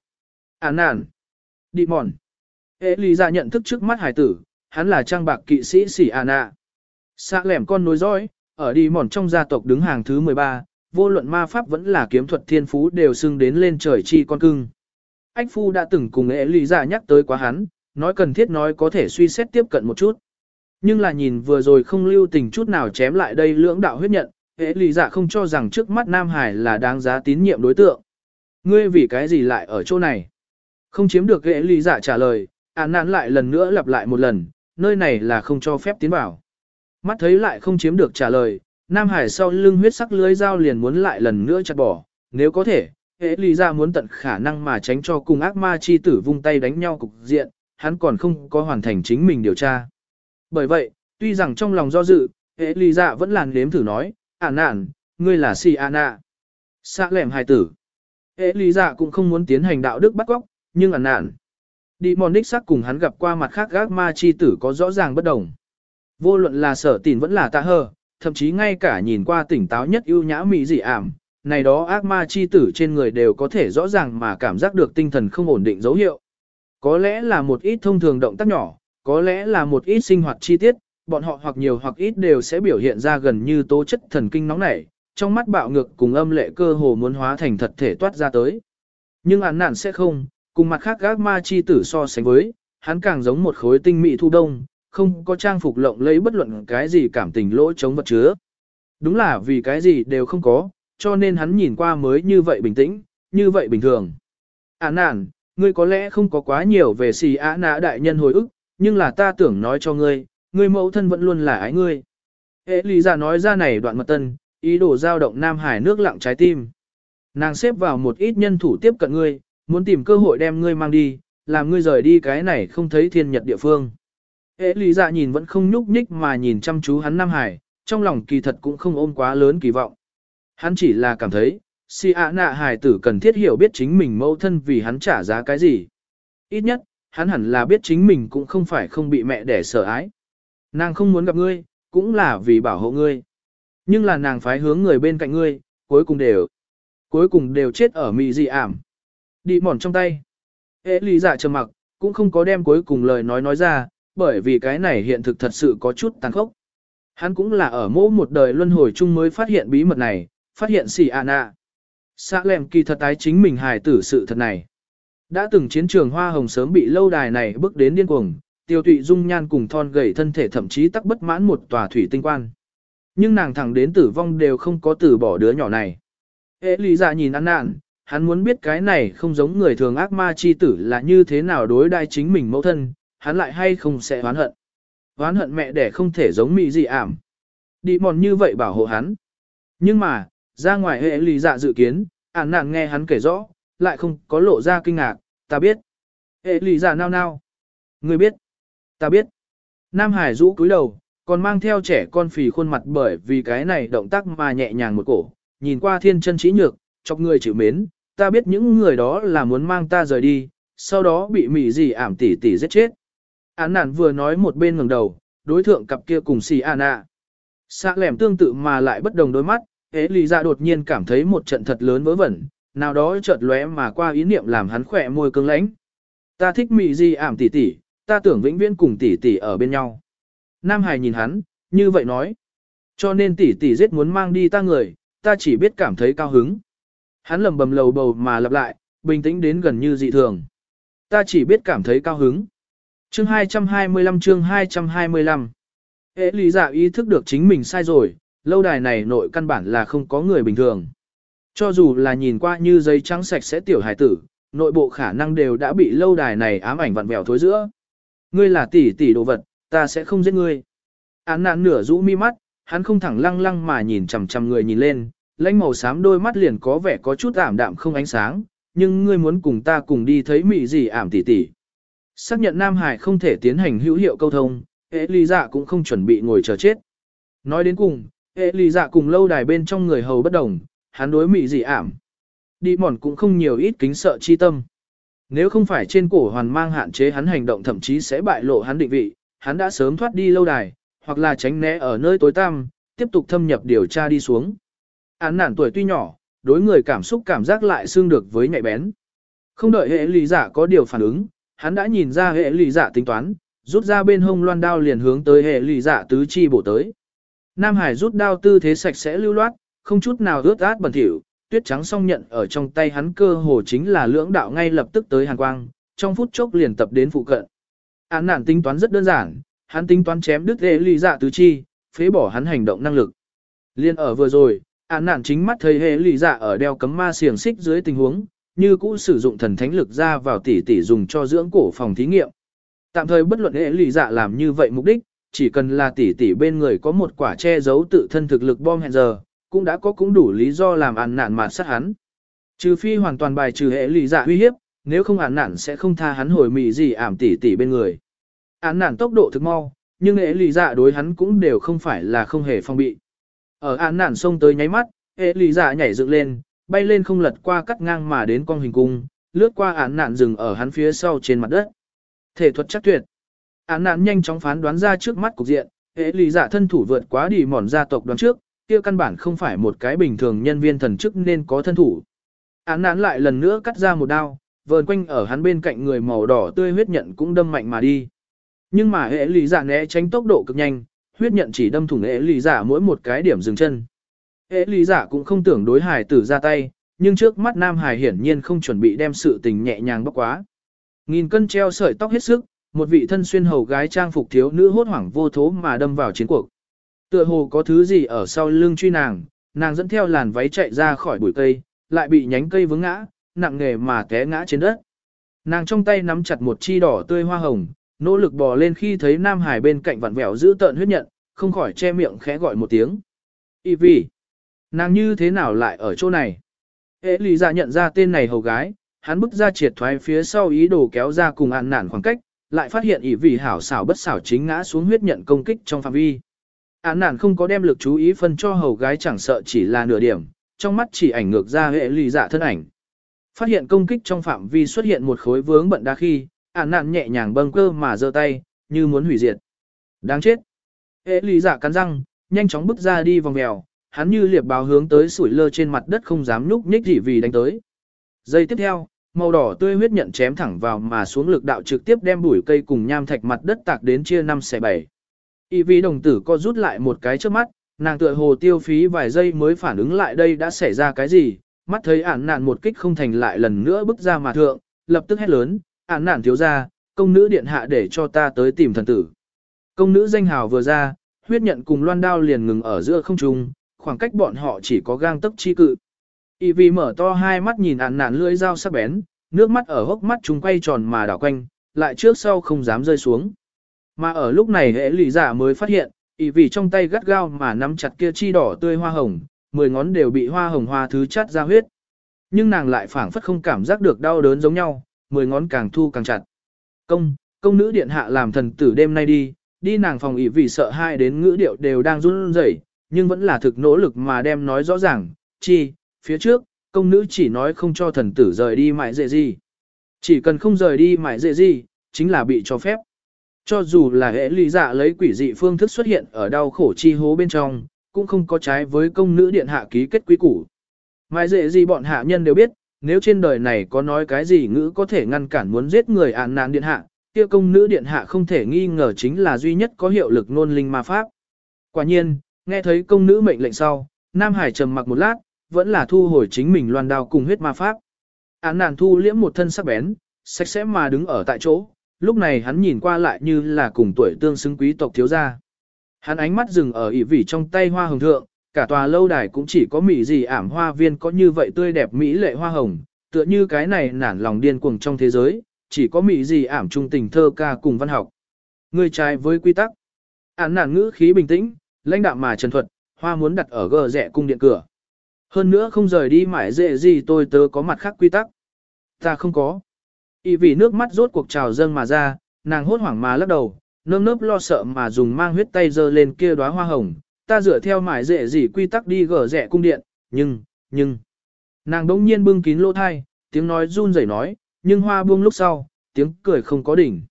Speaker 1: Án nản. Đi mòn. Hệ lý ra nhận thức trước mắt hải tử, hắn là trang bạc kỵ sĩ Sỉ à nạ. Xạ lẻm con nối dõi, ở đi mòn trong gia tộc đứng hàng thứ 13, vô luận ma pháp vẫn là kiếm thuật thiên phú đều xưng đến lên trời chi con cưng. Ách Phu đã từng cùng ế lý giả nhắc tới quá hắn, nói cần thiết nói có thể suy xét tiếp cận một chút. Nhưng là nhìn vừa rồi không lưu tình chút nào chém lại đây lưỡng đạo huyết nhận, hệ lý giả dạ không cho rằng trước mắt Nam Hải là đáng giá tín nhiệm đối tượng. Ngươi vì cái gì lại ở chỗ này? Không chiếm được hệ lý giả dạ trả lời, án nán lại lần nữa lặp lại một lần, nơi này là không cho phép tiến vào. Mắt thấy lại không chiếm được trả lời, Nam Hải sau lưng huyết sắc lưới dao liền muốn lại lần nữa chặt bỏ, nếu có thể, hệ lý ra dạ muốn tận khả năng mà tránh cho cùng ác ma chi tử vung tay đánh nhau cục diện, hắn còn không có hoàn thành chính mình điều tra. Bởi vậy, tuy rằng trong lòng do dự, hệ lì dạ vẫn làn đếm thử nói, à ản nạn, ngươi là si à nạ. Xạ lẻm hài tử. Hệ lì dạ cũng không muốn tiến hành đạo đức bắt góc, nhưng à ản nạn. Đi mòn đích sắc cùng hắn gặp qua mặt khác gác ma chi tử có rõ ràng bất đồng. Vô luận là sở tỉn vẫn là tạ hờ, thậm chí ngay cả nhìn qua tỉnh táo nhất ưu nhã mỹ dị ảm, này đó ác ma chi tử trên người đều có thể rõ ràng mà cảm giác được tinh thần không ổn định dấu hiệu. Có lẽ là một ít thông thường động tác nhỏ, có lẽ là một ít sinh hoạt chi tiết, bọn họ hoặc nhiều hoặc ít đều sẽ biểu hiện ra gần như tố chất thần kinh nóng nảy, trong mắt bạo ngược cùng âm lệ cơ hồ muốn hóa thành thật thể toát ra tới. Nhưng án nạn sẽ không, cùng mặt khác gác ma chi tử so sánh với, hắn càng giống một khối tinh mỹ thu đông, không có trang phục lộng lấy bất luận cái gì cảm tình lỗ chống vật chứa. Đúng là vì cái gì đều không có, cho nên hắn nhìn qua mới như vậy bình tĩnh, như vậy bình thường. án nạn, ngươi có lẽ không có quá nhiều về xì á nã đại nhân hồi ức, nhưng là ta tưởng nói cho ngươi, ngươi mẫu thân vẫn luôn là ái ngươi. Hệ lý giả nói ra này đoạn mật tân, ý đồ giao động Nam Hải nước lặng trái tim. Nàng xếp vào một ít nhân thủ tiếp cận ngươi, muốn tìm cơ hội đem ngươi mang đi, làm ngươi rời đi cái này không thấy thiên nhật địa phương. Hệ lý dạ nhìn vẫn không nhúc nhích mà nhìn chăm chú hắn Nam Hải, trong lòng kỳ thật cũng không ôm quá lớn kỳ vọng. Hắn chỉ là cảm thấy, si ạ nạ hài tử cần thiết hiểu biết chính mình mẫu thân vì hắn trả giá cái gì. Ít nhất, hắn hẳn là biết chính mình cũng không phải không bị mẹ đẻ sợ ái. Nàng không muốn gặp ngươi, cũng là vì bảo hộ ngươi. Nhưng là nàng phái hướng người bên cạnh ngươi, cuối cùng đều, cuối cùng đều chết ở mị dị ảm. Đi mòn trong tay. Ế lý dạ trầm mặc, cũng không có đem cuối cùng lời nói nói ra, bởi vì cái này hiện thực thật sự có chút tàn khốc. Hắn cũng là ở mỗi một đời luân hồi chung mới phát hiện bí mật này, phát hiện xì ạ nạ. Xã lèm kỳ thật tái chính mình hài tử sự thật này. Đã từng chiến trường hoa hồng sớm bị lâu đài này bước đến điên cuồng, tiêu tụy dung nhan cùng thon gầy thân thể thậm chí tắc bất mãn một tòa thủy tinh quan. Nhưng nàng thẳng đến tử vong đều không có từ bỏ đứa nhỏ này. hệ lý dạ nhìn ăn nạn, hắn muốn biết cái này không giống người thường ác ma chi tử là như thế nào đối đai chính mình mẫu thân, hắn lại hay không sẽ oán hận. Oán hận mẹ để không thể giống mị gì ảm. Đi mòn như vậy bảo hộ hắn. Nhưng mà, ra ngoài hệ lý dạ dự kiến, ản nạn nghe hắn kể rõ, lại không có lộ ra kinh ngạc, ta biết. Hệ lì dạ nao nao. Người biết. Ta biết. Nam Hải rũ cúi đầu, còn mang theo trẻ con phì khuôn mặt bởi vì cái này động tác mà nhẹ nhàng một cổ, nhìn qua thiên chân trí nhược, chọc người chịu mến, ta biết những người đó là muốn mang ta rời đi, sau đó bị mị gì ảm tỉ tỉ giết chết. Án nản vừa nói một bên ngẩng đầu, đối thượng cặp kia cùng xì Anna. xa lẻm tương tự mà lại bất đồng đôi mắt, ế lì ra đột nhiên cảm thấy một trận thật lớn vớ vẩn, nào đó chợt lóe mà qua ý niệm làm hắn khỏe môi cứng lãnh. Ta thích mị gì ảm tỉ tỉ, ta tưởng vĩnh viễn cùng tỷ tỷ ở bên nhau. Nam Hải nhìn hắn, như vậy nói. Cho nên tỷ tỷ giết muốn mang đi ta người, ta chỉ biết cảm thấy cao hứng. Hắn lầm bầm lầu bầu mà lặp lại, bình tĩnh đến gần như dị thường. Ta chỉ biết cảm thấy cao hứng. Chương 225 chương 225 Ế lý giả ý thức được chính mình sai rồi, lâu đài này nội căn bản là không có người bình thường. Cho dù là nhìn qua như giấy trắng sạch sẽ tiểu hải tử, nội bộ khả năng đều đã bị lâu đài này ám ảnh vặn vẹo thối giữa. Ngươi là tỷ tỷ đồ vật, ta sẽ không giết ngươi. Án nạn nửa rũ mi mắt, hắn không thẳng lăng lăng mà nhìn chằm chằm người nhìn lên, lãnh màu xám đôi mắt liền có vẻ có chút ảm đạm không ánh sáng, nhưng ngươi muốn cùng ta cùng đi thấy mị gì ảm tỷ tỷ. Xác nhận Nam Hải không thể tiến hành hữu hiệu câu thông, hệ lý dạ cũng không chuẩn bị ngồi chờ chết. Nói đến cùng, hệ lý dạ cùng lâu đài bên trong người hầu bất đồng, hắn đối mị dị ảm. Đi mòn cũng không nhiều ít kính sợ chi tâm. Nếu không phải trên cổ hoàn mang hạn chế hắn hành động thậm chí sẽ bại lộ hắn định vị, hắn đã sớm thoát đi lâu đài, hoặc là tránh né ở nơi tối tăm, tiếp tục thâm nhập điều tra đi xuống. Án nản tuổi tuy nhỏ, đối người cảm xúc cảm giác lại xương được với nhạy bén. Không đợi hệ lý giả dạ có điều phản ứng, hắn đã nhìn ra hệ lý giả dạ tính toán, rút ra bên hông loan đao liền hướng tới hệ lý giả dạ tứ chi bổ tới. Nam Hải rút đao tư thế sạch sẽ lưu loát, không chút nào ướt át bẩn thỉu, tuyết trắng song nhận ở trong tay hắn cơ hồ chính là lưỡng đạo ngay lập tức tới hàn quang, trong phút chốc liền tập đến phụ cận. Án nản tính toán rất đơn giản, hắn tính toán chém đứt hệ ly dạ tứ chi, phế bỏ hắn hành động năng lực. Liên ở vừa rồi, án nản chính mắt thấy hệ lì dạ ở đeo cấm ma xiềng xích dưới tình huống, như cũ sử dụng thần thánh lực ra vào tỉ tỉ dùng cho dưỡng cổ phòng thí nghiệm. Tạm thời bất luận hệ lì dạ làm như vậy mục đích, chỉ cần là tỉ tỉ bên người có một quả che giấu tự thân thực lực bom hẹn giờ, cũng đã có cũng đủ lý do làm ản nạn mà sát hắn. Trừ phi hoàn toàn bài trừ hệ lý dạ uy hiếp, nếu không ản nạn sẽ không tha hắn hồi mị gì ảm tỉ tỉ bên người. Ản nạn tốc độ thực mau, nhưng hệ lý dạ đối hắn cũng đều không phải là không hề phong bị. Ở ản nạn xông tới nháy mắt, hệ lý dạ nhảy dựng lên, bay lên không lật qua cắt ngang mà đến con hình cung, lướt qua ản nạn dừng ở hắn phía sau trên mặt đất. Thể thuật chắc tuyệt. Án nạn nhanh chóng phán đoán ra trước mắt cục diện, hệ lý giả dạ thân thủ vượt quá đi mòn gia tộc đoán trước, kia căn bản không phải một cái bình thường nhân viên thần chức nên có thân thủ. Án nán lại lần nữa cắt ra một đao, vờn quanh ở hắn bên cạnh người màu đỏ tươi huyết nhận cũng đâm mạnh mà đi. Nhưng mà hệ lý giả dạ né tránh tốc độ cực nhanh, huyết nhận chỉ đâm thủng hệ lý giả dạ mỗi một cái điểm dừng chân. Hệ lý giả dạ cũng không tưởng đối hải tử ra tay, nhưng trước mắt nam hải hiển nhiên không chuẩn bị đem sự tình nhẹ nhàng bóc quá. Nghìn cân treo sợi tóc hết sức, một vị thân xuyên hầu gái trang phục thiếu nữ hốt hoảng vô thố mà đâm vào chiến cuộc. Tựa hồ có thứ gì ở sau lưng truy nàng, nàng dẫn theo làn váy chạy ra khỏi bụi cây, lại bị nhánh cây vướng ngã, nặng nghề mà té ngã trên đất. Nàng trong tay nắm chặt một chi đỏ tươi hoa hồng, nỗ lực bò lên khi thấy Nam Hải bên cạnh vặn vẹo giữ tợn huyết nhận, không khỏi che miệng khẽ gọi một tiếng. Y vì, nàng như thế nào lại ở chỗ này? Ế lý ra nhận ra tên này hầu gái, hắn bước ra triệt thoái phía sau ý đồ kéo ra cùng ạn nản khoảng cách, lại phát hiện ỷ vì hảo xảo bất xảo chính ngã xuống huyết nhận công kích trong phạm vi. Án nản không có đem lực chú ý phân cho hầu gái chẳng sợ chỉ là nửa điểm, trong mắt chỉ ảnh ngược ra hệ lì dạ thân ảnh. Phát hiện công kích trong phạm vi xuất hiện một khối vướng bận đá khi, án nản nhẹ nhàng bâng cơ mà giơ tay, như muốn hủy diệt. Đáng chết. Hệ lì dạ cắn răng, nhanh chóng bước ra đi vòng mèo, hắn như liệp báo hướng tới sủi lơ trên mặt đất không dám núp nhích gì vì đánh tới. Giây tiếp theo, màu đỏ tươi huyết nhận chém thẳng vào mà xuống lực đạo trực tiếp đem bụi cây cùng nham thạch mặt đất tạc đến chia năm xẻ bảy. Y vị đồng tử co rút lại một cái trước mắt, nàng tựa hồ tiêu phí vài giây mới phản ứng lại đây đã xảy ra cái gì, mắt thấy ản nạn một kích không thành lại lần nữa bước ra mà thượng, lập tức hét lớn, ản nạn thiếu ra, công nữ điện hạ để cho ta tới tìm thần tử. Công nữ danh hào vừa ra, huyết nhận cùng loan đao liền ngừng ở giữa không trung, khoảng cách bọn họ chỉ có gang tấc chi cự. Y vì mở to hai mắt nhìn ản nạn lưỡi dao sắc bén, nước mắt ở hốc mắt chúng quay tròn mà đảo quanh, lại trước sau không dám rơi xuống. Mà ở lúc này hệ lì giả mới phát hiện, ý vì trong tay gắt gao mà nắm chặt kia chi đỏ tươi hoa hồng, mười ngón đều bị hoa hồng hoa thứ chát ra huyết. Nhưng nàng lại phảng phất không cảm giác được đau đớn giống nhau, mười ngón càng thu càng chặt. Công, công nữ điện hạ làm thần tử đêm nay đi, đi nàng phòng ý vì sợ hai đến ngữ điệu đều đang run rẩy, nhưng vẫn là thực nỗ lực mà đem nói rõ ràng, chi, phía trước, công nữ chỉ nói không cho thần tử rời đi mãi dễ gì. Chỉ cần không rời đi mãi dễ gì, chính là bị cho phép. Cho dù là hệ lý dạ lấy quỷ dị phương thức xuất hiện ở đau khổ chi hố bên trong, cũng không có trái với công nữ điện hạ ký kết quý củ. Mai dễ gì bọn hạ nhân đều biết, nếu trên đời này có nói cái gì ngữ có thể ngăn cản muốn giết người án nạn điện hạ, kia công nữ điện hạ không thể nghi ngờ chính là duy nhất có hiệu lực nôn linh ma pháp. Quả nhiên, nghe thấy công nữ mệnh lệnh sau, Nam Hải trầm mặc một lát, vẫn là thu hồi chính mình loan đao cùng huyết ma pháp. Án nàn thu liễm một thân sắc bén, sạch sẽ mà đứng ở tại chỗ, lúc này hắn nhìn qua lại như là cùng tuổi tương xứng quý tộc thiếu gia. Hắn ánh mắt dừng ở ỉ vỉ trong tay hoa hồng thượng, cả tòa lâu đài cũng chỉ có mỹ gì ảm hoa viên có như vậy tươi đẹp mỹ lệ hoa hồng, tựa như cái này nản lòng điên cuồng trong thế giới, chỉ có mỹ gì ảm trung tình thơ ca cùng văn học. Người trái với quy tắc. Án nản ngữ khí bình tĩnh, lãnh đạm mà trần thuật, hoa muốn đặt ở gờ rẽ cung điện cửa. Hơn nữa không rời đi mãi dễ gì tôi tớ có mặt khác quy tắc. Ta không có. Y vì nước mắt rốt cuộc trào dâng mà ra, nàng hốt hoảng mà lắc đầu, nơm nớp lo sợ mà dùng mang huyết tay giơ lên kia đóa hoa hồng. Ta dựa theo mải dễ gì quy tắc đi gở rẻ cung điện, nhưng, nhưng. Nàng đống nhiên bưng kín lỗ thai, tiếng nói run rẩy nói, nhưng hoa buông lúc sau, tiếng cười không có đỉnh.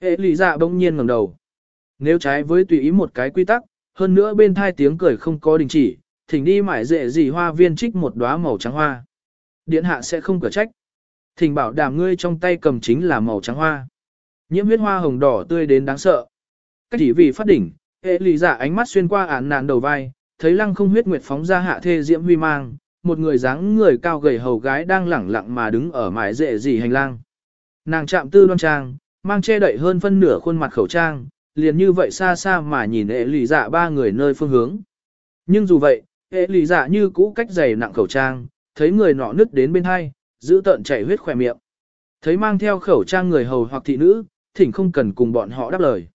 Speaker 1: Hệ lì dạ bỗng nhiên ngẩng đầu. Nếu trái với tùy ý một cái quy tắc, hơn nữa bên thai tiếng cười không có đình chỉ, thỉnh đi mải dễ gì hoa viên trích một đóa màu trắng hoa. Điện hạ sẽ không cửa trách. Thỉnh bảo đảm ngươi trong tay cầm chính là màu trắng hoa. Nhiễm huyết hoa hồng đỏ tươi đến đáng sợ. Cách chỉ vì phát đỉnh, hệ lì giả ánh mắt xuyên qua án nạn đầu vai, thấy lăng không huyết nguyệt phóng ra hạ thê diễm huy mang, một người dáng người cao gầy hầu gái đang lẳng lặng mà đứng ở mái dễ gì hành lang. Nàng chạm tư đoan trang, mang che đậy hơn phân nửa khuôn mặt khẩu trang, liền như vậy xa xa mà nhìn hệ lì dạ ba người nơi phương hướng. Nhưng dù vậy, hệ lì dạ như cũ cách dày nặng khẩu trang, thấy người nọ nứt đến bên hai, giữ tợn chảy huyết khỏe miệng. Thấy mang theo khẩu trang người hầu hoặc thị nữ, thỉnh không cần cùng bọn họ đáp lời.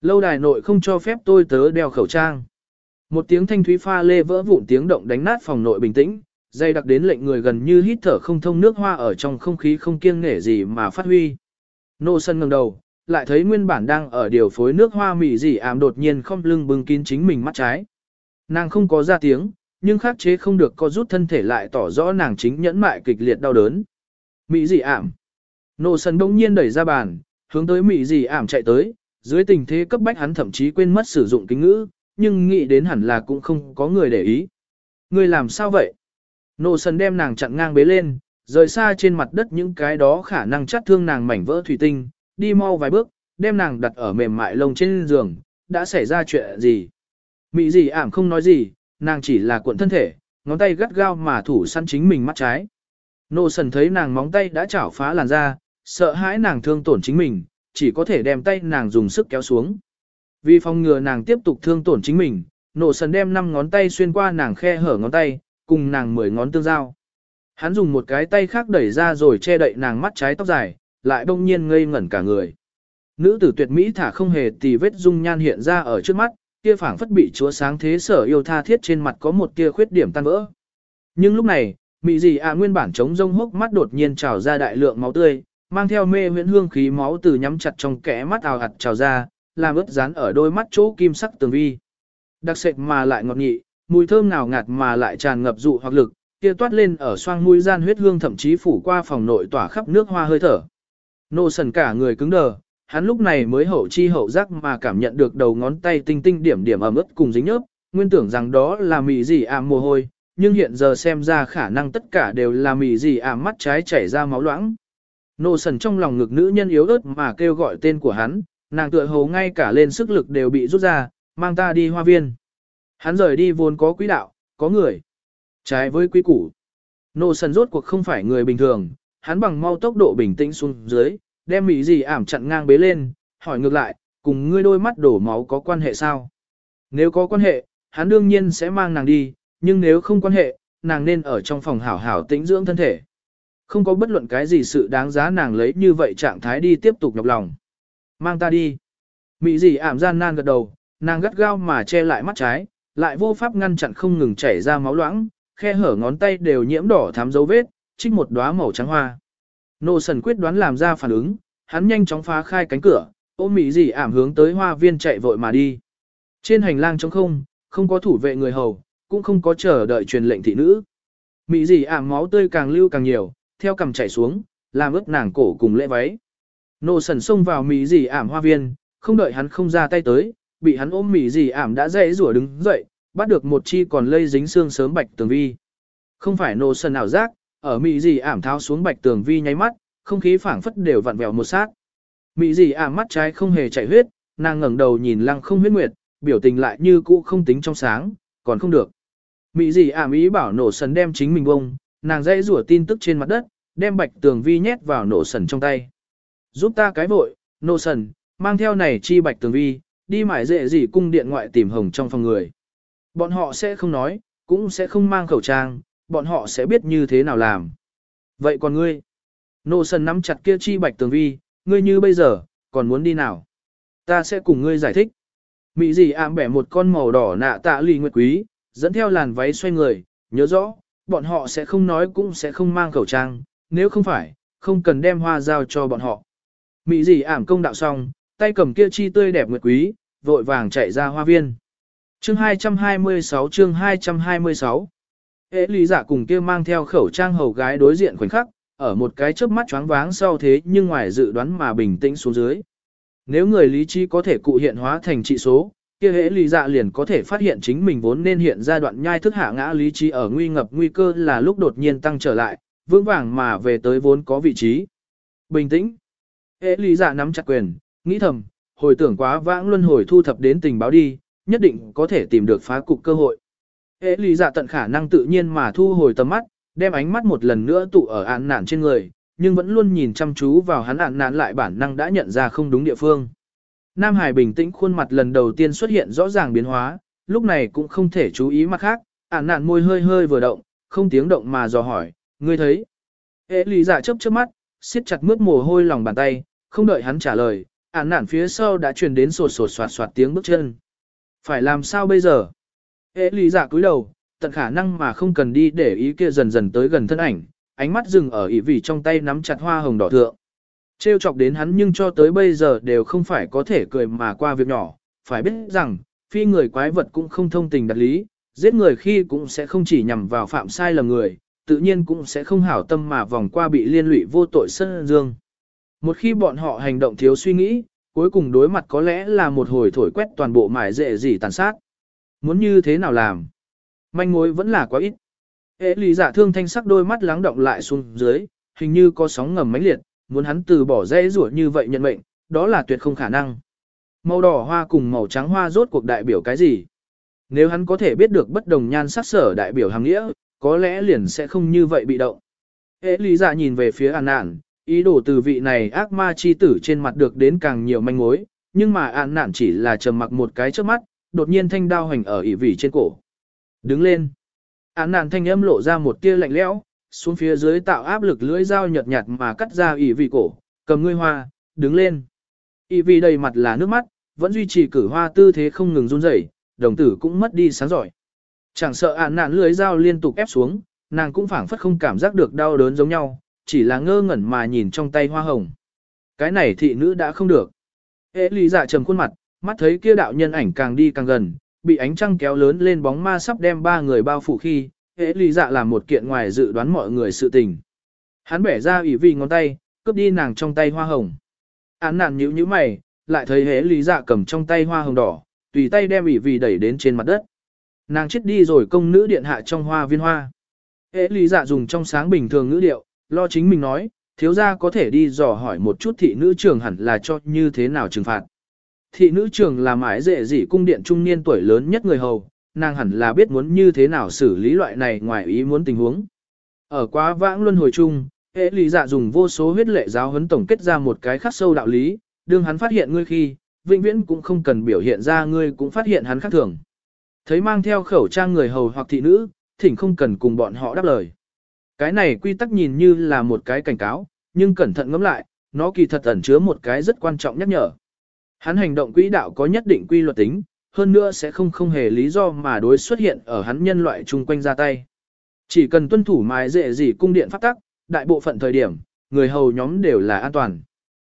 Speaker 1: Lâu đài nội không cho phép tôi tớ đeo khẩu trang. Một tiếng thanh thúy pha lê vỡ vụn tiếng động đánh nát phòng nội bình tĩnh, dây đặc đến lệnh người gần như hít thở không thông nước hoa ở trong không khí không kiêng nể gì mà phát huy. Nô sân ngẩng đầu, lại thấy nguyên bản đang ở điều phối nước hoa mỉ dị ảm đột nhiên không lưng bưng kín chính mình mắt trái. Nàng không có ra tiếng, nhưng khắc chế không được co rút thân thể lại tỏ rõ nàng chính nhẫn mại kịch liệt đau đớn. Mỹ dị ảm. Nô sần đông nhiên đẩy ra bàn, hướng tới Mỹ dị ảm chạy tới, dưới tình thế cấp bách hắn thậm chí quên mất sử dụng kính ngữ, nhưng nghĩ đến hẳn là cũng không có người để ý. Người làm sao vậy? Nô sần đem nàng chặn ngang bế lên, rời xa trên mặt đất những cái đó khả năng chắt thương nàng mảnh vỡ thủy tinh, đi mau vài bước, đem nàng đặt ở mềm mại lông trên giường, đã xảy ra chuyện gì? Mỹ dị ảm không nói gì, nàng chỉ là cuộn thân thể, ngón tay gắt gao mà thủ săn chính mình mắt trái. Nô sần thấy nàng móng tay đã chảo phá làn da, sợ hãi nàng thương tổn chính mình, chỉ có thể đem tay nàng dùng sức kéo xuống. Vì phòng ngừa nàng tiếp tục thương tổn chính mình, nô sần đem 5 ngón tay xuyên qua nàng khe hở ngón tay, cùng nàng 10 ngón tương giao. Hắn dùng một cái tay khác đẩy ra rồi che đậy nàng mắt trái tóc dài, lại đông nhiên ngây ngẩn cả người. Nữ tử tuyệt mỹ thả không hề tì vết dung nhan hiện ra ở trước mắt, kia phảng phất bị chúa sáng thế sở yêu tha thiết trên mặt có một tia khuyết điểm tan vỡ. Nhưng lúc này, mị gì à nguyên bản chống rông hốc mắt đột nhiên trào ra đại lượng máu tươi, mang theo mê huyễn hương khí máu từ nhắm chặt trong kẽ mắt ào ạt trào ra, làm ướt dán ở đôi mắt chỗ kim sắc tường vi. Đặc sệt mà lại ngọt nhị, mùi thơm nào ngạt mà lại tràn ngập dụ hoặc lực, kia toát lên ở xoang mũi gian huyết hương thậm chí phủ qua phòng nội tỏa khắp nước hoa hơi thở. Nô sần cả người cứng đờ, hắn lúc này mới hậu chi hậu giác mà cảm nhận được đầu ngón tay tinh tinh điểm điểm ẩm ướt cùng dính nhớp, nguyên tưởng rằng đó là mì gì ảm mồ hôi, nhưng hiện giờ xem ra khả năng tất cả đều là mì gì ảm mắt trái chảy ra máu loãng. Nô sần trong lòng ngực nữ nhân yếu ớt mà kêu gọi tên của hắn, nàng tựa hồ ngay cả lên sức lực đều bị rút ra, mang ta đi hoa viên. Hắn rời đi vốn có quỹ đạo, có người. Trái với quy củ. Nô sần rốt cuộc không phải người bình thường, hắn bằng mau tốc độ bình tĩnh xuống dưới, đem mỹ gì ảm chặn ngang bế lên, hỏi ngược lại, cùng ngươi đôi mắt đổ máu có quan hệ sao? Nếu có quan hệ, hắn đương nhiên sẽ mang nàng đi, nhưng nếu không quan hệ, nàng nên ở trong phòng hảo hảo tĩnh dưỡng thân thể. Không có bất luận cái gì sự đáng giá nàng lấy như vậy trạng thái đi tiếp tục nhọc lòng. Mang ta đi. Mỹ gì ảm gian nan gật đầu, nàng gắt gao mà che lại mắt trái, lại vô pháp ngăn chặn không ngừng chảy ra máu loãng, khe hở ngón tay đều nhiễm đỏ thắm dấu vết, trích một đóa màu trắng hoa. Nô sần quyết đoán làm ra phản ứng, hắn nhanh chóng phá khai cánh cửa, ôm mỹ gì ảm hướng tới hoa viên chạy vội mà đi. Trên hành lang trống không, không có thủ vệ người hầu, cũng không có chờ đợi truyền lệnh thị nữ. Mỹ gì ảm máu tươi càng lưu càng nhiều, theo cầm chảy xuống, làm ướt nàng cổ cùng lễ váy. Nô sần xông vào mỹ gì ảm hoa viên, không đợi hắn không ra tay tới, bị hắn ôm mỹ gì ảm đã dễ rủa đứng dậy, bắt được một chi còn lây dính xương sớm bạch tường vi. Không phải nô sần ảo giác, ở mỹ gì ảm tháo xuống bạch tường vi nháy mắt, không khí phảng phất đều vặn vẹo một sát. Mỹ gì ảm mắt trái không hề chảy huyết, nàng ngẩng đầu nhìn lăng không huyết nguyệt, biểu tình lại như cũ không tính trong sáng, còn không được. Mỹ gì ảm ý bảo nổ sần đem chính mình bông, nàng dãy rủa tin tức trên mặt đất, đem bạch tường vi nhét vào nổ sần trong tay. Giúp ta cái vội, nổ sần, mang theo này chi bạch tường vi, đi mải dễ gì cung điện ngoại tìm hồng trong phòng người. Bọn họ sẽ không nói, cũng sẽ không mang khẩu trang, bọn họ sẽ biết như thế nào làm. Vậy còn ngươi? Nô sần nắm chặt kia chi bạch tường vi, ngươi như bây giờ, còn muốn đi nào? Ta sẽ cùng ngươi giải thích. Mỹ gì ảm bẻ một con màu đỏ nạ tạ lì nguyệt quý, dẫn theo làn váy xoay người, nhớ rõ, bọn họ sẽ không nói cũng sẽ không mang khẩu trang, nếu không phải, không cần đem hoa giao cho bọn họ. Mỹ gì ảm công đạo xong, tay cầm kia chi tươi đẹp nguyệt quý, vội vàng chạy ra hoa viên. Chương 226 chương 226 Ế lý giả cùng kia mang theo khẩu trang hầu gái đối diện khoảnh khắc, ở một cái chớp mắt choáng váng sau thế nhưng ngoài dự đoán mà bình tĩnh xuống dưới. Nếu người lý trí có thể cụ hiện hóa thành trị số, kia hễ lý dạ liền có thể phát hiện chính mình vốn nên hiện ra đoạn nhai thức hạ ngã lý trí ở nguy ngập nguy cơ là lúc đột nhiên tăng trở lại, vững vàng mà về tới vốn có vị trí. Bình tĩnh. Hễ lý dạ nắm chặt quyền, nghĩ thầm, hồi tưởng quá vãng luân hồi thu thập đến tình báo đi, nhất định có thể tìm được phá cục cơ hội. Ê lý dạ tận khả năng tự nhiên mà thu hồi tầm mắt, đem ánh mắt một lần nữa tụ ở án nạn trên người, nhưng vẫn luôn nhìn chăm chú vào hắn án nạn lại bản năng đã nhận ra không đúng địa phương. Nam Hải bình tĩnh khuôn mặt lần đầu tiên xuất hiện rõ ràng biến hóa, lúc này cũng không thể chú ý mặt khác, án nạn môi hơi hơi vừa động, không tiếng động mà dò hỏi, ngươi thấy. Hệ lý giả dạ chấp chớp mắt, siết chặt mướt mồ hôi lòng bàn tay, không đợi hắn trả lời, án nạn phía sau đã truyền đến sột sột soạt soạt tiếng bước chân. Phải làm sao bây giờ? Ê lý giả cúi đầu, tận khả năng mà không cần đi để ý kia dần dần tới gần thân ảnh, ánh mắt dừng ở ỷ vị trong tay nắm chặt hoa hồng đỏ thượng. Trêu chọc đến hắn nhưng cho tới bây giờ đều không phải có thể cười mà qua việc nhỏ, phải biết rằng, phi người quái vật cũng không thông tình đặt lý, giết người khi cũng sẽ không chỉ nhằm vào phạm sai lầm người, tự nhiên cũng sẽ không hảo tâm mà vòng qua bị liên lụy vô tội sân dương. Một khi bọn họ hành động thiếu suy nghĩ, cuối cùng đối mặt có lẽ là một hồi thổi quét toàn bộ mải dễ gì tàn sát. Muốn như thế nào làm? Manh mối vẫn là quá ít. Hệ lý giả dạ thương thanh sắc đôi mắt lắng động lại xuống dưới, hình như có sóng ngầm mãnh liệt, muốn hắn từ bỏ dễ rủa như vậy nhận mệnh, đó là tuyệt không khả năng. Màu đỏ hoa cùng màu trắng hoa rốt cuộc đại biểu cái gì? Nếu hắn có thể biết được bất đồng nhan sắc sở đại biểu hàng nghĩa, có lẽ liền sẽ không như vậy bị động. Hệ lý giả dạ nhìn về phía an nạn, ý đồ từ vị này ác ma chi tử trên mặt được đến càng nhiều manh mối, nhưng mà an nạn chỉ là trầm mặc một cái trước mắt, đột nhiên thanh đao hành ở ỉ vỉ trên cổ. Đứng lên. Án nạn thanh âm lộ ra một tia lạnh lẽo, xuống phía dưới tạo áp lực lưỡi dao nhợt nhạt mà cắt ra ỉ vị cổ, cầm ngươi hoa, đứng lên. ỉ vị đầy mặt là nước mắt, vẫn duy trì cử hoa tư thế không ngừng run rẩy, đồng tử cũng mất đi sáng giỏi. Chẳng sợ án nạn lưỡi dao liên tục ép xuống, nàng cũng phảng phất không cảm giác được đau đớn giống nhau, chỉ là ngơ ngẩn mà nhìn trong tay hoa hồng. Cái này thị nữ đã không được. Ê lý dạ trầm khuôn mặt, mắt thấy kia đạo nhân ảnh càng đi càng gần, bị ánh trăng kéo lớn lên bóng ma sắp đem ba người bao phủ khi, hệ lý dạ làm một kiện ngoài dự đoán mọi người sự tình. Hắn bẻ ra ủy vì ngón tay, cướp đi nàng trong tay hoa hồng. Án nạn nhíu nhíu mày, lại thấy hệ lý dạ cầm trong tay hoa hồng đỏ, tùy tay đem ủy vì đẩy đến trên mặt đất. Nàng chết đi rồi công nữ điện hạ trong hoa viên hoa. Hệ lý dạ dùng trong sáng bình thường ngữ điệu, lo chính mình nói, thiếu gia có thể đi dò hỏi một chút thị nữ trưởng hẳn là cho như thế nào trừng phạt. Thị nữ trưởng là mãi dễ dị cung điện trung niên tuổi lớn nhất người hầu, nàng hẳn là biết muốn như thế nào xử lý loại này ngoài ý muốn tình huống. Ở quá vãng luân hồi chung, hệ lý dạ dùng vô số huyết lệ giáo huấn tổng kết ra một cái khắc sâu đạo lý, đương hắn phát hiện ngươi khi, vĩnh viễn cũng không cần biểu hiện ra ngươi cũng phát hiện hắn khác thường. Thấy mang theo khẩu trang người hầu hoặc thị nữ, thỉnh không cần cùng bọn họ đáp lời. Cái này quy tắc nhìn như là một cái cảnh cáo, nhưng cẩn thận ngẫm lại, nó kỳ thật ẩn chứa một cái rất quan trọng nhắc nhở. Hắn hành động quỹ đạo có nhất định quy luật tính, hơn nữa sẽ không không hề lý do mà đối xuất hiện ở hắn nhân loại chung quanh ra tay. Chỉ cần tuân thủ mài dễ gì cung điện pháp tắc, đại bộ phận thời điểm, người hầu nhóm đều là an toàn.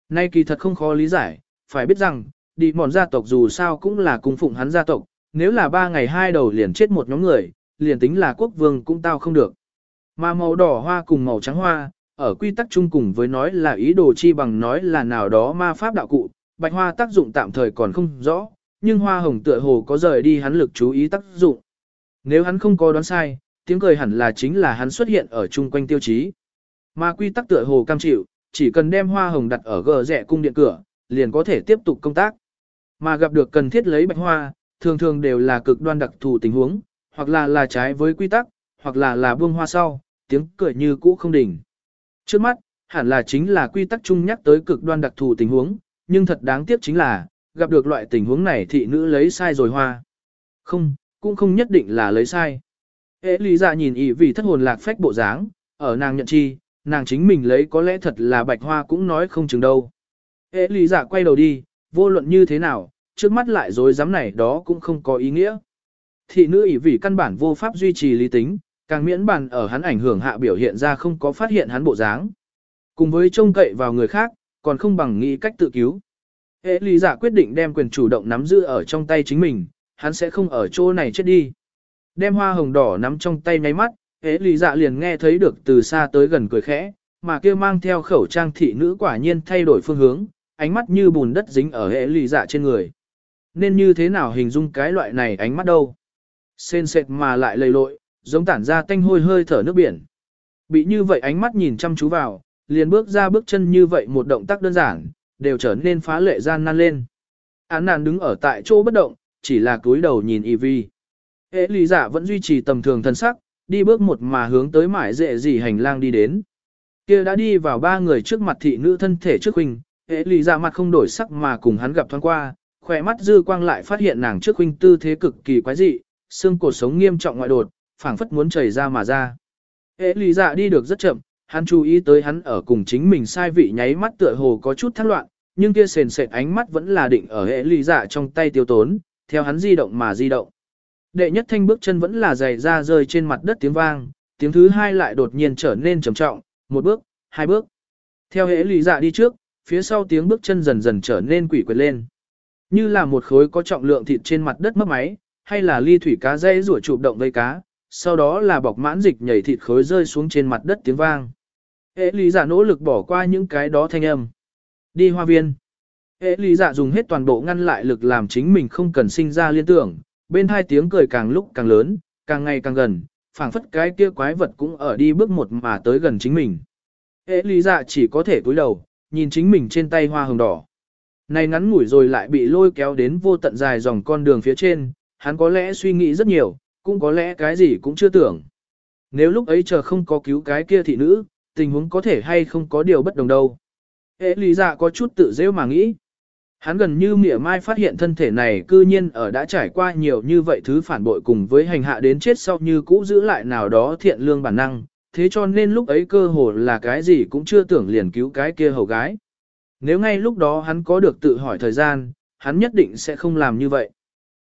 Speaker 1: Nay kỳ thật không khó lý giải, phải biết rằng, đi mòn gia tộc dù sao cũng là cung phụng hắn gia tộc, nếu là ba ngày hai đầu liền chết một nhóm người, liền tính là quốc vương cũng tao không được. Mà màu đỏ hoa cùng màu trắng hoa, ở quy tắc chung cùng với nói là ý đồ chi bằng nói là nào đó ma pháp đạo cụ, bạch hoa tác dụng tạm thời còn không rõ, nhưng hoa hồng tựa hồ có rời đi hắn lực chú ý tác dụng. Nếu hắn không có đoán sai, tiếng cười hẳn là chính là hắn xuất hiện ở chung quanh tiêu chí. Mà quy tắc tựa hồ cam chịu, chỉ cần đem hoa hồng đặt ở gờ rẽ cung điện cửa, liền có thể tiếp tục công tác. Mà gặp được cần thiết lấy bạch hoa, thường thường đều là cực đoan đặc thù tình huống, hoặc là là trái với quy tắc, hoặc là là buông hoa sau, tiếng cười như cũ không đỉnh. Trước mắt, hẳn là chính là quy tắc chung nhắc tới cực đoan đặc thù tình huống, nhưng thật đáng tiếc chính là, gặp được loại tình huống này thị nữ lấy sai rồi hoa. Không, cũng không nhất định là lấy sai. Ế lý dạ nhìn ý vì thất hồn lạc phách bộ dáng, ở nàng nhận chi, nàng chính mình lấy có lẽ thật là bạch hoa cũng nói không chừng đâu. Ế lý dạ quay đầu đi, vô luận như thế nào, trước mắt lại dối dám này đó cũng không có ý nghĩa. Thị nữ ý vì căn bản vô pháp duy trì lý tính, càng miễn bàn ở hắn ảnh hưởng hạ biểu hiện ra không có phát hiện hắn bộ dáng. Cùng với trông cậy vào người khác, còn không bằng nghĩ cách tự cứu. Hệ lý giả quyết định đem quyền chủ động nắm giữ ở trong tay chính mình, hắn sẽ không ở chỗ này chết đi. Đem hoa hồng đỏ nắm trong tay nháy mắt, hệ lý giả liền nghe thấy được từ xa tới gần cười khẽ, mà kia mang theo khẩu trang thị nữ quả nhiên thay đổi phương hướng, ánh mắt như bùn đất dính ở hệ lý giả trên người. Nên như thế nào hình dung cái loại này ánh mắt đâu? Sên sệt mà lại lầy lội, giống tản ra tanh hôi hơi thở nước biển. Bị như vậy ánh mắt nhìn chăm chú vào, liền bước ra bước chân như vậy một động tác đơn giản, đều trở nên phá lệ gian nan lên. Án nạn đứng ở tại chỗ bất động, chỉ là cúi đầu nhìn y vi. Hệ lý giả dạ vẫn duy trì tầm thường thân sắc, đi bước một mà hướng tới mải dễ gì hành lang đi đến. kia đã đi vào ba người trước mặt thị nữ thân thể trước huynh, hệ lý giả dạ mặt không đổi sắc mà cùng hắn gặp thoáng qua, khỏe mắt dư quang lại phát hiện nàng trước huynh tư thế cực kỳ quái dị, xương cổ sống nghiêm trọng ngoại đột, phảng phất muốn chảy ra mà ra. Hệ lý giả dạ đi được rất chậm, hắn chú ý tới hắn ở cùng chính mình sai vị nháy mắt tựa hồ có chút thắc loạn, nhưng kia sền sệt ánh mắt vẫn là định ở hệ ly dạ trong tay tiêu tốn, theo hắn di động mà di động. Đệ nhất thanh bước chân vẫn là giày ra rơi trên mặt đất tiếng vang, tiếng thứ hai lại đột nhiên trở nên trầm trọng, một bước, hai bước. Theo hệ ly dạ đi trước, phía sau tiếng bước chân dần dần trở nên quỷ quyệt lên. Như là một khối có trọng lượng thịt trên mặt đất mất máy, hay là ly thủy cá dây rủa chụp động vây cá, sau đó là bọc mãn dịch nhảy thịt khối rơi xuống trên mặt đất tiếng vang. Hệ lý giả nỗ lực bỏ qua những cái đó thanh âm. Đi hoa viên. Hệ lý giả dùng hết toàn bộ ngăn lại lực làm chính mình không cần sinh ra liên tưởng, bên hai tiếng cười càng lúc càng lớn, càng ngày càng gần, phảng phất cái kia quái vật cũng ở đi bước một mà tới gần chính mình. Hệ lý giả chỉ có thể cúi đầu, nhìn chính mình trên tay hoa hồng đỏ. Này ngắn ngủi rồi lại bị lôi kéo đến vô tận dài dòng con đường phía trên, hắn có lẽ suy nghĩ rất nhiều, cũng có lẽ cái gì cũng chưa tưởng. Nếu lúc ấy chờ không có cứu cái kia thị nữ, tình huống có thể hay không có điều bất đồng đâu. Hệ lý dạ có chút tự dễ mà nghĩ. Hắn gần như mỉa mai phát hiện thân thể này cư nhiên ở đã trải qua nhiều như vậy thứ phản bội cùng với hành hạ đến chết sau như cũ giữ lại nào đó thiện lương bản năng, thế cho nên lúc ấy cơ hồ là cái gì cũng chưa tưởng liền cứu cái kia hầu gái. Nếu ngay lúc đó hắn có được tự hỏi thời gian, hắn nhất định sẽ không làm như vậy.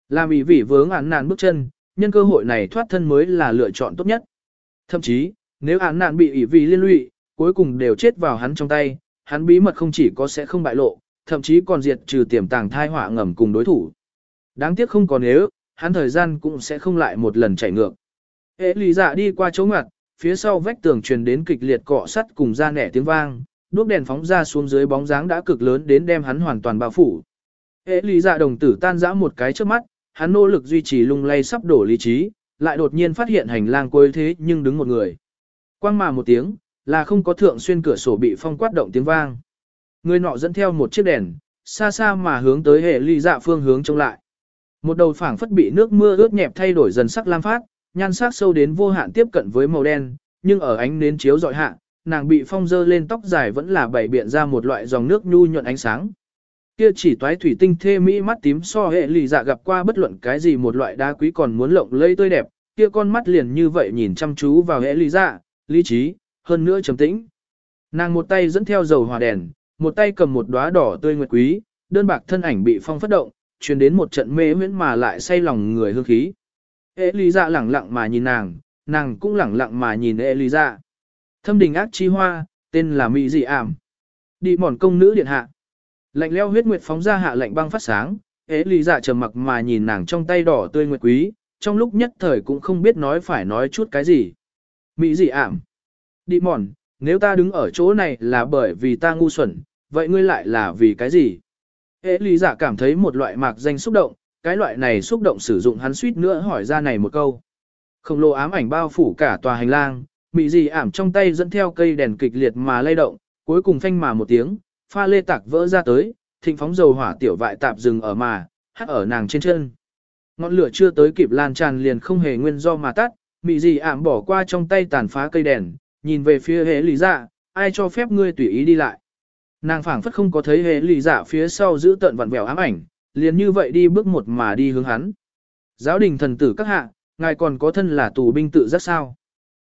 Speaker 1: Làm ý vỉ vướng án nạn bước chân, nhân cơ hội này thoát thân mới là lựa chọn tốt nhất. Thậm chí, nếu án nạn bị ỷ vì liên lụy, cuối cùng đều chết vào hắn trong tay, hắn bí mật không chỉ có sẽ không bại lộ, thậm chí còn diệt trừ tiềm tàng thai họa ngầm cùng đối thủ. Đáng tiếc không còn nếu, hắn thời gian cũng sẽ không lại một lần chạy ngược. Hệ lý dạ đi qua chỗ ngặt, phía sau vách tường truyền đến kịch liệt cọ sắt cùng ra nẻ tiếng vang, đuốc đèn phóng ra xuống dưới bóng dáng đã cực lớn đến đem hắn hoàn toàn bao phủ. Hệ lý dạ đồng tử tan rã một cái trước mắt, hắn nỗ lực duy trì lung lay sắp đổ lý trí, lại đột nhiên phát hiện hành lang cuối thế nhưng đứng một người. Quang mà một tiếng, là không có thượng xuyên cửa sổ bị phong quát động tiếng vang. Người nọ dẫn theo một chiếc đèn, xa xa mà hướng tới hệ ly dạ phương hướng trông lại. Một đầu phảng phất bị nước mưa ướt nhẹp thay đổi dần sắc lam phát, nhan sắc sâu đến vô hạn tiếp cận với màu đen, nhưng ở ánh nến chiếu dọi hạ, nàng bị phong dơ lên tóc dài vẫn là bảy biện ra một loại dòng nước nhu nhuận ánh sáng. Kia chỉ toái thủy tinh thê mỹ mắt tím so hệ lì dạ gặp qua bất luận cái gì một loại đá quý còn muốn lộng lây tươi đẹp, kia con mắt liền như vậy nhìn chăm chú vào hệ lì dạ, lý trí, hơn nữa trầm tĩnh. Nàng một tay dẫn theo dầu hỏa đèn, một tay cầm một đóa đỏ tươi nguyệt quý, đơn bạc thân ảnh bị phong phất động, truyền đến một trận mê huyễn mà lại say lòng người hương khí. Elisa lẳng lặng mà nhìn nàng, nàng cũng lẳng lặng mà nhìn Elisa. Thâm đình ác chi hoa, tên là Mỹ dị ảm. Đi mòn công nữ điện hạ. Lạnh leo huyết nguyệt phóng ra hạ lạnh băng phát sáng, Elisa trầm mặc mà nhìn nàng trong tay đỏ tươi nguyệt quý, trong lúc nhất thời cũng không biết nói phải nói chút cái gì. Mỹ dị ảm. Đi mòn, nếu ta đứng ở chỗ này là bởi vì ta ngu xuẩn, vậy ngươi lại là vì cái gì? Ế lý giả cảm thấy một loại mạc danh xúc động, cái loại này xúc động sử dụng hắn suýt nữa hỏi ra này một câu. Không lồ ám ảnh bao phủ cả tòa hành lang, mị gì ảm trong tay dẫn theo cây đèn kịch liệt mà lay động, cuối cùng phanh mà một tiếng, pha lê tạc vỡ ra tới, thịnh phóng dầu hỏa tiểu vại tạp dừng ở mà, hắt ở nàng trên chân. Ngọn lửa chưa tới kịp lan tràn liền không hề nguyên do mà tắt, mị gì ảm bỏ qua trong tay tàn phá cây đèn, nhìn về phía hệ lý dạ, ai cho phép ngươi tùy ý đi lại. Nàng phảng phất không có thấy hệ lý dạ phía sau giữ tận vặn vẹo ám ảnh, liền như vậy đi bước một mà đi hướng hắn. Giáo đình thần tử các hạ, ngài còn có thân là tù binh tự rất sao.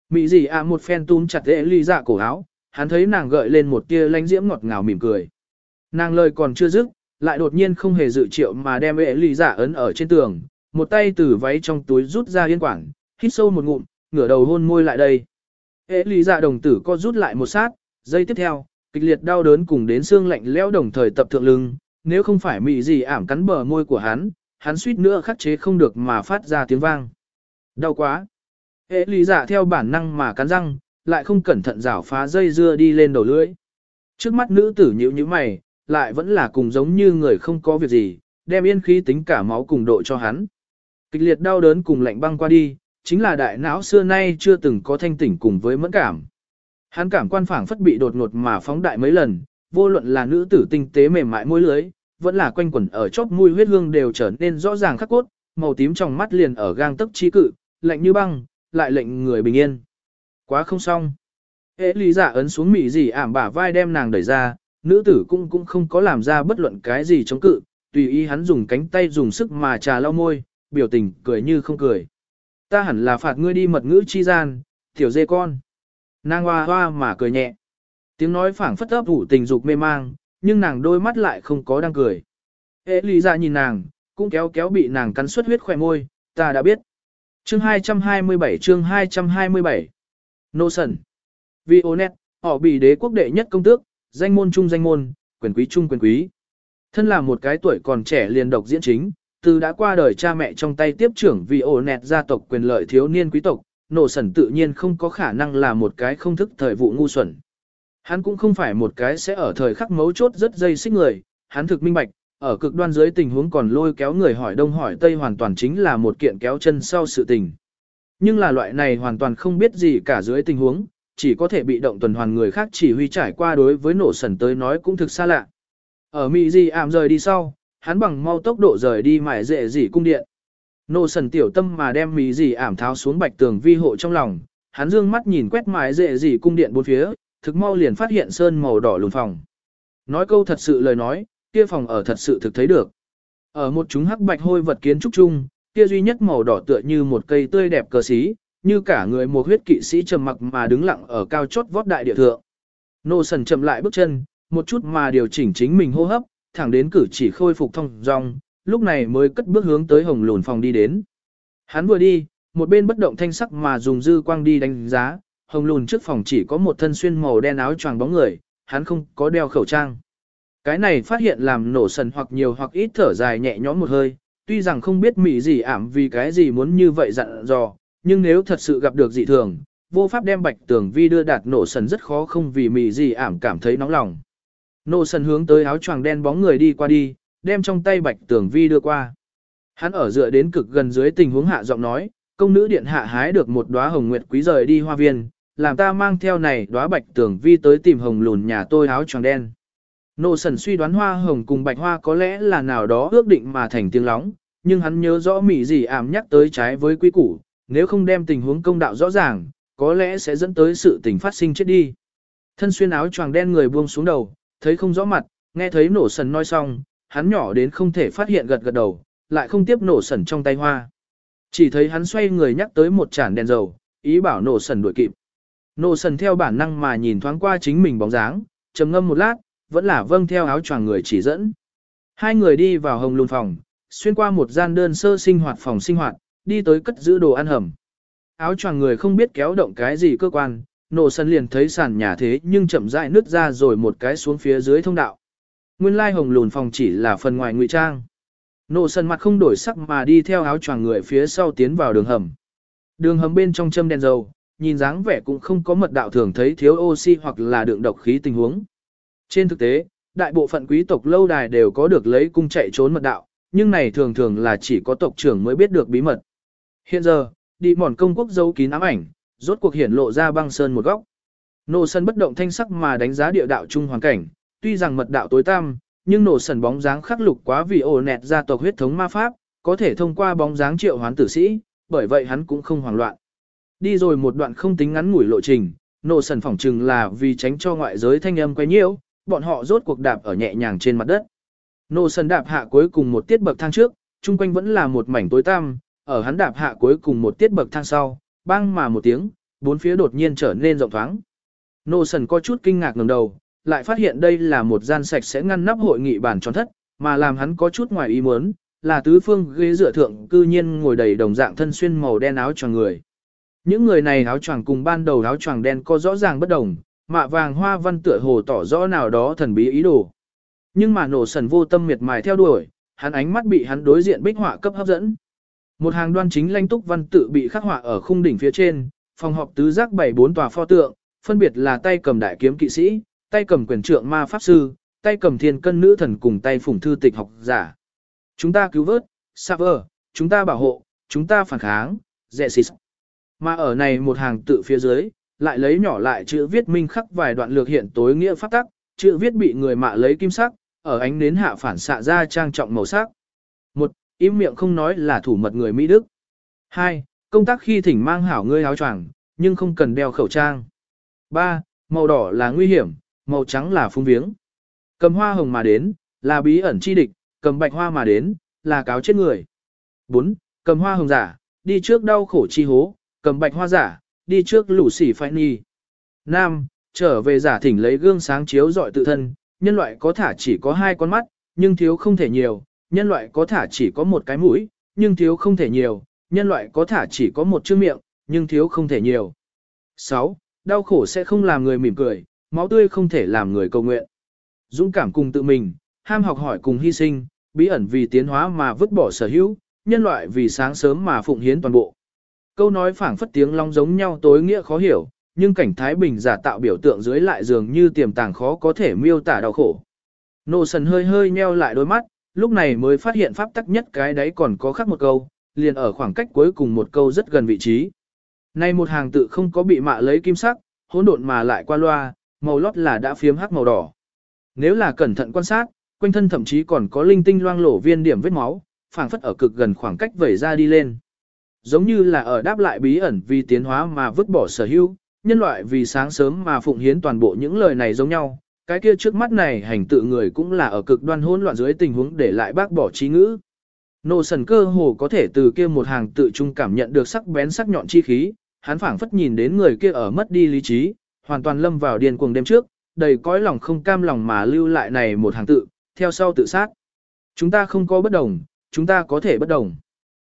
Speaker 1: Mị gì à một phen túm chặt hệ lý dạ cổ áo, hắn thấy nàng gợi lên một tia lánh diễm ngọt ngào mỉm cười. Nàng lời còn chưa dứt, lại đột nhiên không hề dự triệu mà đem hệ lý dạ ấn ở trên tường, một tay từ váy trong túi rút ra yên quảng, hít sâu một ngụm, ngửa đầu hôn môi lại đây. Hệ lý dạ đồng tử co rút lại một sát, giây tiếp theo, kịch liệt đau đớn cùng đến xương lạnh lẽo đồng thời tập thượng lưng, nếu không phải mị gì ảm cắn bờ môi của hắn, hắn suýt nữa khắc chế không được mà phát ra tiếng vang. Đau quá. Hệ lý dạ theo bản năng mà cắn răng, lại không cẩn thận rảo phá dây dưa đi lên đầu lưỡi. Trước mắt nữ tử nhíu như mày, lại vẫn là cùng giống như người không có việc gì, đem yên khí tính cả máu cùng độ cho hắn. Kịch liệt đau đớn cùng lạnh băng qua đi, chính là đại não xưa nay chưa từng có thanh tỉnh cùng với mẫn cảm. Hắn cảm quan phảng phất bị đột ngột mà phóng đại mấy lần, vô luận là nữ tử tinh tế mềm mại môi lưới, vẫn là quanh quẩn ở chóp mũi huyết hương đều trở nên rõ ràng khắc cốt, màu tím trong mắt liền ở gang tấc chi cự, lạnh như băng, lại lệnh người bình yên. Quá không xong. Hệ lý giả dạ ấn xuống mị gì ảm bả vai đem nàng đẩy ra, nữ tử cũng cũng không có làm ra bất luận cái gì chống cự, tùy ý hắn dùng cánh tay dùng sức mà trà lau môi, biểu tình cười như không cười ta hẳn là phạt ngươi đi mật ngữ chi gian, tiểu dê con. Nàng hoa hoa mà cười nhẹ. Tiếng nói phảng phất ấp ủ tình dục mê mang, nhưng nàng đôi mắt lại không có đang cười. Ê lý ra nhìn nàng, cũng kéo kéo bị nàng cắn suất huyết khỏe môi, ta đã biết. Chương 227 chương 227 Nô Sần Vì ô nét, họ bị đế quốc đệ nhất công tước, danh môn trung danh môn, quyền quý trung quyền quý. Thân là một cái tuổi còn trẻ liền độc diễn chính, từ đã qua đời cha mẹ trong tay tiếp trưởng vì ổ nẹt gia tộc quyền lợi thiếu niên quý tộc, nổ sẩn tự nhiên không có khả năng là một cái không thức thời vụ ngu xuẩn. Hắn cũng không phải một cái sẽ ở thời khắc mấu chốt rất dây xích người, hắn thực minh bạch, ở cực đoan dưới tình huống còn lôi kéo người hỏi đông hỏi tây hoàn toàn chính là một kiện kéo chân sau sự tình. Nhưng là loại này hoàn toàn không biết gì cả dưới tình huống, chỉ có thể bị động tuần hoàn người khác chỉ huy trải qua đối với nổ sẩn tới nói cũng thực xa lạ. Ở Mỹ gì ảm rời đi sau, hắn bằng mau tốc độ rời đi mải dễ dỉ cung điện. Nô sần tiểu tâm mà đem mì gì ảm tháo xuống bạch tường vi hộ trong lòng, hắn dương mắt nhìn quét mải dễ dỉ cung điện bốn phía, thực mau liền phát hiện sơn màu đỏ lùn phòng. Nói câu thật sự lời nói, kia phòng ở thật sự thực thấy được. Ở một chúng hắc bạch hôi vật kiến trúc chung, kia duy nhất màu đỏ tựa như một cây tươi đẹp cờ xí, như cả người một huyết kỵ sĩ trầm mặc mà đứng lặng ở cao chót vót đại địa thượng. Nô sần chậm lại bước chân, một chút mà điều chỉnh chính mình hô hấp, thẳng đến cử chỉ khôi phục thông dong, lúc này mới cất bước hướng tới hồng lùn phòng đi đến. Hắn vừa đi, một bên bất động thanh sắc mà dùng dư quang đi đánh giá, hồng lùn trước phòng chỉ có một thân xuyên màu đen áo choàng bóng người, hắn không có đeo khẩu trang. Cái này phát hiện làm nổ sần hoặc nhiều hoặc ít thở dài nhẹ nhõm một hơi, tuy rằng không biết mị gì ảm vì cái gì muốn như vậy dặn dò, nhưng nếu thật sự gặp được dị thường, vô pháp đem bạch tường vi đưa đạt nổ sần rất khó không vì mị gì ảm cảm thấy nóng lòng. Nô sần hướng tới áo choàng đen bóng người đi qua đi, đem trong tay bạch tường vi đưa qua. Hắn ở dựa đến cực gần dưới tình huống hạ giọng nói, công nữ điện hạ hái được một đóa hồng nguyệt quý rời đi hoa viên, làm ta mang theo này đóa bạch tường vi tới tìm hồng lùn nhà tôi áo choàng đen. Nô sần suy đoán hoa hồng cùng bạch hoa có lẽ là nào đó ước định mà thành tiếng lóng, nhưng hắn nhớ rõ mỉ gì ảm nhắc tới trái với quy củ, nếu không đem tình huống công đạo rõ ràng, có lẽ sẽ dẫn tới sự tình phát sinh chết đi. Thân xuyên áo choàng đen người buông xuống đầu, thấy không rõ mặt, nghe thấy nổ sần nói xong, hắn nhỏ đến không thể phát hiện gật gật đầu, lại không tiếp nổ sần trong tay hoa. Chỉ thấy hắn xoay người nhắc tới một chản đèn dầu, ý bảo nổ sần đuổi kịp. Nổ sần theo bản năng mà nhìn thoáng qua chính mình bóng dáng, trầm ngâm một lát, vẫn là vâng theo áo choàng người chỉ dẫn. Hai người đi vào hồng lùn phòng, xuyên qua một gian đơn sơ sinh hoạt phòng sinh hoạt, đi tới cất giữ đồ ăn hầm. Áo choàng người không biết kéo động cái gì cơ quan, nổ sân liền thấy sàn nhà thế nhưng chậm rãi nứt ra rồi một cái xuống phía dưới thông đạo. Nguyên lai hồng lùn phòng chỉ là phần ngoài ngụy trang. Nổ sân mặt không đổi sắc mà đi theo áo choàng người phía sau tiến vào đường hầm. Đường hầm bên trong châm đèn dầu, nhìn dáng vẻ cũng không có mật đạo thường thấy thiếu oxy hoặc là đựng độc khí tình huống. Trên thực tế, đại bộ phận quý tộc lâu đài đều có được lấy cung chạy trốn mật đạo, nhưng này thường thường là chỉ có tộc trưởng mới biết được bí mật. Hiện giờ, đi mòn công quốc giấu kín ám ảnh, rốt cuộc hiển lộ ra băng sơn một góc. Nổ sân bất động thanh sắc mà đánh giá địa đạo chung hoàn cảnh, tuy rằng mật đạo tối tăm, nhưng nổ sần bóng dáng khắc lục quá vì ổ nẹt ra tộc huyết thống ma pháp, có thể thông qua bóng dáng triệu hoán tử sĩ, bởi vậy hắn cũng không hoảng loạn. Đi rồi một đoạn không tính ngắn ngủi lộ trình, nổ sần phỏng chừng là vì tránh cho ngoại giới thanh âm quay nhiễu, bọn họ rốt cuộc đạp ở nhẹ nhàng trên mặt đất. Nổ sần đạp hạ cuối cùng một tiết bậc thang trước, chung quanh vẫn là một mảnh tối tăm, ở hắn đạp hạ cuối cùng một tiết bậc thang sau, bang mà một tiếng, bốn phía đột nhiên trở nên rộng thoáng. Nô Sần có chút kinh ngạc ngẩng đầu, lại phát hiện đây là một gian sạch sẽ ngăn nắp hội nghị bàn tròn thất, mà làm hắn có chút ngoài ý muốn, là tứ phương ghế dựa thượng cư nhiên ngồi đầy đồng dạng thân xuyên màu đen áo choàng người. Những người này áo choàng cùng ban đầu áo choàng đen có rõ ràng bất đồng, mạ vàng hoa văn tựa hồ tỏ rõ nào đó thần bí ý đồ. Nhưng mà nổ sần vô tâm miệt mài theo đuổi, hắn ánh mắt bị hắn đối diện bích họa cấp hấp dẫn. Một hàng đoan chính lanh túc văn tự bị khắc họa ở khung đỉnh phía trên, phòng họp tứ giác bảy bốn tòa pho tượng, phân biệt là tay cầm đại kiếm kỵ sĩ, tay cầm quyền trượng ma pháp sư, tay cầm thiên cân nữ thần cùng tay phủng thư tịch học giả. Chúng ta cứu vớt, Saver, chúng ta bảo hộ, chúng ta phản kháng, dẹ xịt. Mà ở này một hàng tự phía dưới, lại lấy nhỏ lại chữ viết minh khắc vài đoạn lược hiện tối nghĩa pháp tắc, chữ viết bị người mạ lấy kim sắc, ở ánh nến hạ phản xạ ra trang trọng màu sắc. Im miệng không nói là thủ mật người Mỹ Đức. Hai, công tác khi thỉnh mang hảo ngươi áo choàng, nhưng không cần đeo khẩu trang. Ba, màu đỏ là nguy hiểm, màu trắng là phung viếng. Cầm hoa hồng mà đến, là bí ẩn chi địch, cầm bạch hoa mà đến, là cáo chết người. 4. Cầm hoa hồng giả, đi trước đau khổ chi hố, cầm bạch hoa giả, đi trước lũ sỉ phải ni. 5. trở về giả thỉnh lấy gương sáng chiếu dọi tự thân, nhân loại có thả chỉ có hai con mắt, nhưng thiếu không thể nhiều, nhân loại có thả chỉ có một cái mũi, nhưng thiếu không thể nhiều, nhân loại có thả chỉ có một chữ miệng, nhưng thiếu không thể nhiều. 6. Đau khổ sẽ không làm người mỉm cười, máu tươi không thể làm người cầu nguyện. Dũng cảm cùng tự mình, ham học hỏi cùng hy sinh, bí ẩn vì tiến hóa mà vứt bỏ sở hữu, nhân loại vì sáng sớm mà phụng hiến toàn bộ. Câu nói phảng phất tiếng long giống nhau tối nghĩa khó hiểu, nhưng cảnh Thái Bình giả tạo biểu tượng dưới lại dường như tiềm tàng khó có thể miêu tả đau khổ. Nô sần hơi hơi nheo lại đôi mắt, lúc này mới phát hiện pháp tắc nhất cái đấy còn có khác một câu, liền ở khoảng cách cuối cùng một câu rất gần vị trí. Nay một hàng tự không có bị mạ lấy kim sắc, hỗn độn mà lại qua loa, màu lót là đã phiếm hắc màu đỏ. Nếu là cẩn thận quan sát, quanh thân thậm chí còn có linh tinh loang lổ viên điểm vết máu, phảng phất ở cực gần khoảng cách vẩy ra đi lên. Giống như là ở đáp lại bí ẩn vì tiến hóa mà vứt bỏ sở hữu, nhân loại vì sáng sớm mà phụng hiến toàn bộ những lời này giống nhau, cái kia trước mắt này hành tự người cũng là ở cực đoan hỗn loạn dưới tình huống để lại bác bỏ trí ngữ. Nô sần cơ hồ có thể từ kia một hàng tự trung cảm nhận được sắc bén sắc nhọn chi khí, hắn phảng phất nhìn đến người kia ở mất đi lý trí, hoàn toàn lâm vào điên cuồng đêm trước, đầy cõi lòng không cam lòng mà lưu lại này một hàng tự, theo sau tự sát. Chúng ta không có bất đồng, chúng ta có thể bất đồng.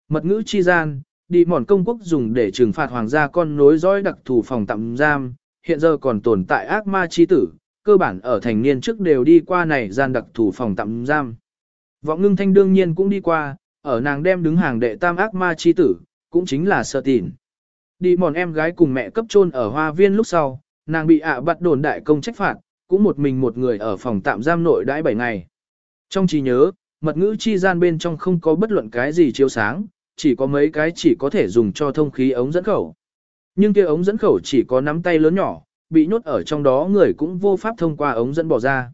Speaker 1: Mật ngữ chi gian, đi mòn công quốc dùng để trừng phạt hoàng gia con nối dõi đặc thù phòng tạm giam, hiện giờ còn tồn tại ác ma chi tử, cơ bản ở thành niên trước đều đi qua này gian đặc thù phòng tạm giam. Vọng ngưng thanh đương nhiên cũng đi qua, ở nàng đem đứng hàng đệ tam ác ma chi tử, cũng chính là sợ tìn. Đi mòn em gái cùng mẹ cấp chôn ở hoa viên lúc sau, nàng bị ạ bắt đồn đại công trách phạt, cũng một mình một người ở phòng tạm giam nội đãi 7 ngày. Trong trí nhớ, mật ngữ chi gian bên trong không có bất luận cái gì chiếu sáng, chỉ có mấy cái chỉ có thể dùng cho thông khí ống dẫn khẩu. Nhưng kia ống dẫn khẩu chỉ có nắm tay lớn nhỏ, bị nhốt ở trong đó người cũng vô pháp thông qua ống dẫn bỏ ra.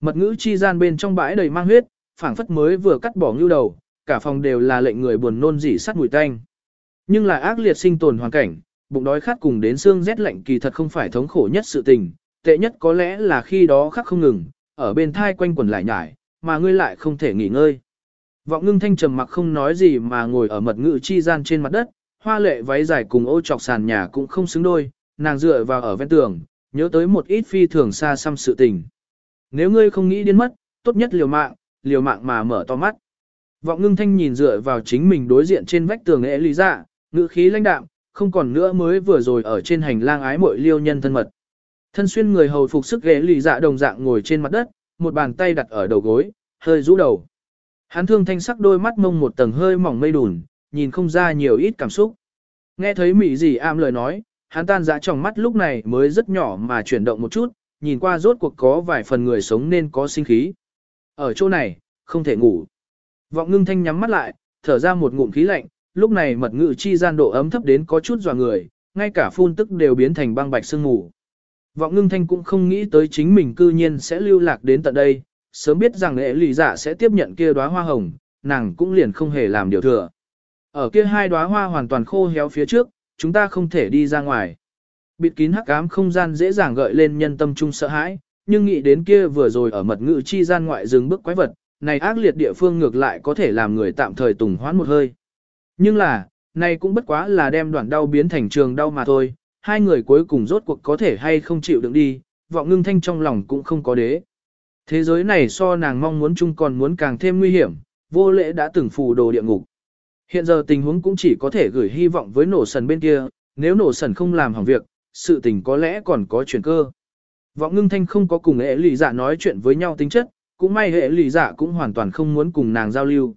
Speaker 1: Mật ngữ chi gian bên trong bãi đầy mang huyết, phảng phất mới vừa cắt bỏ ngưu đầu, cả phòng đều là lệnh người buồn nôn dỉ sắt mùi tanh. Nhưng là ác liệt sinh tồn hoàn cảnh, bụng đói khát cùng đến xương rét lạnh kỳ thật không phải thống khổ nhất sự tình, tệ nhất có lẽ là khi đó khắc không ngừng, ở bên thai quanh quần lại nhải, mà ngươi lại không thể nghỉ ngơi. Vọng ngưng thanh trầm mặc không nói gì mà ngồi ở mật ngữ chi gian trên mặt đất, hoa lệ váy dài cùng ô trọc sàn nhà cũng không xứng đôi, nàng dựa vào ở ven tường, nhớ tới một ít phi thường xa xăm sự tình. Nếu ngươi không nghĩ đến mất, tốt nhất liều mạng, liều mạng mà mở to mắt. Vọng ngưng thanh nhìn dựa vào chính mình đối diện trên vách tường lễ lý dạ, ngữ khí lãnh đạm, không còn nữa mới vừa rồi ở trên hành lang ái mội liêu nhân thân mật. Thân xuyên người hầu phục sức ghế lì dạ đồng dạng ngồi trên mặt đất, một bàn tay đặt ở đầu gối, hơi rũ đầu. Hắn thương thanh sắc đôi mắt mông một tầng hơi mỏng mây đùn, nhìn không ra nhiều ít cảm xúc. Nghe thấy mỹ gì am lời nói, hắn tan dã trong mắt lúc này mới rất nhỏ mà chuyển động một chút, nhìn qua rốt cuộc có vài phần người sống nên có sinh khí. Ở chỗ này, không thể ngủ. Vọng ngưng thanh nhắm mắt lại, thở ra một ngụm khí lạnh, lúc này mật ngự chi gian độ ấm thấp đến có chút dò người, ngay cả phun tức đều biến thành băng bạch sương ngủ. Vọng ngưng thanh cũng không nghĩ tới chính mình cư nhiên sẽ lưu lạc đến tận đây, sớm biết rằng lệ lì giả dạ sẽ tiếp nhận kia đóa hoa hồng, nàng cũng liền không hề làm điều thừa. Ở kia hai đóa hoa hoàn toàn khô héo phía trước, chúng ta không thể đi ra ngoài. Bịt kín hắc ám không gian dễ dàng gợi lên nhân tâm trung sợ hãi, nhưng nghĩ đến kia vừa rồi ở mật ngự chi gian ngoại dừng bước quái vật, này ác liệt địa phương ngược lại có thể làm người tạm thời tùng hoán một hơi. Nhưng là, này cũng bất quá là đem đoạn đau biến thành trường đau mà thôi, hai người cuối cùng rốt cuộc có thể hay không chịu đựng đi, vọng ngưng thanh trong lòng cũng không có đế. Thế giới này so nàng mong muốn chung còn muốn càng thêm nguy hiểm, vô lễ đã từng phù đồ địa ngục. Hiện giờ tình huống cũng chỉ có thể gửi hy vọng với nổ sần bên kia, nếu nổ sần không làm hỏng việc, sự tình có lẽ còn có chuyển cơ. Vọng ngưng thanh không có cùng hệ lì dạ nói chuyện với nhau tính chất, cũng may hệ lì dạ cũng hoàn toàn không muốn cùng nàng giao lưu.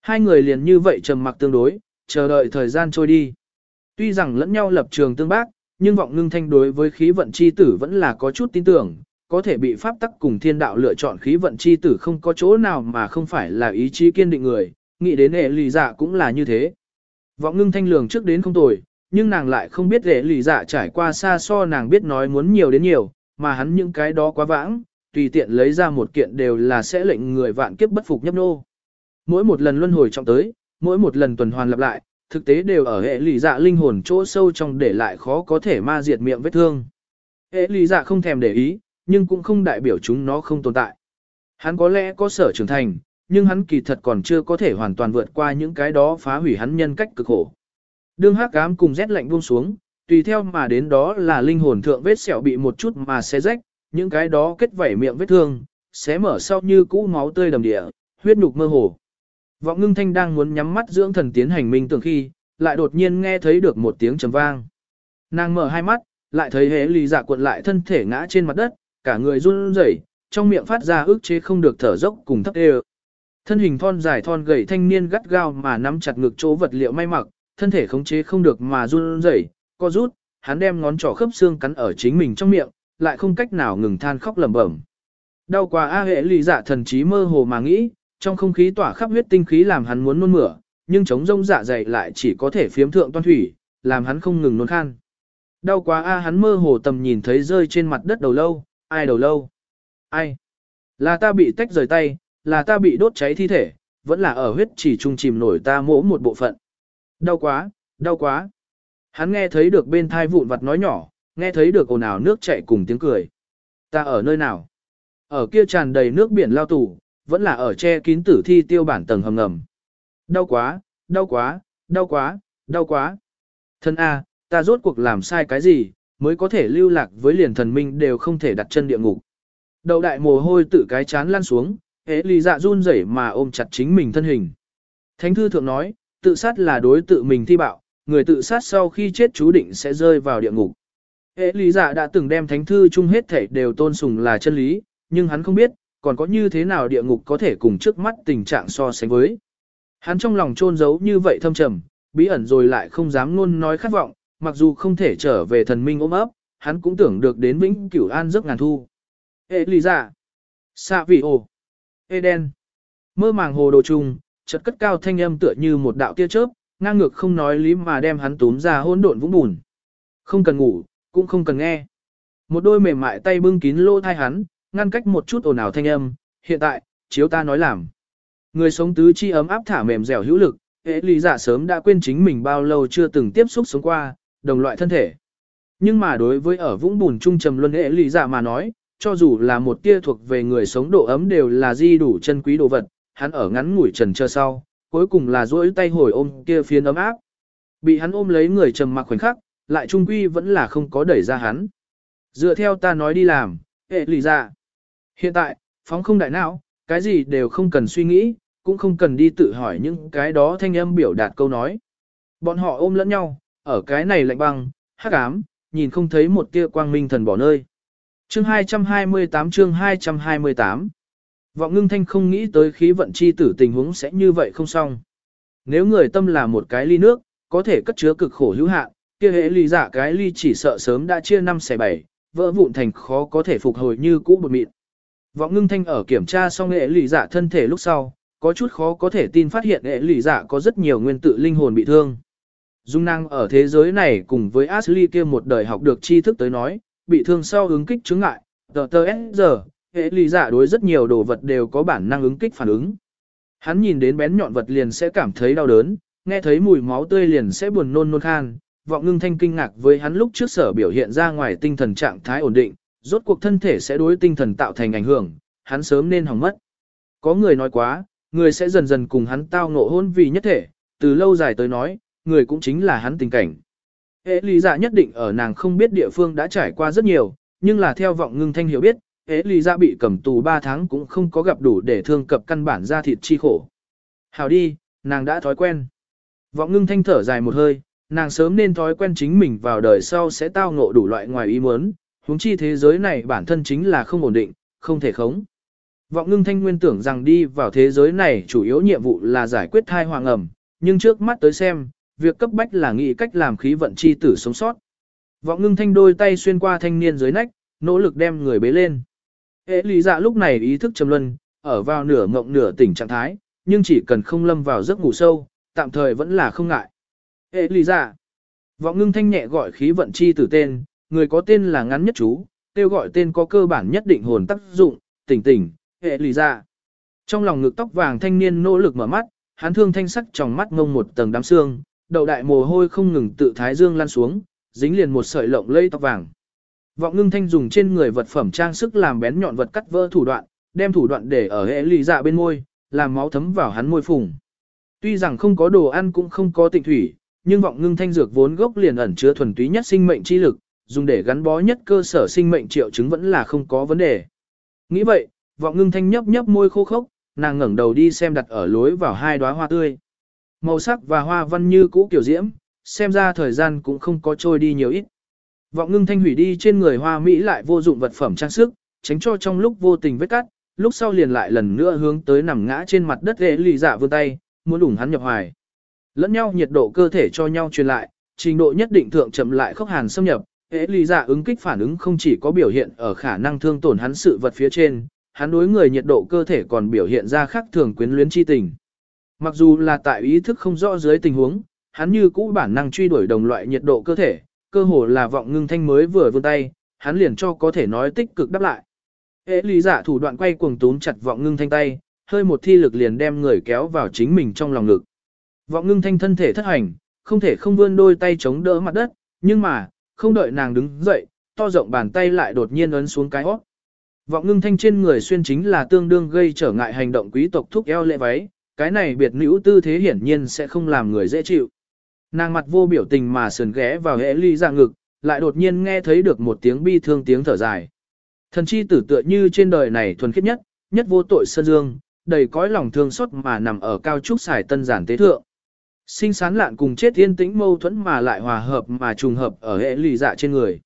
Speaker 1: Hai người liền như vậy trầm mặc tương đối, chờ đợi thời gian trôi đi. Tuy rằng lẫn nhau lập trường tương bác, nhưng vọng ngưng thanh đối với khí vận chi tử vẫn là có chút tin tưởng, có thể bị pháp tắc cùng thiên đạo lựa chọn khí vận chi tử không có chỗ nào mà không phải là ý chí kiên định người, nghĩ đến hệ lì dạ cũng là như thế. Vọng ngưng thanh lường trước đến không tồi, nhưng nàng lại không biết hệ lì dạ trải qua xa so nàng biết nói muốn nhiều đến nhiều, mà hắn những cái đó quá vãng, tùy tiện lấy ra một kiện đều là sẽ lệnh người vạn kiếp bất phục nhấp nô. Mỗi một lần luân hồi trọng tới, mỗi một lần tuần hoàn lặp lại, thực tế đều ở hệ lì dạ linh hồn chỗ sâu trong để lại khó có thể ma diệt miệng vết thương. Hệ lì dạ không thèm để ý, nhưng cũng không đại biểu chúng nó không tồn tại. Hắn có lẽ có sở trưởng thành, nhưng hắn kỳ thật còn chưa có thể hoàn toàn vượt qua những cái đó phá hủy hắn nhân cách cực khổ. Đương hắc ám cùng rét lạnh buông xuống, tùy theo mà đến đó là linh hồn thượng vết sẹo bị một chút mà xé rách, những cái đó kết vảy miệng vết thương, xé mở sau như cũ máu tươi đầm địa, huyết nhục mơ hồ. Vọng ngưng thanh đang muốn nhắm mắt dưỡng thần tiến hành minh tưởng khi, lại đột nhiên nghe thấy được một tiếng trầm vang. Nàng mở hai mắt, lại thấy hế lì dạ cuộn lại thân thể ngã trên mặt đất, cả người run rẩy, trong miệng phát ra ức chế không được thở dốc cùng thấp đều. Thân hình thon dài thon gầy thanh niên gắt gao mà nắm chặt ngực chỗ vật liệu may mặc, thân thể khống chế không được mà run rẩy, co rút, hắn đem ngón trỏ khớp xương cắn ở chính mình trong miệng, lại không cách nào ngừng than khóc lẩm bẩm. Đau quá a hệ lì dạ thần trí mơ hồ mà nghĩ, trong không khí tỏa khắp huyết tinh khí làm hắn muốn nôn mửa, nhưng chống rông dạ dày lại chỉ có thể phiếm thượng toan thủy, làm hắn không ngừng nôn khan. Đau quá a hắn mơ hồ tầm nhìn thấy rơi trên mặt đất đầu lâu, ai đầu lâu? Ai? Là ta bị tách rời tay, là ta bị đốt cháy thi thể, vẫn là ở huyết chỉ trung chìm nổi ta mỗ một bộ phận. Đau quá, đau quá. Hắn nghe thấy được bên thai vụn vặt nói nhỏ, nghe thấy được ồn ào nước chảy cùng tiếng cười. Ta ở nơi nào? Ở kia tràn đầy nước biển lao tù, vẫn là ở che kín tử thi tiêu bản tầng hầm ngầm. Đau quá, đau quá, đau quá, đau quá. Thân A, ta rốt cuộc làm sai cái gì, mới có thể lưu lạc với liền thần minh đều không thể đặt chân địa ngục. Đầu đại mồ hôi tự cái chán lăn xuống, Hệ lì dạ run rẩy mà ôm chặt chính mình thân hình. Thánh thư thượng nói, tự sát là đối tự mình thi bạo, người tự sát sau khi chết chú định sẽ rơi vào địa ngục. Hệ lý dạ đã từng đem thánh thư chung hết thể đều tôn sùng là chân lý, nhưng hắn không biết, còn có như thế nào địa ngục có thể cùng trước mắt tình trạng so sánh với. Hắn trong lòng trôn giấu như vậy thâm trầm, bí ẩn rồi lại không dám luôn nói khát vọng, mặc dù không thể trở về thần minh ôm ấp, hắn cũng tưởng được đến vĩnh cửu an giấc ngàn thu. Hệ lý dạ, xạ vị ồ, Eden, mơ màng hồ đồ trùng, chợt cất cao thanh âm tựa như một đạo tia chớp, ngang ngược không nói lý mà đem hắn túm ra hỗn độn vũng bùn. Không cần ngủ, cũng không cần nghe. Một đôi mềm mại tay bưng kín lỗ thai hắn, ngăn cách một chút ồn ào thanh âm, hiện tại, chiếu ta nói làm. Người sống tứ chi ấm áp thả mềm dẻo hữu lực, hệ lý giả sớm đã quên chính mình bao lâu chưa từng tiếp xúc sống qua, đồng loại thân thể. Nhưng mà đối với ở vũng bùn trung trầm luân hệ lý giả mà nói, cho dù là một tia thuộc về người sống độ ấm đều là di đủ chân quý đồ vật, hắn ở ngắn ngủi trần chờ sau, cuối cùng là duỗi tay hồi ôm kia phiến ấm áp. Bị hắn ôm lấy người trầm mặc khoảnh khắc, lại trung quy vẫn là không có đẩy ra hắn. Dựa theo ta nói đi làm, hệ lì ra. Hiện tại, phóng không đại não, cái gì đều không cần suy nghĩ, cũng không cần đi tự hỏi những cái đó thanh âm biểu đạt câu nói. Bọn họ ôm lẫn nhau, ở cái này lạnh băng, hắc ám, nhìn không thấy một tia quang minh thần bỏ nơi. Chương 228 chương 228 Vọng ngưng thanh không nghĩ tới khí vận chi tử tình huống sẽ như vậy không xong. Nếu người tâm là một cái ly nước, có thể cất chứa cực khổ hữu hạn, kia hệ ly giả cái ly chỉ sợ sớm đã chia năm xẻ bảy, vỡ vụn thành khó có thể phục hồi như cũ bột mịn. Vọng ngưng thanh ở kiểm tra xong hệ ly giả thân thể lúc sau, có chút khó có thể tin phát hiện hệ ly giả có rất nhiều nguyên tử linh hồn bị thương. Dung năng ở thế giới này cùng với Ashley kia một đời học được tri thức tới nói, bị thương sau ứng kích chứng ngại, tờ tờ giờ, hệ ly giả dạ đối rất nhiều đồ vật đều có bản năng ứng kích phản ứng. Hắn nhìn đến bén nhọn vật liền sẽ cảm thấy đau đớn, nghe thấy mùi máu tươi liền sẽ buồn nôn nôn khan. Vọng ngưng thanh kinh ngạc với hắn lúc trước sở biểu hiện ra ngoài tinh thần trạng thái ổn định, rốt cuộc thân thể sẽ đối tinh thần tạo thành ảnh hưởng, hắn sớm nên hỏng mất. Có người nói quá, người sẽ dần dần cùng hắn tao ngộ hôn vì nhất thể, từ lâu dài tới nói, người cũng chính là hắn tình cảnh. Hệ lý giả nhất định ở nàng không biết địa phương đã trải qua rất nhiều, nhưng là theo vọng ngưng thanh hiểu biết, Hệ lý giả bị cầm tù 3 tháng cũng không có gặp đủ để thương cập căn bản ra thịt chi khổ. Hào đi, nàng đã thói quen. Vọng ngưng thanh thở dài một hơi, nàng sớm nên thói quen chính mình vào đời sau sẽ tao ngộ đủ loại ngoài ý muốn, huống chi thế giới này bản thân chính là không ổn định, không thể khống. Vọng ngưng thanh nguyên tưởng rằng đi vào thế giới này chủ yếu nhiệm vụ là giải quyết thai hoàng ẩm, nhưng trước mắt tới xem, việc cấp bách là nghĩ cách làm khí vận chi tử sống sót. Vọng ngưng thanh đôi tay xuyên qua thanh niên dưới nách, nỗ lực đem người bế lên. Hệ lý dạ lúc này ý thức trầm luân, ở vào nửa ngộng nửa tỉnh trạng thái, nhưng chỉ cần không lâm vào giấc ngủ sâu, tạm thời vẫn là không ngại. Hệ lý dạ. Vọng ngưng thanh nhẹ gọi khí vận chi tử tên, người có tên là ngắn nhất chú, kêu gọi tên có cơ bản nhất định hồn tác dụng, tỉnh tỉnh, hệ lý dạ. Trong lòng ngực tóc vàng thanh niên nỗ lực mở mắt, hắn thương thanh sắc trong mắt ngông một tầng đám xương, đầu đại mồ hôi không ngừng tự thái dương lan xuống, dính liền một sợi lộng lây tóc vàng. Vọng ngưng thanh dùng trên người vật phẩm trang sức làm bén nhọn vật cắt vỡ thủ đoạn, đem thủ đoạn để ở hệ lì dạ bên môi, làm máu thấm vào hắn môi phùng. Tuy rằng không có đồ ăn cũng không có tịnh thủy, nhưng vọng ngưng thanh dược vốn gốc liền ẩn chứa thuần túy nhất sinh mệnh chi lực, dùng để gắn bó nhất cơ sở sinh mệnh triệu chứng vẫn là không có vấn đề. Nghĩ vậy, vọng ngưng thanh nhấp nhấp môi khô khốc, nàng ngẩng đầu đi xem đặt ở lối vào hai đóa hoa tươi. Màu sắc và hoa văn như cũ kiểu diễm, xem ra thời gian cũng không có trôi đi nhiều ít. Vọng ngưng thanh hủy đi trên người hoa Mỹ lại vô dụng vật phẩm trang sức, tránh cho trong lúc vô tình vết cắt, lúc sau liền lại lần nữa hướng tới nằm ngã trên mặt đất ghế lì dạ vươn tay, muốn đủng hắn nhập hoài. Lẫn nhau nhiệt độ cơ thể cho nhau truyền lại, trình độ nhất định thượng chậm lại khốc hàn xâm nhập, hệ lý dạ ứng kích phản ứng không chỉ có biểu hiện ở khả năng thương tổn hắn sự vật phía trên, hắn đối người nhiệt độ cơ thể còn biểu hiện ra khác thường quyến luyến chi tình. Mặc dù là tại ý thức không rõ dưới tình huống, hắn như cũ bản năng truy đuổi đồng loại nhiệt độ cơ thể, cơ hồ là vọng ngưng thanh mới vừa vươn tay, hắn liền cho có thể nói tích cực đáp lại. Hệ lý giả thủ đoạn quay cuồng túm chặt vọng ngưng thanh tay, hơi một thi lực liền đem người kéo vào chính mình trong lòng ngực. Vọng ngưng thanh thân thể thất hành, không thể không vươn đôi tay chống đỡ mặt đất, nhưng mà, không đợi nàng đứng dậy, to rộng bàn tay lại đột nhiên ấn xuống cái hót. Vọng ngưng thanh trên người xuyên chính là tương đương gây trở ngại hành động quý tộc thúc eo lệ váy, cái này biệt nữ tư thế hiển nhiên sẽ không làm người dễ chịu. Nàng mặt vô biểu tình mà sườn ghé vào hệ ly ra ngực, lại đột nhiên nghe thấy được một tiếng bi thương tiếng thở dài. Thần chi tử tựa như trên đời này thuần khiết nhất, nhất vô tội sơn dương, đầy cõi lòng thương xót mà nằm ở cao trúc xài tân giản tế thượng. Sinh sán lạn cùng chết yên tĩnh mâu thuẫn mà lại hòa hợp mà trùng hợp ở hệ lì dạ trên người.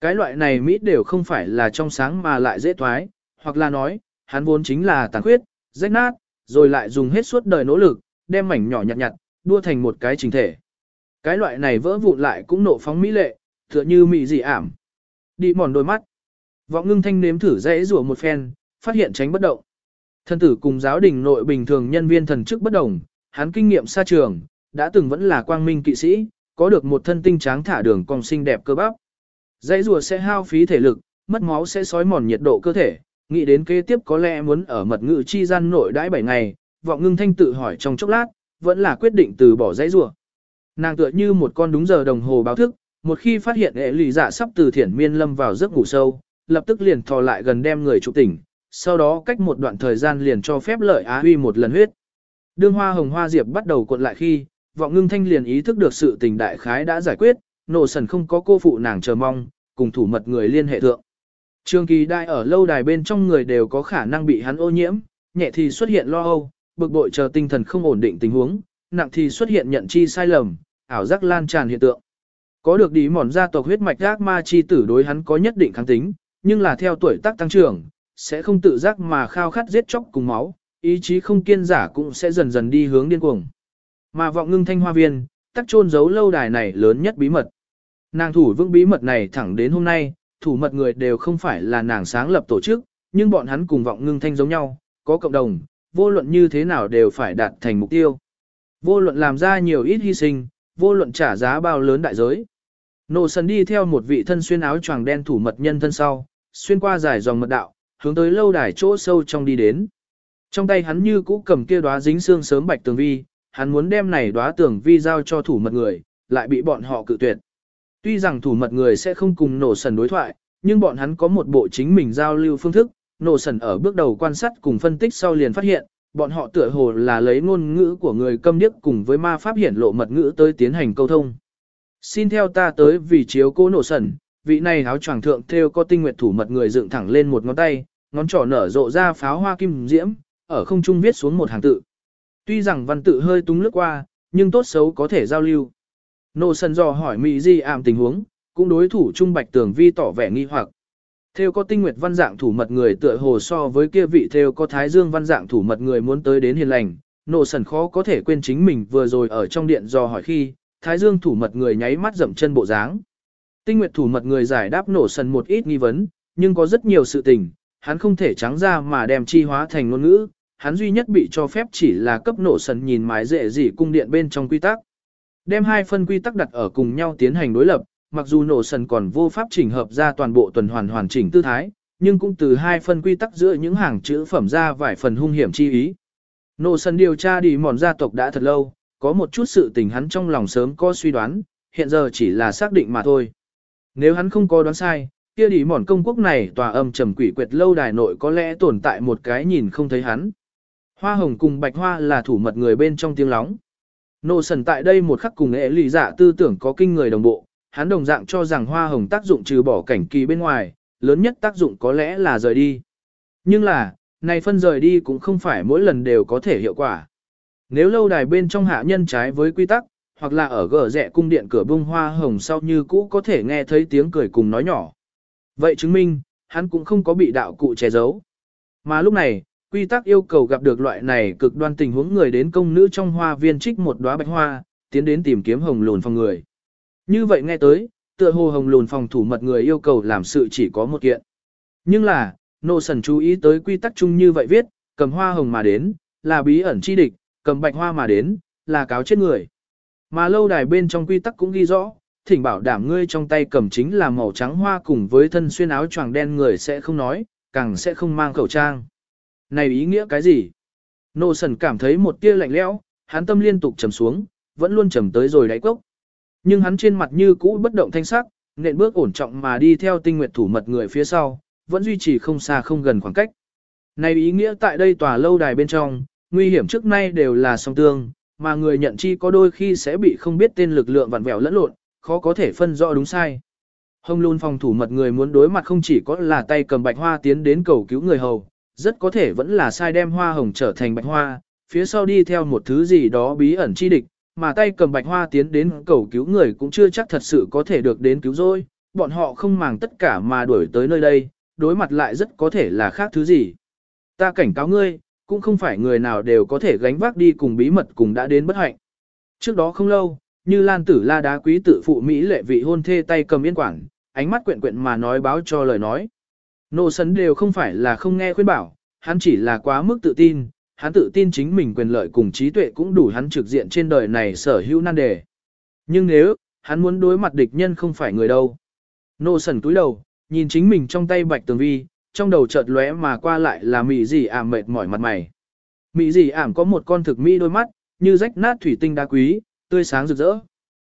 Speaker 1: Cái loại này Mỹ đều không phải là trong sáng mà lại dễ thoái, hoặc là nói, hắn vốn chính là tàn khuyết, rách nát, rồi lại dùng hết suốt đời nỗ lực, đem mảnh nhỏ nhặt nhặt, đua thành một cái trình thể. Cái loại này vỡ vụn lại cũng nộ phóng mỹ lệ, tựa như mị dị ảm. Đi mòn đôi mắt. Vọng ngưng thanh nếm thử dễ rủa một phen, phát hiện tránh bất động. Thân tử cùng giáo đình nội bình thường nhân viên thần chức bất đồng, hắn kinh nghiệm xa trường, đã từng vẫn là quang minh kỵ sĩ, có được một thân tinh tráng thả đường cong xinh đẹp cơ bắp. Dãy rùa sẽ hao phí thể lực, mất máu sẽ sói mòn nhiệt độ cơ thể, nghĩ đến kế tiếp có lẽ muốn ở mật ngự chi gian nội đãi 7 ngày, vọng ngưng thanh tự hỏi trong chốc lát, vẫn là quyết định từ bỏ dãy rùa. Nàng tựa như một con đúng giờ đồng hồ báo thức, một khi phát hiện hệ lì dạ sắp từ thiển miên lâm vào giấc ngủ sâu, lập tức liền thò lại gần đem người chụp tỉnh, sau đó cách một đoạn thời gian liền cho phép lợi á huy một lần huyết. Đương hoa hồng hoa diệp bắt đầu cuộn lại khi, vọng ngưng thanh liền ý thức được sự tình đại khái đã giải quyết, nổ sần không có cô phụ nàng chờ mong, cùng thủ mật người liên hệ thượng. Trường kỳ đại ở lâu đài bên trong người đều có khả năng bị hắn ô nhiễm, nhẹ thì xuất hiện lo âu, bực bội chờ tinh thần không ổn định tình huống, nặng thì xuất hiện nhận chi sai lầm, ảo giác lan tràn hiện tượng. Có được đi mòn gia tộc huyết mạch ác ma chi tử đối hắn có nhất định kháng tính, nhưng là theo tuổi tác tăng trưởng, sẽ không tự giác mà khao khát giết chóc cùng máu, ý chí không kiên giả cũng sẽ dần dần đi hướng điên cuồng. Mà vọng ngưng thanh hoa viên, tắc chôn giấu lâu đài này lớn nhất bí mật. Nàng thủ vững bí mật này thẳng đến hôm nay, thủ mật người đều không phải là nàng sáng lập tổ chức, nhưng bọn hắn cùng vọng ngưng thanh giống nhau, có cộng đồng, vô luận như thế nào đều phải đạt thành mục tiêu. Vô luận làm ra nhiều ít hy sinh, vô luận trả giá bao lớn đại giới. Nộ sần đi theo một vị thân xuyên áo choàng đen thủ mật nhân thân sau, xuyên qua dài dòng mật đạo, hướng tới lâu đài chỗ sâu trong đi đến. Trong tay hắn như cũ cầm kia đóa dính xương sớm bạch tường vi, hắn muốn đem này đóa tường vi giao cho thủ mật người, lại bị bọn họ cự tuyệt. Tuy rằng thủ mật người sẽ không cùng nổ sần đối thoại, nhưng bọn hắn có một bộ chính mình giao lưu phương thức, nổ sần ở bước đầu quan sát cùng phân tích sau liền phát hiện, bọn họ tựa hồ là lấy ngôn ngữ của người câm điếc cùng với ma pháp hiển lộ mật ngữ tới tiến hành câu thông. Xin theo ta tới vì chiếu cố nổ sần, vị này áo choàng thượng theo có tinh nguyệt thủ mật người dựng thẳng lên một ngón tay, ngón trỏ nở rộ ra pháo hoa kim diễm, ở không trung viết xuống một hàng tự. Tuy rằng văn tự hơi túng lướt qua, nhưng tốt xấu có thể giao lưu. Nô sân dò hỏi Mỹ Di ảm tình huống, cũng đối thủ Trung Bạch Tường Vi tỏ vẻ nghi hoặc. Theo có tinh nguyệt văn dạng thủ mật người tựa hồ so với kia vị theo có thái dương văn dạng thủ mật người muốn tới đến hiền lành, nô sần khó có thể quên chính mình vừa rồi ở trong điện dò hỏi khi, thái dương thủ mật người nháy mắt dậm chân bộ dáng. Tinh nguyệt thủ mật người giải đáp nổ sần một ít nghi vấn, nhưng có rất nhiều sự tình, hắn không thể trắng ra mà đem chi hóa thành ngôn ngữ, hắn duy nhất bị cho phép chỉ là cấp nổ sần nhìn mái dễ gì cung điện bên trong quy tắc. Đem hai phân quy tắc đặt ở cùng nhau tiến hành đối lập, mặc dù nổ sần còn vô pháp chỉnh hợp ra toàn bộ tuần hoàn hoàn chỉnh tư thái, nhưng cũng từ hai phân quy tắc giữa những hàng chữ phẩm ra vài phần hung hiểm chi ý. Nổ sần điều tra đi mòn gia tộc đã thật lâu, có một chút sự tình hắn trong lòng sớm có suy đoán, hiện giờ chỉ là xác định mà thôi. Nếu hắn không có đoán sai, kia đi mòn công quốc này tòa âm trầm quỷ quyệt lâu đài nội có lẽ tồn tại một cái nhìn không thấy hắn. Hoa hồng cùng bạch hoa là thủ mật người bên trong tiếng lóng. Nô sần tại đây một khắc cùng ế lì dạ tư tưởng có kinh người đồng bộ, hắn đồng dạng cho rằng hoa hồng tác dụng trừ bỏ cảnh kỳ bên ngoài, lớn nhất tác dụng có lẽ là rời đi. Nhưng là, này phân rời đi cũng không phải mỗi lần đều có thể hiệu quả. Nếu lâu đài bên trong hạ nhân trái với quy tắc, hoặc là ở gờ rẽ cung điện cửa bông hoa hồng sau như cũ có thể nghe thấy tiếng cười cùng nói nhỏ. Vậy chứng minh, hắn cũng không có bị đạo cụ che giấu. Mà lúc này, quy tắc yêu cầu gặp được loại này cực đoan tình huống người đến công nữ trong hoa viên trích một đóa bạch hoa, tiến đến tìm kiếm hồng lùn phòng người. Như vậy nghe tới, tựa hồ hồng lùn phòng thủ mật người yêu cầu làm sự chỉ có một kiện. Nhưng là, nô sần chú ý tới quy tắc chung như vậy viết, cầm hoa hồng mà đến, là bí ẩn chi địch, cầm bạch hoa mà đến, là cáo chết người. Mà lâu đài bên trong quy tắc cũng ghi rõ, thỉnh bảo đảm ngươi trong tay cầm chính là màu trắng hoa cùng với thân xuyên áo choàng đen người sẽ không nói, càng sẽ không mang khẩu trang. Này ý nghĩa cái gì? Nô sần cảm thấy một tia lạnh lẽo, hắn tâm liên tục trầm xuống, vẫn luôn trầm tới rồi đáy cốc. Nhưng hắn trên mặt như cũ bất động thanh sắc, nện bước ổn trọng mà đi theo tinh nguyệt thủ mật người phía sau, vẫn duy trì không xa không gần khoảng cách. Này ý nghĩa tại đây tòa lâu đài bên trong, nguy hiểm trước nay đều là song tương, mà người nhận chi có đôi khi sẽ bị không biết tên lực lượng vặn vẹo lẫn lộn, khó có thể phân rõ đúng sai. Hồng luôn phòng thủ mật người muốn đối mặt không chỉ có là tay cầm bạch hoa tiến đến cầu cứu người hầu, rất có thể vẫn là sai đem hoa hồng trở thành bạch hoa, phía sau đi theo một thứ gì đó bí ẩn chi địch, mà tay cầm bạch hoa tiến đến cầu cứu người cũng chưa chắc thật sự có thể được đến cứu rồi, bọn họ không màng tất cả mà đuổi tới nơi đây, đối mặt lại rất có thể là khác thứ gì. Ta cảnh cáo ngươi, cũng không phải người nào đều có thể gánh vác đi cùng bí mật cùng đã đến bất hạnh. Trước đó không lâu, như Lan Tử La đá quý tự phụ Mỹ lệ vị hôn thê tay cầm yên quảng ánh mắt quyện quyện mà nói báo cho lời nói. Nô sấn đều không phải là không nghe khuyên bảo, hắn chỉ là quá mức tự tin, hắn tự tin chính mình quyền lợi cùng trí tuệ cũng đủ hắn trực diện trên đời này sở hữu nan đề. Nhưng nếu, hắn muốn đối mặt địch nhân không phải người đâu. Nô sần túi đầu, nhìn chính mình trong tay bạch tường vi, trong đầu chợt lóe mà qua lại là mị gì ảm mệt mỏi mặt mày. Mị gì ảm có một con thực mỹ đôi mắt, như rách nát thủy tinh đá quý, tươi sáng rực rỡ.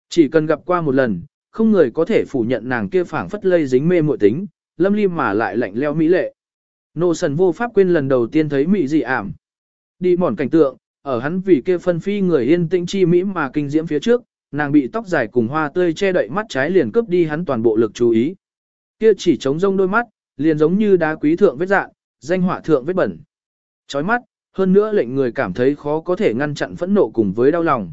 Speaker 1: Chỉ cần gặp qua một lần, không người có thể phủ nhận nàng kia phảng phất lây dính mê muội tính, lâm lim mà lại lạnh leo mỹ lệ. Nô sần vô pháp quên lần đầu tiên thấy mỹ dị ảm. Đi mòn cảnh tượng, ở hắn vì kia phân phi người yên tĩnh chi mỹ mà kinh diễm phía trước, nàng bị tóc dài cùng hoa tươi che đậy mắt trái liền cướp đi hắn toàn bộ lực chú ý. Kia chỉ trống rông đôi mắt, liền giống như đá quý thượng vết dạng, danh họa thượng vết bẩn. Chói mắt, hơn nữa lệnh người cảm thấy khó có thể ngăn chặn phẫn nộ cùng với đau lòng.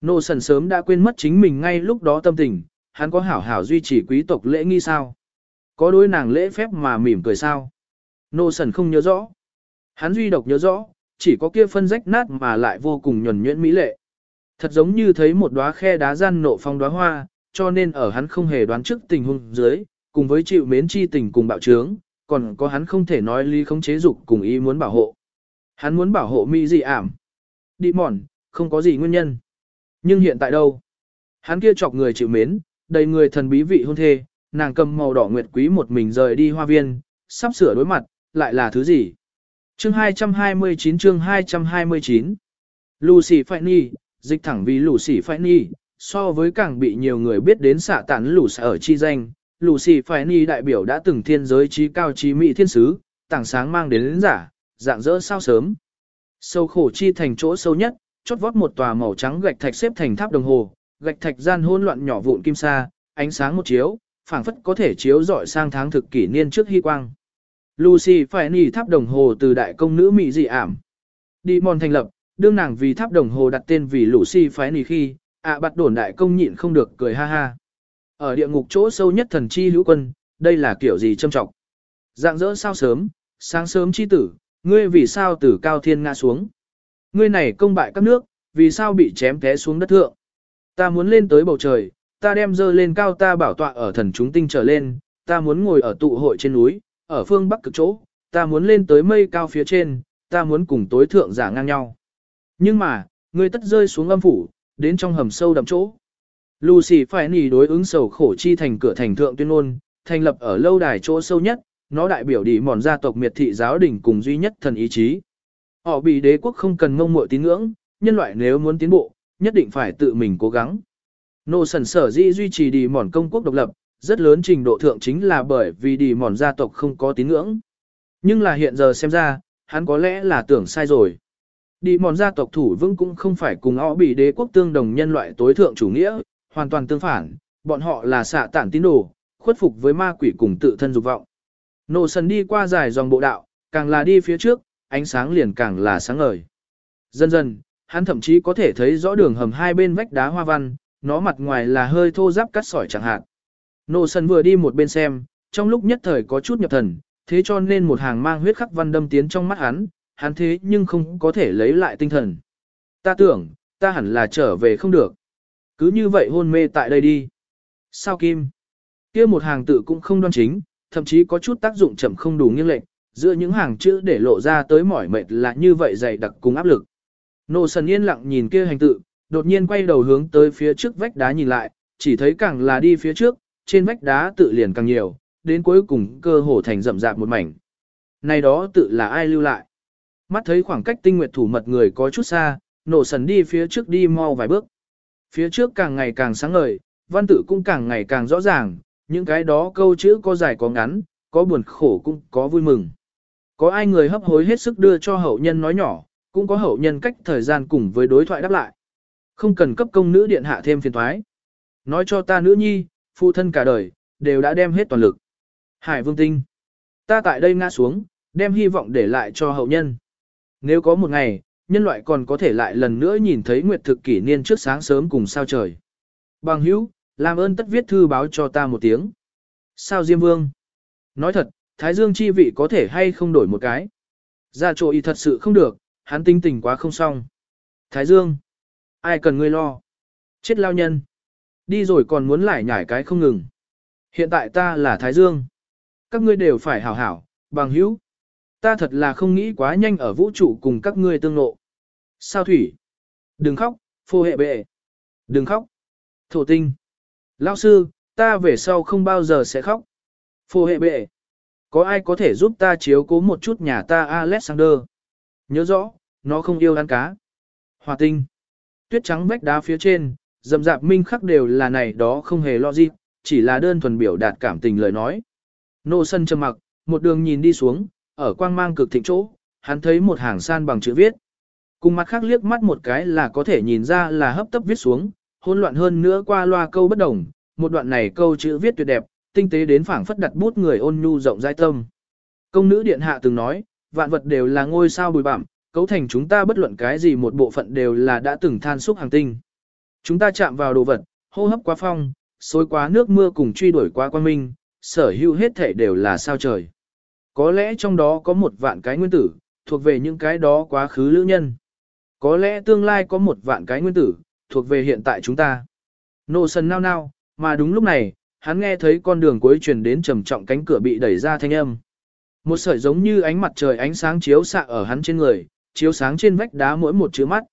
Speaker 1: Nô sần sớm đã quên mất chính mình ngay lúc đó tâm tình, hắn có hảo hảo duy trì quý tộc lễ nghi sao? Có đối nàng lễ phép mà mỉm cười sao? Nô sần không nhớ rõ. Hắn duy độc nhớ rõ, chỉ có kia phân rách nát mà lại vô cùng nhuần nhuyễn mỹ lệ. Thật giống như thấy một đóa khe đá gian nộ phong đóa hoa, cho nên ở hắn không hề đoán trước tình huống dưới, cùng với chịu mến chi tình cùng bạo trướng, còn có hắn không thể nói ly không chế dục cùng ý muốn bảo hộ. Hắn muốn bảo hộ mỹ dị ảm. Đi mòn, không có gì nguyên nhân. Nhưng hiện tại đâu? Hắn kia chọc người chịu mến, đầy người thần bí vị hôn thê, nàng cầm màu đỏ nguyệt quý một mình rời đi hoa viên, sắp sửa đối mặt, lại là thứ gì? Chương 229 chương 229 Lucy Fanny, dịch thẳng vì Lucy Fanny, so với càng bị nhiều người biết đến xạ tán Lucy ở chi danh, Lucy Fanny đại biểu đã từng thiên giới trí cao trí mỹ thiên sứ, tảng sáng mang đến lĩnh giả, dạng dỡ sao sớm. Sâu khổ chi thành chỗ sâu nhất, chót vót một tòa màu trắng gạch thạch xếp thành tháp đồng hồ, gạch thạch gian hỗn loạn nhỏ vụn kim sa, ánh sáng một chiếu, phảng phất có thể chiếu rọi sang tháng thực kỷ niên trước hy quang. Lucy phải nỉ tháp đồng hồ từ đại công nữ Mỹ dị ảm. Đi mòn thành lập, đương nàng vì tháp đồng hồ đặt tên vì Lucy phải nỉ khi, ạ à bắt đồn đại công nhịn không được cười ha ha. Ở địa ngục chỗ sâu nhất thần chi hữu quân, đây là kiểu gì châm trọng. Dạng dỡ sao sớm, sáng sớm chi tử, ngươi vì sao từ cao thiên ngã xuống. Ngươi này công bại các nước, vì sao bị chém té xuống đất thượng. Ta muốn lên tới bầu trời, ta đem dơ lên cao ta bảo tọa ở thần chúng tinh trở lên, ta muốn ngồi ở tụ hội trên núi, ở phương bắc cực chỗ, ta muốn lên tới mây cao phía trên, ta muốn cùng tối thượng giả ngang nhau. Nhưng mà, ngươi tất rơi xuống âm phủ, đến trong hầm sâu đậm chỗ. Lucy phải nỉ đối ứng sầu khổ chi thành cửa thành thượng tuyên ngôn, thành lập ở lâu đài chỗ sâu nhất, nó đại biểu đi mòn gia tộc miệt thị giáo đình cùng duy nhất thần ý chí. Họ bị đế quốc không cần ngông muội tín ngưỡng, nhân loại nếu muốn tiến bộ, nhất định phải tự mình cố gắng. Nô sần sở dĩ duy trì đi mòn công quốc độc lập, rất lớn trình độ thượng chính là bởi vì đi mòn gia tộc không có tín ngưỡng. Nhưng là hiện giờ xem ra, hắn có lẽ là tưởng sai rồi. Đi mòn gia tộc thủ vững cũng không phải cùng họ bị đế quốc tương đồng nhân loại tối thượng chủ nghĩa, hoàn toàn tương phản, bọn họ là xạ tản tín đồ, khuất phục với ma quỷ cùng tự thân dục vọng. Nô sần đi qua dài dòng bộ đạo, càng là đi phía trước, ánh sáng liền càng là sáng ngời. Dần dần, hắn thậm chí có thể thấy rõ đường hầm hai bên vách đá hoa văn, nó mặt ngoài là hơi thô ráp cắt sỏi chẳng hạn. Nô sân vừa đi một bên xem, trong lúc nhất thời có chút nhập thần, thế cho nên một hàng mang huyết khắc văn đâm tiến trong mắt hắn, hắn thế nhưng không có thể lấy lại tinh thần. Ta tưởng, ta hẳn là trở về không được. Cứ như vậy hôn mê tại đây đi. Sao kim? kia một hàng tự cũng không đoan chính, thậm chí có chút tác dụng chậm không đủ nghiêng lệnh, giữa những hàng chữ để lộ ra tới mỏi mệt là như vậy dày đặc cùng áp lực. Nô sần yên lặng nhìn kia hành tự, đột nhiên quay đầu hướng tới phía trước vách đá nhìn lại, chỉ thấy càng là đi phía trước, trên vách đá tự liền càng nhiều, đến cuối cùng cơ hồ thành rậm rạp một mảnh. Này đó tự là ai lưu lại? Mắt thấy khoảng cách tinh nguyệt thủ mật người có chút xa, nổ sần đi phía trước đi mau vài bước. Phía trước càng ngày càng sáng ngời, văn tự cũng càng ngày càng rõ ràng, những cái đó câu chữ có dài có ngắn, có buồn khổ cũng có vui mừng. Có ai người hấp hối hết sức đưa cho hậu nhân nói nhỏ, cũng có hậu nhân cách thời gian cùng với đối thoại đáp lại. Không cần cấp công nữ điện hạ thêm phiền thoái. Nói cho ta nữ nhi, phụ thân cả đời, đều đã đem hết toàn lực. Hải vương tinh. Ta tại đây ngã xuống, đem hy vọng để lại cho hậu nhân. Nếu có một ngày, nhân loại còn có thể lại lần nữa nhìn thấy nguyệt thực kỷ niên trước sáng sớm cùng sao trời. Bằng hữu, làm ơn tất viết thư báo cho ta một tiếng. Sao Diêm Vương? Nói thật, Thái Dương chi vị có thể hay không đổi một cái? Ra chỗ y thật sự không được, hắn tinh tình quá không xong. Thái Dương, ai cần ngươi lo? Chết lao nhân. Đi rồi còn muốn lại nhảy cái không ngừng. Hiện tại ta là Thái Dương. Các ngươi đều phải hảo hảo, bằng hữu. Ta thật là không nghĩ quá nhanh ở vũ trụ cùng các ngươi tương ngộ. Sao thủy? Đừng khóc, phô hệ bệ. Đừng khóc. Thổ tinh. Lao sư, ta về sau không bao giờ sẽ khóc. Phô hệ bệ. Có ai có thể giúp ta chiếu cố một chút nhà ta Alexander? Nhớ rõ, nó không yêu ăn cá. Hòa tinh. Tuyết trắng vách đá phía trên, dầm dạp minh khắc đều là này đó không hề lo gì, chỉ là đơn thuần biểu đạt cảm tình lời nói. Nô sân trầm mặc, một đường nhìn đi xuống, ở quang mang cực thịnh chỗ, hắn thấy một hàng san bằng chữ viết. Cùng mặt khác liếc mắt một cái là có thể nhìn ra là hấp tấp viết xuống, hỗn loạn hơn nữa qua loa câu bất đồng, một đoạn này câu chữ viết tuyệt đẹp, tinh tế đến phảng phất đặt bút người ôn nhu rộng rãi tâm. Công nữ điện hạ từng nói, vạn vật đều là ngôi sao bùi bặm, cấu thành chúng ta bất luận cái gì một bộ phận đều là đã từng than xúc hàng tinh. Chúng ta chạm vào đồ vật, hô hấp quá phong, xối quá nước mưa cùng truy đuổi quá quan minh, sở hữu hết thể đều là sao trời. Có lẽ trong đó có một vạn cái nguyên tử, thuộc về những cái đó quá khứ lữ nhân. Có lẽ tương lai có một vạn cái nguyên tử, thuộc về hiện tại chúng ta. Nô sần nao nao, mà đúng lúc này, hắn nghe thấy con đường cuối truyền đến trầm trọng cánh cửa bị đẩy ra thanh âm. Một sợi giống như ánh mặt trời ánh sáng chiếu xạ ở hắn trên người, chiếu sáng trên vách đá mỗi một chữ mắt.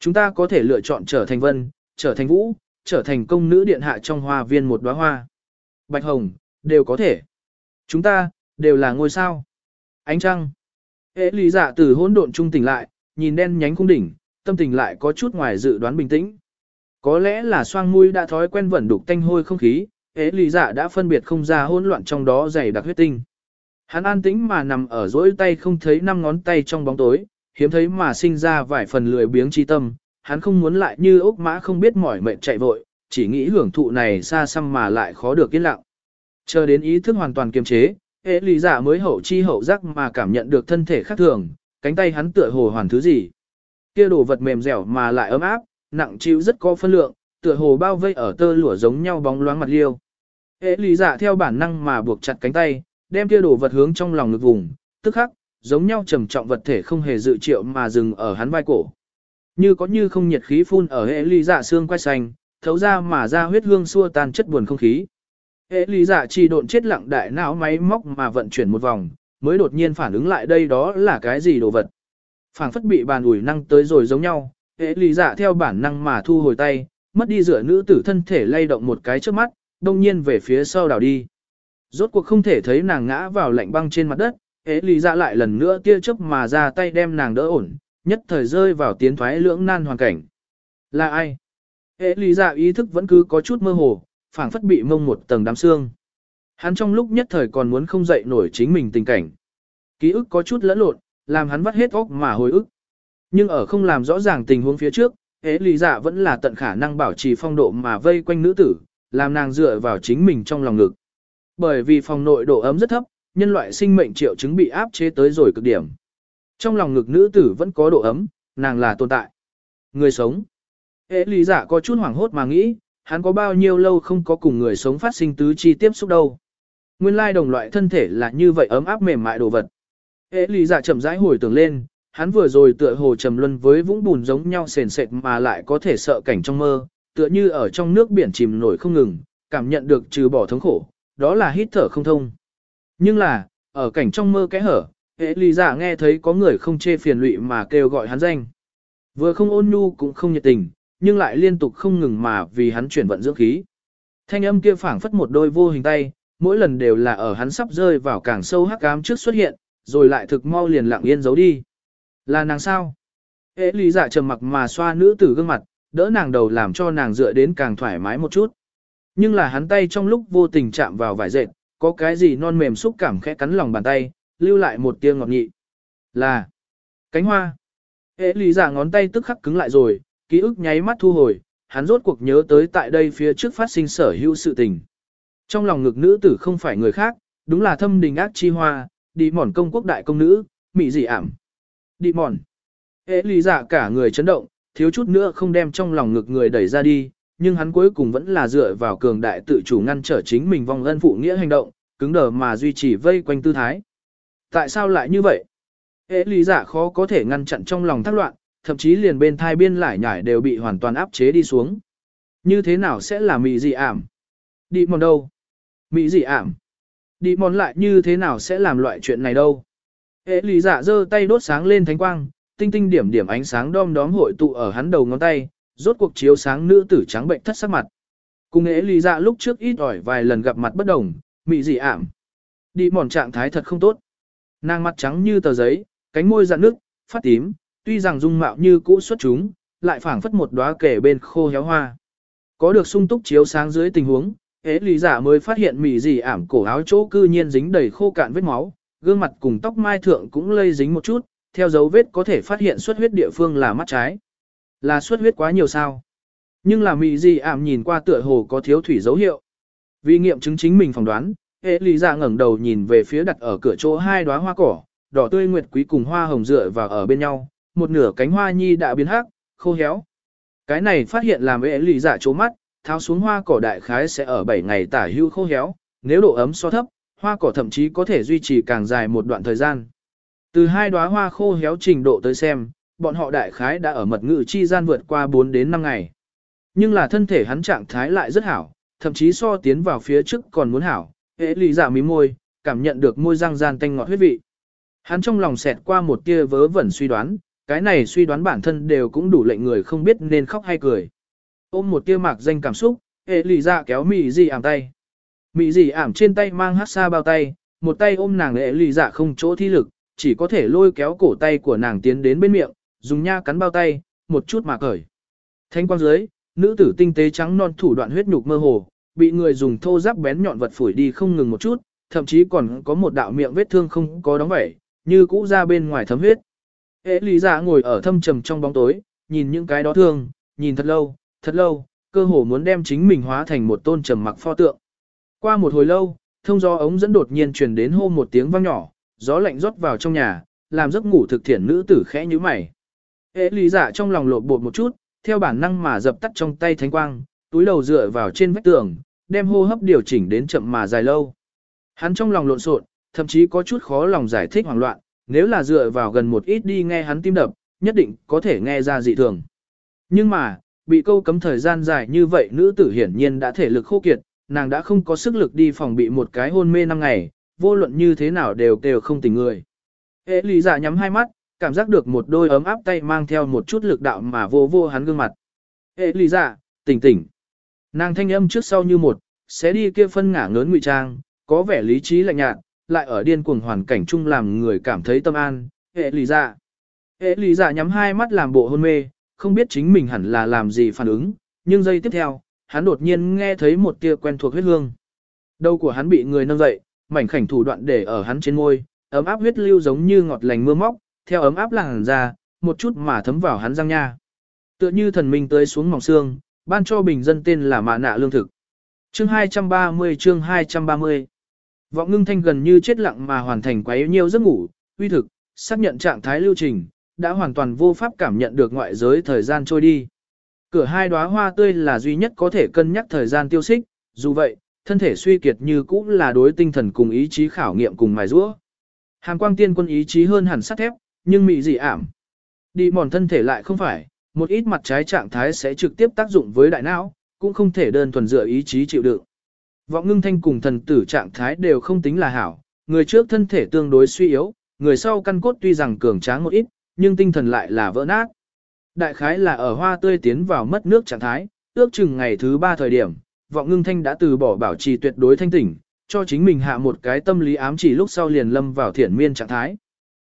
Speaker 1: Chúng ta có thể lựa chọn trở thành vân, trở thành vũ, trở thành công nữ điện hạ trong hoa viên một đóa hoa. Bạch hồng, đều có thể. Chúng ta, đều là ngôi sao. Ánh trăng. Hệ lý dạ giả từ hỗn độn trung tỉnh lại, nhìn đen nhánh cung đỉnh, tâm tình lại có chút ngoài dự đoán bình tĩnh. Có lẽ là xoang mũi đã thói quen vẩn đục tanh hôi không khí, hệ lý giả đã phân biệt không ra hỗn loạn trong đó dày đặc huyết tinh. Hắn an tĩnh mà nằm ở dỗi tay không thấy năm ngón tay trong bóng tối, hiếm thấy mà sinh ra vài phần lười biếng chi tâm, hắn không muốn lại như ốc mã không biết mỏi mệt chạy vội, chỉ nghĩ hưởng thụ này xa xăm mà lại khó được yên lặng. Chờ đến ý thức hoàn toàn kiềm chế, hệ lý giả dạ mới hậu chi hậu giác mà cảm nhận được thân thể khác thường, cánh tay hắn tựa hồ hoàn thứ gì. Kia đồ vật mềm dẻo mà lại ấm áp, nặng chịu rất có phân lượng, tựa hồ bao vây ở tơ lụa giống nhau bóng loáng mặt liêu. Hệ lý giả dạ theo bản năng mà buộc chặt cánh tay, đem kia đồ vật hướng trong lòng ngực vùng, tức khắc, giống nhau trầm trọng vật thể không hề dự triệu mà dừng ở hắn vai cổ. Như có như không nhiệt khí phun ở hệ ly dạ xương quay xanh, thấu ra mà ra huyết hương xua tan chất buồn không khí. Hệ ly dạ chỉ độn chết lặng đại não máy móc mà vận chuyển một vòng, mới đột nhiên phản ứng lại đây đó là cái gì đồ vật. phảng phất bị bàn ủi năng tới rồi giống nhau, hệ ly dạ theo bản năng mà thu hồi tay, mất đi dựa nữ tử thân thể lay động một cái trước mắt, đông nhiên về phía sau đảo đi. Rốt cuộc không thể thấy nàng ngã vào lạnh băng trên mặt đất, hệ lý ra lại lần nữa tia chớp mà ra tay đem nàng đỡ ổn, nhất thời rơi vào tiến thoái lưỡng nan hoàn cảnh. Là ai? Hệ lý ra ý thức vẫn cứ có chút mơ hồ, phảng phất bị mông một tầng đám xương. Hắn trong lúc nhất thời còn muốn không dậy nổi chính mình tình cảnh. Ký ức có chút lẫn lộn, làm hắn vắt hết óc mà hồi ức. Nhưng ở không làm rõ ràng tình huống phía trước, hệ lý dạ vẫn là tận khả năng bảo trì phong độ mà vây quanh nữ tử, làm nàng dựa vào chính mình trong lòng ngực. Bởi vì phòng nội độ ấm rất thấp, nhân loại sinh mệnh triệu chứng bị áp chế tới rồi cực điểm. Trong lòng ngực nữ tử vẫn có độ ấm, nàng là tồn tại. Người sống. Hệ lý giả có chút hoảng hốt mà nghĩ, hắn có bao nhiêu lâu không có cùng người sống phát sinh tứ chi tiếp xúc đâu. Nguyên lai đồng loại thân thể là như vậy ấm áp mềm mại đồ vật. Hệ lý giả chậm rãi hồi tưởng lên, hắn vừa rồi tựa hồ trầm luân với vũng bùn giống nhau sền sệt mà lại có thể sợ cảnh trong mơ, tựa như ở trong nước biển chìm nổi không ngừng, cảm nhận được trừ bỏ thống khổ, đó là hít thở không thông. Nhưng là, ở cảnh trong mơ kẽ hở, hệ lì giả nghe thấy có người không chê phiền lụy mà kêu gọi hắn danh. Vừa không ôn nhu cũng không nhiệt tình, nhưng lại liên tục không ngừng mà vì hắn chuyển vận dưỡng khí. Thanh âm kia phảng phất một đôi vô hình tay, mỗi lần đều là ở hắn sắp rơi vào càng sâu hắc ám trước xuất hiện, rồi lại thực mau liền lặng yên giấu đi. Là nàng sao? Hệ lý giả dạ trầm mặc mà xoa nữ tử gương mặt, đỡ nàng đầu làm cho nàng dựa đến càng thoải mái một chút. Nhưng là hắn tay trong lúc vô tình chạm vào vải dệt, có cái gì non mềm xúc cảm khẽ cắn lòng bàn tay, lưu lại một tia ngọt nhị. Là cánh hoa. Hệ lý giả ngón tay tức khắc cứng lại rồi, ký ức nháy mắt thu hồi, hắn rốt cuộc nhớ tới tại đây phía trước phát sinh sở hữu sự tình. Trong lòng ngực nữ tử không phải người khác, đúng là thâm đình ác chi hoa, đi mòn công quốc đại công nữ, mị dị ảm. Đi mòn. Hệ lý giả cả người chấn động, thiếu chút nữa không đem trong lòng ngực người đẩy ra đi, nhưng hắn cuối cùng vẫn là dựa vào cường đại tự chủ ngăn trở chính mình vong ân phụ nghĩa hành động, cứng đờ mà duy trì vây quanh tư thái. Tại sao lại như vậy? Ế lý giả khó có thể ngăn chặn trong lòng thác loạn, thậm chí liền bên thai biên lại nhải đều bị hoàn toàn áp chế đi xuống. Như thế nào sẽ là mị dị ảm? Đi mòn đâu? Mị dị ảm? Đi mòn lại như thế nào sẽ làm loại chuyện này đâu? Ế lý giả giơ tay đốt sáng lên thánh quang, tinh tinh điểm điểm ánh sáng đom đóm hội tụ ở hắn đầu ngón tay, rốt cuộc chiếu sáng nữ tử trắng bệnh thất sắc mặt. Cùng ế lý dạ lúc trước ít ỏi vài lần gặp mặt bất đồng, mị dị ảm. Đi mòn trạng thái thật không tốt. Nàng mặt trắng như tờ giấy, cánh môi dạn nước, phát tím, tuy rằng dung mạo như cũ xuất chúng, lại phảng phất một đóa kể bên khô héo hoa. Có được sung túc chiếu sáng dưới tình huống, ế lý giả mới phát hiện mị dị ảm cổ áo chỗ cư nhiên dính đầy khô cạn vết máu, gương mặt cùng tóc mai thượng cũng lây dính một chút, theo dấu vết có thể phát hiện xuất huyết địa phương là mắt trái. Là xuất huyết quá nhiều sao? Nhưng là mị gì ảm nhìn qua tựa hồ có thiếu thủy dấu hiệu. Vì nghiệm chứng chính mình phỏng đoán, hệ lý ra dạ ngẩng đầu nhìn về phía đặt ở cửa chỗ hai đóa hoa cỏ, đỏ tươi nguyệt quý cùng hoa hồng dựa vào ở bên nhau, một nửa cánh hoa nhi đã biến hắc, khô héo. Cái này phát hiện làm hệ lý giả dạ trố mắt, tháo xuống hoa cỏ đại khái sẽ ở 7 ngày tả hưu khô héo, nếu độ ấm so thấp, hoa cỏ thậm chí có thể duy trì càng dài một đoạn thời gian. Từ hai đóa hoa khô héo trình độ tới xem, bọn họ đại khái đã ở mật ngự chi gian vượt qua 4 đến 5 ngày. Nhưng là thân thể hắn trạng thái lại rất hảo, thậm chí so tiến vào phía trước còn muốn hảo, hệ lì giả dạ mí môi, cảm nhận được môi răng gian tanh ngọt huyết vị. Hắn trong lòng xẹt qua một tia vớ vẩn suy đoán, cái này suy đoán bản thân đều cũng đủ lệnh người không biết nên khóc hay cười. Ôm một tia mạc danh cảm xúc, hệ lì giả dạ kéo mị dị ảm tay. Mị dị ảm trên tay mang hát xa bao tay, một tay ôm nàng hệ lì giả dạ không chỗ thi lực, chỉ có thể lôi kéo cổ tay của nàng tiến đến bên miệng, dùng nha cắn bao tay, một chút mà cởi. Thanh quang dưới, nữ tử tinh tế trắng non thủ đoạn huyết nhục mơ hồ, bị người dùng thô giáp bén nhọn vật phủi đi không ngừng một chút, thậm chí còn có một đạo miệng vết thương không có đóng vảy như cũ ra bên ngoài thấm huyết. Hệ lý giả ngồi ở thâm trầm trong bóng tối, nhìn những cái đó thương, nhìn thật lâu, thật lâu, cơ hồ muốn đem chính mình hóa thành một tôn trầm mặc pho tượng. Qua một hồi lâu, thông gió ống dẫn đột nhiên truyền đến hô một tiếng vang nhỏ, gió lạnh rót vào trong nhà, làm giấc ngủ thực thiện nữ tử khẽ như mày. Hệ lý giả trong lòng lột bột một chút, theo bản năng mà dập tắt trong tay thánh quang, túi đầu dựa vào trên vách tường, đem hô hấp điều chỉnh đến chậm mà dài lâu. Hắn trong lòng lộn xộn, thậm chí có chút khó lòng giải thích hoảng loạn, nếu là dựa vào gần một ít đi nghe hắn tim đập, nhất định có thể nghe ra dị thường. Nhưng mà, bị câu cấm thời gian dài như vậy nữ tử hiển nhiên đã thể lực khô kiệt, nàng đã không có sức lực đi phòng bị một cái hôn mê năm ngày, vô luận như thế nào đều đều không tỉnh người. Hệ lý giả nhắm hai mắt, cảm giác được một đôi ấm áp tay mang theo một chút lực đạo mà vô vô hắn gương mặt. Hệ lý dạ tỉnh tỉnh. Nàng thanh âm trước sau như một, sẽ đi kia phân ngả ngớn ngụy trang, có vẻ lý trí lạnh nhạt, lại ở điên cuồng hoàn cảnh chung làm người cảm thấy tâm an. Hệ lý dạ Hệ lý dạ nhắm hai mắt làm bộ hôn mê, không biết chính mình hẳn là làm gì phản ứng, nhưng giây tiếp theo, hắn đột nhiên nghe thấy một tia quen thuộc huyết hương. Đầu của hắn bị người nâng dậy, mảnh khảnh thủ đoạn để ở hắn trên môi, ấm áp huyết lưu giống như ngọt lành mưa móc, theo ấm áp làng ra, một chút mà thấm vào hắn răng nha. Tựa như thần minh tới xuống mỏng xương, ban cho bình dân tên là mạ nạ lương thực. Chương 230 chương 230 Vọng ngưng thanh gần như chết lặng mà hoàn thành quá yếu nhiều giấc ngủ, uy thực, xác nhận trạng thái lưu trình, đã hoàn toàn vô pháp cảm nhận được ngoại giới thời gian trôi đi. Cửa hai đóa hoa tươi là duy nhất có thể cân nhắc thời gian tiêu xích, dù vậy, thân thể suy kiệt như cũ là đối tinh thần cùng ý chí khảo nghiệm cùng mài rũa. Hàng quang tiên quân ý chí hơn hẳn sắt thép, nhưng mị dị ảm. Đi mòn thân thể lại không phải, một ít mặt trái trạng thái sẽ trực tiếp tác dụng với đại não, cũng không thể đơn thuần dựa ý chí chịu đựng. Vọng ngưng thanh cùng thần tử trạng thái đều không tính là hảo, người trước thân thể tương đối suy yếu, người sau căn cốt tuy rằng cường tráng một ít, nhưng tinh thần lại là vỡ nát. Đại khái là ở hoa tươi tiến vào mất nước trạng thái, ước chừng ngày thứ ba thời điểm, vọng ngưng thanh đã từ bỏ bảo trì tuyệt đối thanh tỉnh, cho chính mình hạ một cái tâm lý ám chỉ lúc sau liền lâm vào thiển miên trạng thái.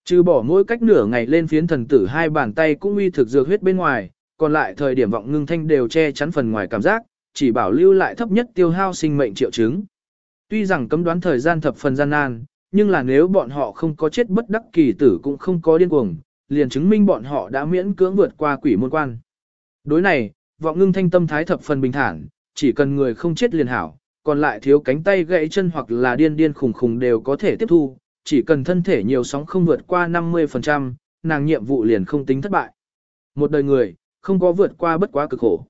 Speaker 1: Trừ bỏ mỗi cách nửa ngày lên phiến thần tử hai bàn tay cũng uy thực dược huyết bên ngoài, còn lại thời điểm vọng ngưng thanh đều che chắn phần ngoài cảm giác, chỉ bảo lưu lại thấp nhất tiêu hao sinh mệnh triệu chứng. Tuy rằng cấm đoán thời gian thập phần gian nan, nhưng là nếu bọn họ không có chết bất đắc kỳ tử cũng không có điên cuồng, liền chứng minh bọn họ đã miễn cưỡng vượt qua quỷ môn quan. Đối này, vọng ngưng thanh tâm thái thập phần bình thản, chỉ cần người không chết liền hảo, còn lại thiếu cánh tay gãy chân hoặc là điên điên khùng khùng đều có thể tiếp thu, chỉ cần thân thể nhiều sóng không vượt qua 50%, nàng nhiệm vụ liền không tính thất bại. Một đời người, không có vượt qua bất quá cực khổ.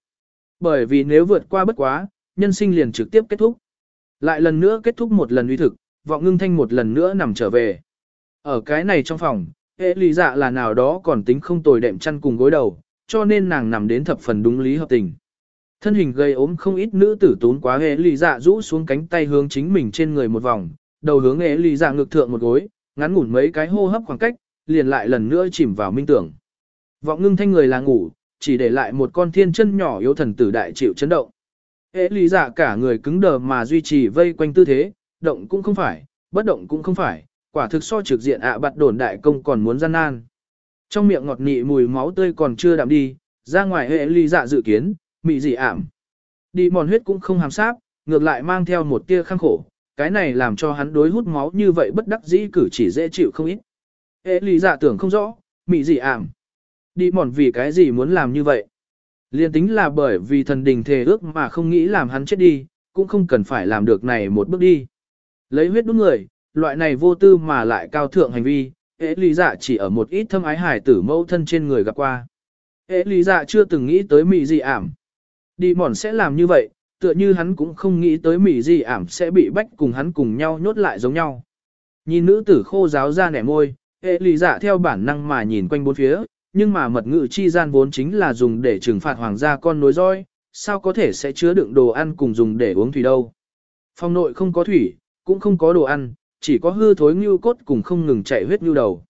Speaker 1: Bởi vì nếu vượt qua bất quá, nhân sinh liền trực tiếp kết thúc. Lại lần nữa kết thúc một lần uy thực, vọng ngưng thanh một lần nữa nằm trở về. Ở cái này trong phòng, hệ lý dạ là nào đó còn tính không tồi đệm chăn cùng gối đầu, cho nên nàng nằm đến thập phần đúng lý hợp tình. Thân hình gây ốm không ít nữ tử tốn quá hệ lý dạ rũ xuống cánh tay hướng chính mình trên người một vòng, đầu hướng nghệ lì dạ ngược thượng một gối, ngắn ngủn mấy cái hô hấp khoảng cách, liền lại lần nữa chìm vào minh tưởng. Vọng ngưng thanh người là ngủ, chỉ để lại một con thiên chân nhỏ yếu thần tử đại chịu chấn động. nghệ lý dạ cả người cứng đờ mà duy trì vây quanh tư thế, động cũng không phải, bất động cũng không phải, quả thực so trực diện ạ à bạt đồn đại công còn muốn gian nan. Trong miệng ngọt nị mùi máu tươi còn chưa đạm đi, ra ngoài hệ ly dạ dự kiến, mị dị ảm. Đi mòn huyết cũng không hàm sáp, ngược lại mang theo một tia khăng khổ, cái này làm cho hắn đối hút máu như vậy bất đắc dĩ cử chỉ dễ chịu không ít. Hệ lý giả tưởng không rõ, mị gì ảm. Đi mòn vì cái gì muốn làm như vậy? Liên tính là bởi vì thần đình thề ước mà không nghĩ làm hắn chết đi, cũng không cần phải làm được này một bước đi. Lấy huyết đút người, loại này vô tư mà lại cao thượng hành vi, hệ lý dạ chỉ ở một ít thâm ái hải tử mẫu thân trên người gặp qua. Hệ lý dạ chưa từng nghĩ tới mị gì ảm. Đi mòn sẽ làm như vậy, tựa như hắn cũng không nghĩ tới mỉ gì ảm sẽ bị bách cùng hắn cùng nhau nhốt lại giống nhau. Nhìn nữ tử khô giáo ra nẻ môi, hệ lì dạ theo bản năng mà nhìn quanh bốn phía, nhưng mà mật ngự chi gian vốn chính là dùng để trừng phạt hoàng gia con nối roi, sao có thể sẽ chứa đựng đồ ăn cùng dùng để uống thủy đâu. Phòng nội không có thủy, cũng không có đồ ăn, chỉ có hư thối ngưu cốt cùng không ngừng chạy huyết ngưu đầu.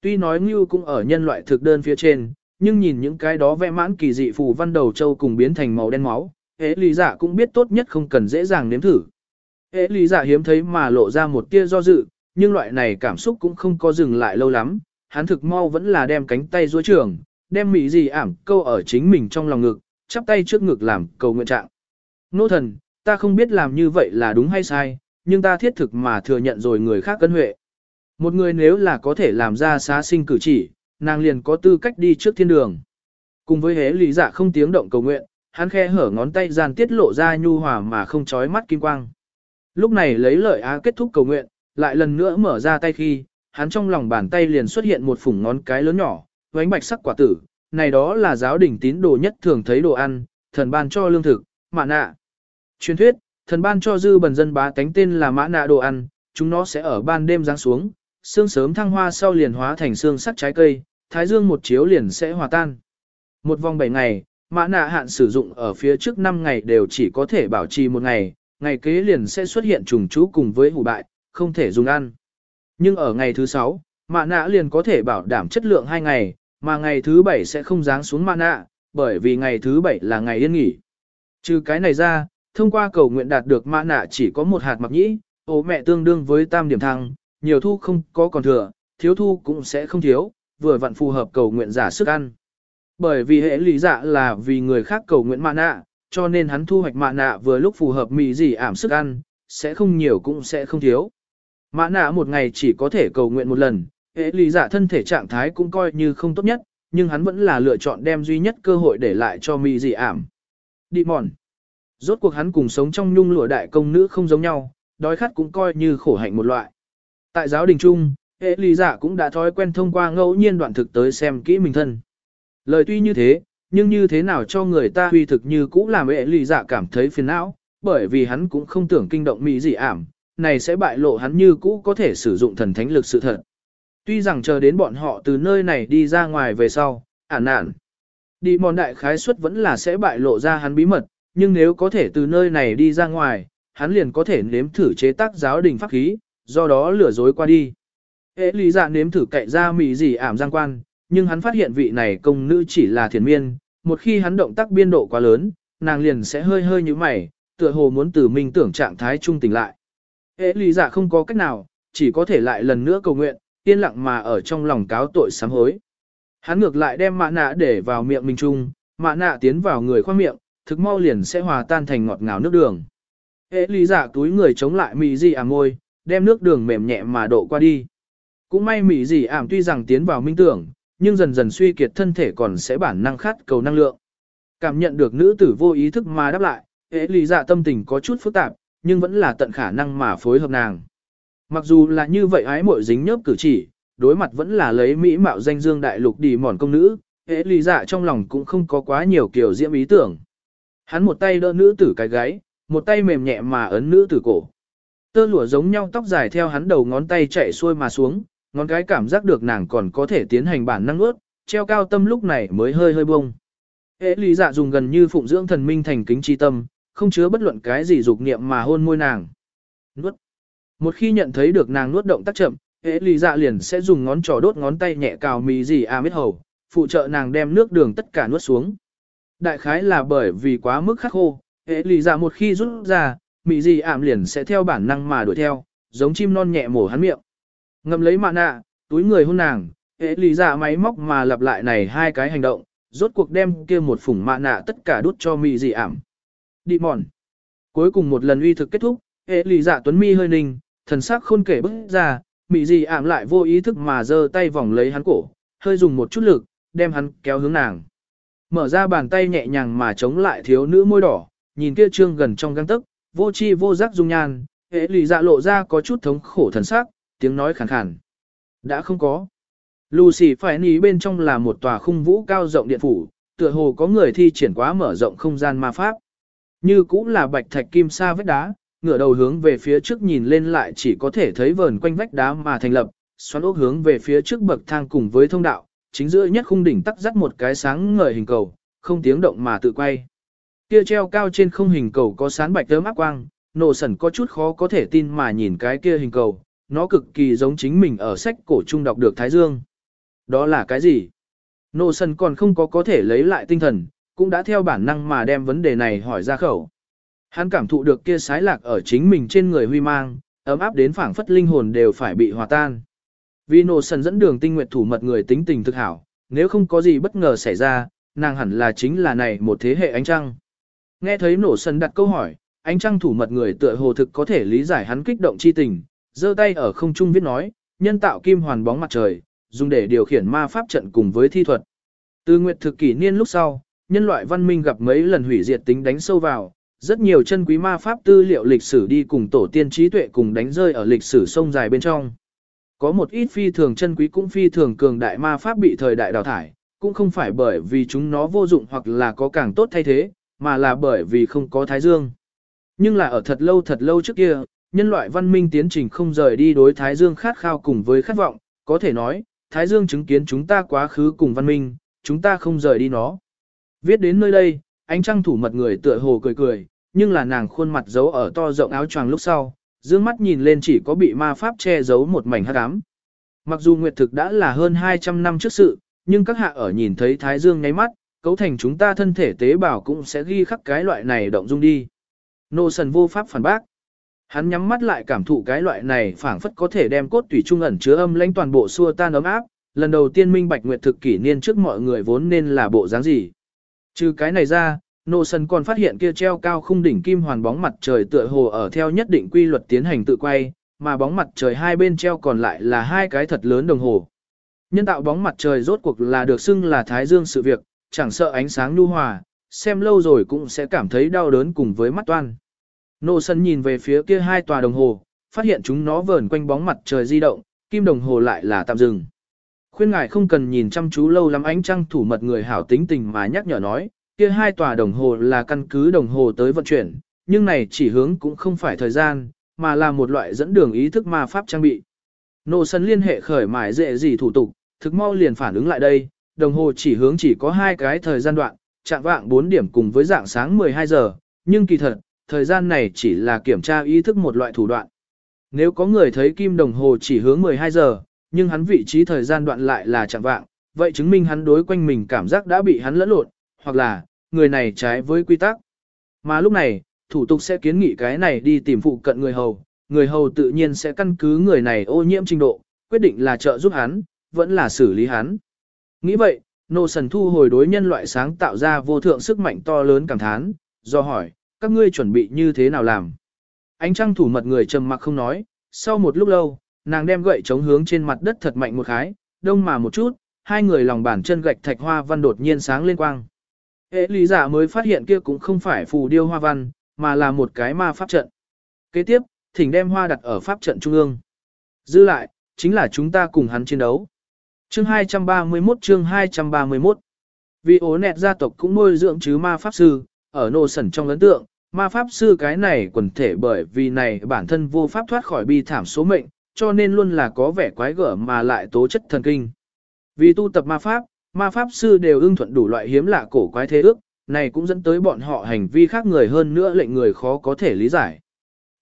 Speaker 1: Tuy nói ngưu cũng ở nhân loại thực đơn phía trên, nhưng nhìn những cái đó vẽ mãn kỳ dị phù văn đầu châu cùng biến thành màu đen máu, Hệ lý giả dạ cũng biết tốt nhất không cần dễ dàng nếm thử. Hệ lý giả dạ hiếm thấy mà lộ ra một tia do dự, nhưng loại này cảm xúc cũng không có dừng lại lâu lắm, hắn thực mau vẫn là đem cánh tay duỗi trường, đem mỹ gì ảm câu ở chính mình trong lòng ngực, chắp tay trước ngực làm cầu nguyện trạng. Nô thần, ta không biết làm như vậy là đúng hay sai, nhưng ta thiết thực mà thừa nhận rồi người khác cân huệ. Một người nếu là có thể làm ra xá sinh cử chỉ, nàng liền có tư cách đi trước thiên đường. Cùng với hế lý dạ không tiếng động cầu nguyện, hắn khe hở ngón tay gian tiết lộ ra nhu hòa mà không chói mắt kim quang. Lúc này lấy lợi á kết thúc cầu nguyện, lại lần nữa mở ra tay khi, hắn trong lòng bàn tay liền xuất hiện một phủng ngón cái lớn nhỏ, vánh bạch sắc quả tử, này đó là giáo đỉnh tín đồ nhất thường thấy đồ ăn, thần ban cho lương thực, mạ nạ. Truyền thuyết, thần ban cho dư bần dân bá tánh tên là mã nạ đồ ăn, chúng nó sẽ ở ban đêm giáng xuống, sương sớm thăng hoa sau liền hóa thành xương sắc trái cây, thái dương một chiếu liền sẽ hòa tan. Một vòng 7 ngày, mã nạ hạn sử dụng ở phía trước 5 ngày đều chỉ có thể bảo trì một ngày, ngày kế liền sẽ xuất hiện trùng chú cùng với hủ bại, không thể dùng ăn. Nhưng ở ngày thứ 6, mã nạ liền có thể bảo đảm chất lượng 2 ngày, mà ngày thứ 7 sẽ không ráng xuống mã nạ, bởi vì ngày thứ 7 là ngày yên nghỉ. Trừ cái này ra, thông qua cầu nguyện đạt được mã nạ chỉ có một hạt mặc nhĩ, ố mẹ tương đương với tam điểm thăng, nhiều thu không có còn thừa, thiếu thu cũng sẽ không thiếu, vừa vặn phù hợp cầu nguyện giả sức ăn. Bởi vì hệ lý dạ là vì người khác cầu nguyện mạ nạ, cho nên hắn thu hoạch mạ nạ vừa lúc phù hợp mì gì ảm sức ăn, sẽ không nhiều cũng sẽ không thiếu. Mạ nạ một ngày chỉ có thể cầu nguyện một lần, hệ lý dạ thân thể trạng thái cũng coi như không tốt nhất, nhưng hắn vẫn là lựa chọn đem duy nhất cơ hội để lại cho mì gì ảm. Đi mòn. Rốt cuộc hắn cùng sống trong nhung lụa đại công nữ không giống nhau, đói khát cũng coi như khổ hạnh một loại. Tại giáo đình trung, hệ lý giả dạ cũng đã thói quen thông qua ngẫu nhiên đoạn thực tới xem kỹ mình thân. Lời tuy như thế, nhưng như thế nào cho người ta huy thực như cũ làm ệ lì dạ cảm thấy phiền não, bởi vì hắn cũng không tưởng kinh động mỹ dị ảm, này sẽ bại lộ hắn như cũ có thể sử dụng thần thánh lực sự thật. Tuy rằng chờ đến bọn họ từ nơi này đi ra ngoài về sau, ản nạn. Đi mòn đại khái suất vẫn là sẽ bại lộ ra hắn bí mật, nhưng nếu có thể từ nơi này đi ra ngoài, hắn liền có thể nếm thử chế tác giáo đình pháp khí, do đó lừa dối qua đi. Ế lý dạ nếm thử cậy ra mị dị ảm giang quan, nhưng hắn phát hiện vị này công nữ chỉ là thiền miên, một khi hắn động tác biên độ quá lớn, nàng liền sẽ hơi hơi như mày, tựa hồ muốn từ minh tưởng trạng thái trung tỉnh lại. Hệ lý giả dạ không có cách nào, chỉ có thể lại lần nữa cầu nguyện, yên lặng mà ở trong lòng cáo tội sám hối. Hắn ngược lại đem mạ nạ để vào miệng mình trung, mạ nạ tiến vào người khoang miệng, thực mau liền sẽ hòa tan thành ngọt ngào nước đường. Hệ lý giả dạ túi người chống lại mì gì ảm môi, đem nước đường mềm nhẹ mà độ qua đi. Cũng may mì gì ảm tuy rằng tiến vào minh tưởng, nhưng dần dần suy kiệt thân thể còn sẽ bản năng khát cầu năng lượng. Cảm nhận được nữ tử vô ý thức mà đáp lại, hệ lý dạ tâm tình có chút phức tạp, nhưng vẫn là tận khả năng mà phối hợp nàng. Mặc dù là như vậy ái muội dính nhớp cử chỉ, đối mặt vẫn là lấy mỹ mạo danh dương đại lục đi mòn công nữ, hệ lý dạ trong lòng cũng không có quá nhiều kiểu diễm ý tưởng. Hắn một tay đỡ nữ tử cái gáy, một tay mềm nhẹ mà ấn nữ tử cổ. Tơ lụa giống nhau tóc dài theo hắn đầu ngón tay chạy xuôi mà xuống, ngón cái cảm giác được nàng còn có thể tiến hành bản năng nuốt, treo cao tâm lúc này mới hơi hơi bông. Ế lý dạ dùng gần như phụng dưỡng thần minh thành kính chi tâm, không chứa bất luận cái gì dục niệm mà hôn môi nàng. Nuốt. Một khi nhận thấy được nàng nuốt động tác chậm, Ế lý dạ liền sẽ dùng ngón trỏ đốt ngón tay nhẹ cào mì gì a à mít hầu, phụ trợ nàng đem nước đường tất cả nuốt xuống. Đại khái là bởi vì quá mức khắc khô, Ế lý dạ một khi rút ra, mì gì ảm liền sẽ theo bản năng mà đuổi theo, giống chim non nhẹ mổ hắn miệng. Ngậm lấy mạ nạ, túi người hôn nàng, hệ lý giả máy móc mà lặp lại này hai cái hành động, rốt cuộc đem kia một phủng mạ nạ tất cả đút cho mị dị ảm. Đi mòn. Cuối cùng một lần uy thực kết thúc, hệ lý giả tuấn mi hơi ninh, thần sắc khôn kể bức ra, mị dị ảm lại vô ý thức mà giơ tay vòng lấy hắn cổ, hơi dùng một chút lực, đem hắn kéo hướng nàng. Mở ra bàn tay nhẹ nhàng mà chống lại thiếu nữ môi đỏ, nhìn kia trương gần trong găng tức, vô chi vô giác dung nhan, hệ lì dạ lộ ra có chút thống khổ thần sắc, tiếng nói khàn khàn. Đã không có. Lucy phải ní bên trong là một tòa khung vũ cao rộng điện phủ, tựa hồ có người thi triển quá mở rộng không gian ma pháp. Như cũng là bạch thạch kim sa vách đá, ngửa đầu hướng về phía trước nhìn lên lại chỉ có thể thấy vờn quanh vách đá mà thành lập, xoắn ốc hướng về phía trước bậc thang cùng với thông đạo, chính giữa nhất khung đỉnh tắc dắt một cái sáng ngời hình cầu, không tiếng động mà tự quay. Kia treo cao trên không hình cầu có sán bạch tớm áp quang, nổ sẩn có chút khó có thể tin mà nhìn cái kia hình cầu, nó cực kỳ giống chính mình ở sách cổ trung đọc được Thái Dương. Đó là cái gì? Nô sân còn không có có thể lấy lại tinh thần, cũng đã theo bản năng mà đem vấn đề này hỏi ra khẩu. Hắn cảm thụ được kia sái lạc ở chính mình trên người huy mang, ấm áp đến phảng phất linh hồn đều phải bị hòa tan. Vì nô sân dẫn đường tinh nguyệt thủ mật người tính tình thực hảo, nếu không có gì bất ngờ xảy ra, nàng hẳn là chính là này một thế hệ ánh trăng. Nghe thấy nổ sân đặt câu hỏi, ánh trăng thủ mật người tựa hồ thực có thể lý giải hắn kích động chi tình, giơ tay ở không trung viết nói, nhân tạo kim hoàn bóng mặt trời, dùng để điều khiển ma pháp trận cùng với thi thuật. Từ nguyệt thực kỷ niên lúc sau, nhân loại văn minh gặp mấy lần hủy diệt tính đánh sâu vào, rất nhiều chân quý ma pháp tư liệu lịch sử đi cùng tổ tiên trí tuệ cùng đánh rơi ở lịch sử sông dài bên trong. Có một ít phi thường chân quý cũng phi thường cường đại ma pháp bị thời đại đào thải, cũng không phải bởi vì chúng nó vô dụng hoặc là có càng tốt thay thế, mà là bởi vì không có thái dương. Nhưng là ở thật lâu thật lâu trước kia, nhân loại văn minh tiến trình không rời đi đối thái dương khát khao cùng với khát vọng, có thể nói, thái dương chứng kiến chúng ta quá khứ cùng văn minh, chúng ta không rời đi nó. Viết đến nơi đây, ánh trăng thủ mật người tựa hồ cười cười, nhưng là nàng khuôn mặt giấu ở to rộng áo choàng lúc sau, dương mắt nhìn lên chỉ có bị ma pháp che giấu một mảnh hắc ám. Mặc dù nguyệt thực đã là hơn 200 năm trước sự, nhưng các hạ ở nhìn thấy thái dương nháy mắt, cấu thành chúng ta thân thể tế bào cũng sẽ ghi khắc cái loại này động dung đi. Nô sần vô pháp phản bác. Hắn nhắm mắt lại cảm thụ cái loại này phảng phất có thể đem cốt tủy trung ẩn chứa âm lãnh toàn bộ xua tan ấm áp, lần đầu tiên minh bạch nguyệt thực kỷ niên trước mọi người vốn nên là bộ dáng gì. Trừ cái này ra, nô sân còn phát hiện kia treo cao khung đỉnh kim hoàn bóng mặt trời tựa hồ ở theo nhất định quy luật tiến hành tự quay, mà bóng mặt trời hai bên treo còn lại là hai cái thật lớn đồng hồ. Nhân tạo bóng mặt trời rốt cuộc là được xưng là thái dương sự việc, chẳng sợ ánh sáng nhu hòa, xem lâu rồi cũng sẽ cảm thấy đau đớn cùng với mắt toan. Nô sân nhìn về phía kia hai tòa đồng hồ, phát hiện chúng nó vờn quanh bóng mặt trời di động, kim đồng hồ lại là tạm dừng. Khuyên ngài không cần nhìn chăm chú lâu lắm ánh trăng thủ mật người hảo tính tình mà nhắc nhở nói, kia hai tòa đồng hồ là căn cứ đồng hồ tới vận chuyển, nhưng này chỉ hướng cũng không phải thời gian, mà là một loại dẫn đường ý thức ma pháp trang bị. Nô sân liên hệ khởi mải dễ gì thủ tục, thực mau liền phản ứng lại đây, đồng hồ chỉ hướng chỉ có hai cái thời gian đoạn, chạm vạng 4 điểm cùng với dạng sáng 12 giờ, nhưng kỳ thật, thời gian này chỉ là kiểm tra ý thức một loại thủ đoạn. Nếu có người thấy kim đồng hồ chỉ hướng 12 giờ, nhưng hắn vị trí thời gian đoạn lại là chẳng vạng, vậy chứng minh hắn đối quanh mình cảm giác đã bị hắn lẫn lộn, hoặc là, người này trái với quy tắc. Mà lúc này, thủ tục sẽ kiến nghị cái này đi tìm phụ cận người hầu, người hầu tự nhiên sẽ căn cứ người này ô nhiễm trình độ, quyết định là trợ giúp hắn, vẫn là xử lý hắn. Nghĩ vậy, nô sần thu hồi đối nhân loại sáng tạo ra vô thượng sức mạnh to lớn cảm thán, do hỏi, các ngươi chuẩn bị như thế nào làm? Ánh trăng thủ mật người trầm mặc không nói, sau một lúc lâu, nàng đem gậy chống hướng trên mặt đất thật mạnh một khái, đông mà một chút, hai người lòng bàn chân gạch thạch hoa văn đột nhiên sáng lên quang. Hệ lý giả mới phát hiện kia cũng không phải phù điêu hoa văn, mà là một cái ma pháp trận. Kế tiếp, thỉnh đem hoa đặt ở pháp trận trung ương. Dư lại, chính là chúng ta cùng hắn chiến đấu. Chương 231 chương 231 Vì ố nẹt gia tộc cũng nuôi dưỡng chứ ma pháp sư, ở nô sẩn trong lớn tượng, ma pháp sư cái này quần thể bởi vì này bản thân vô pháp thoát khỏi bi thảm số mệnh, cho nên luôn là có vẻ quái gở mà lại tố chất thần kinh. Vì tu tập ma pháp, ma pháp sư đều ưng thuận đủ loại hiếm lạ cổ quái thế ước, này cũng dẫn tới bọn họ hành vi khác người hơn nữa lệnh người khó có thể lý giải.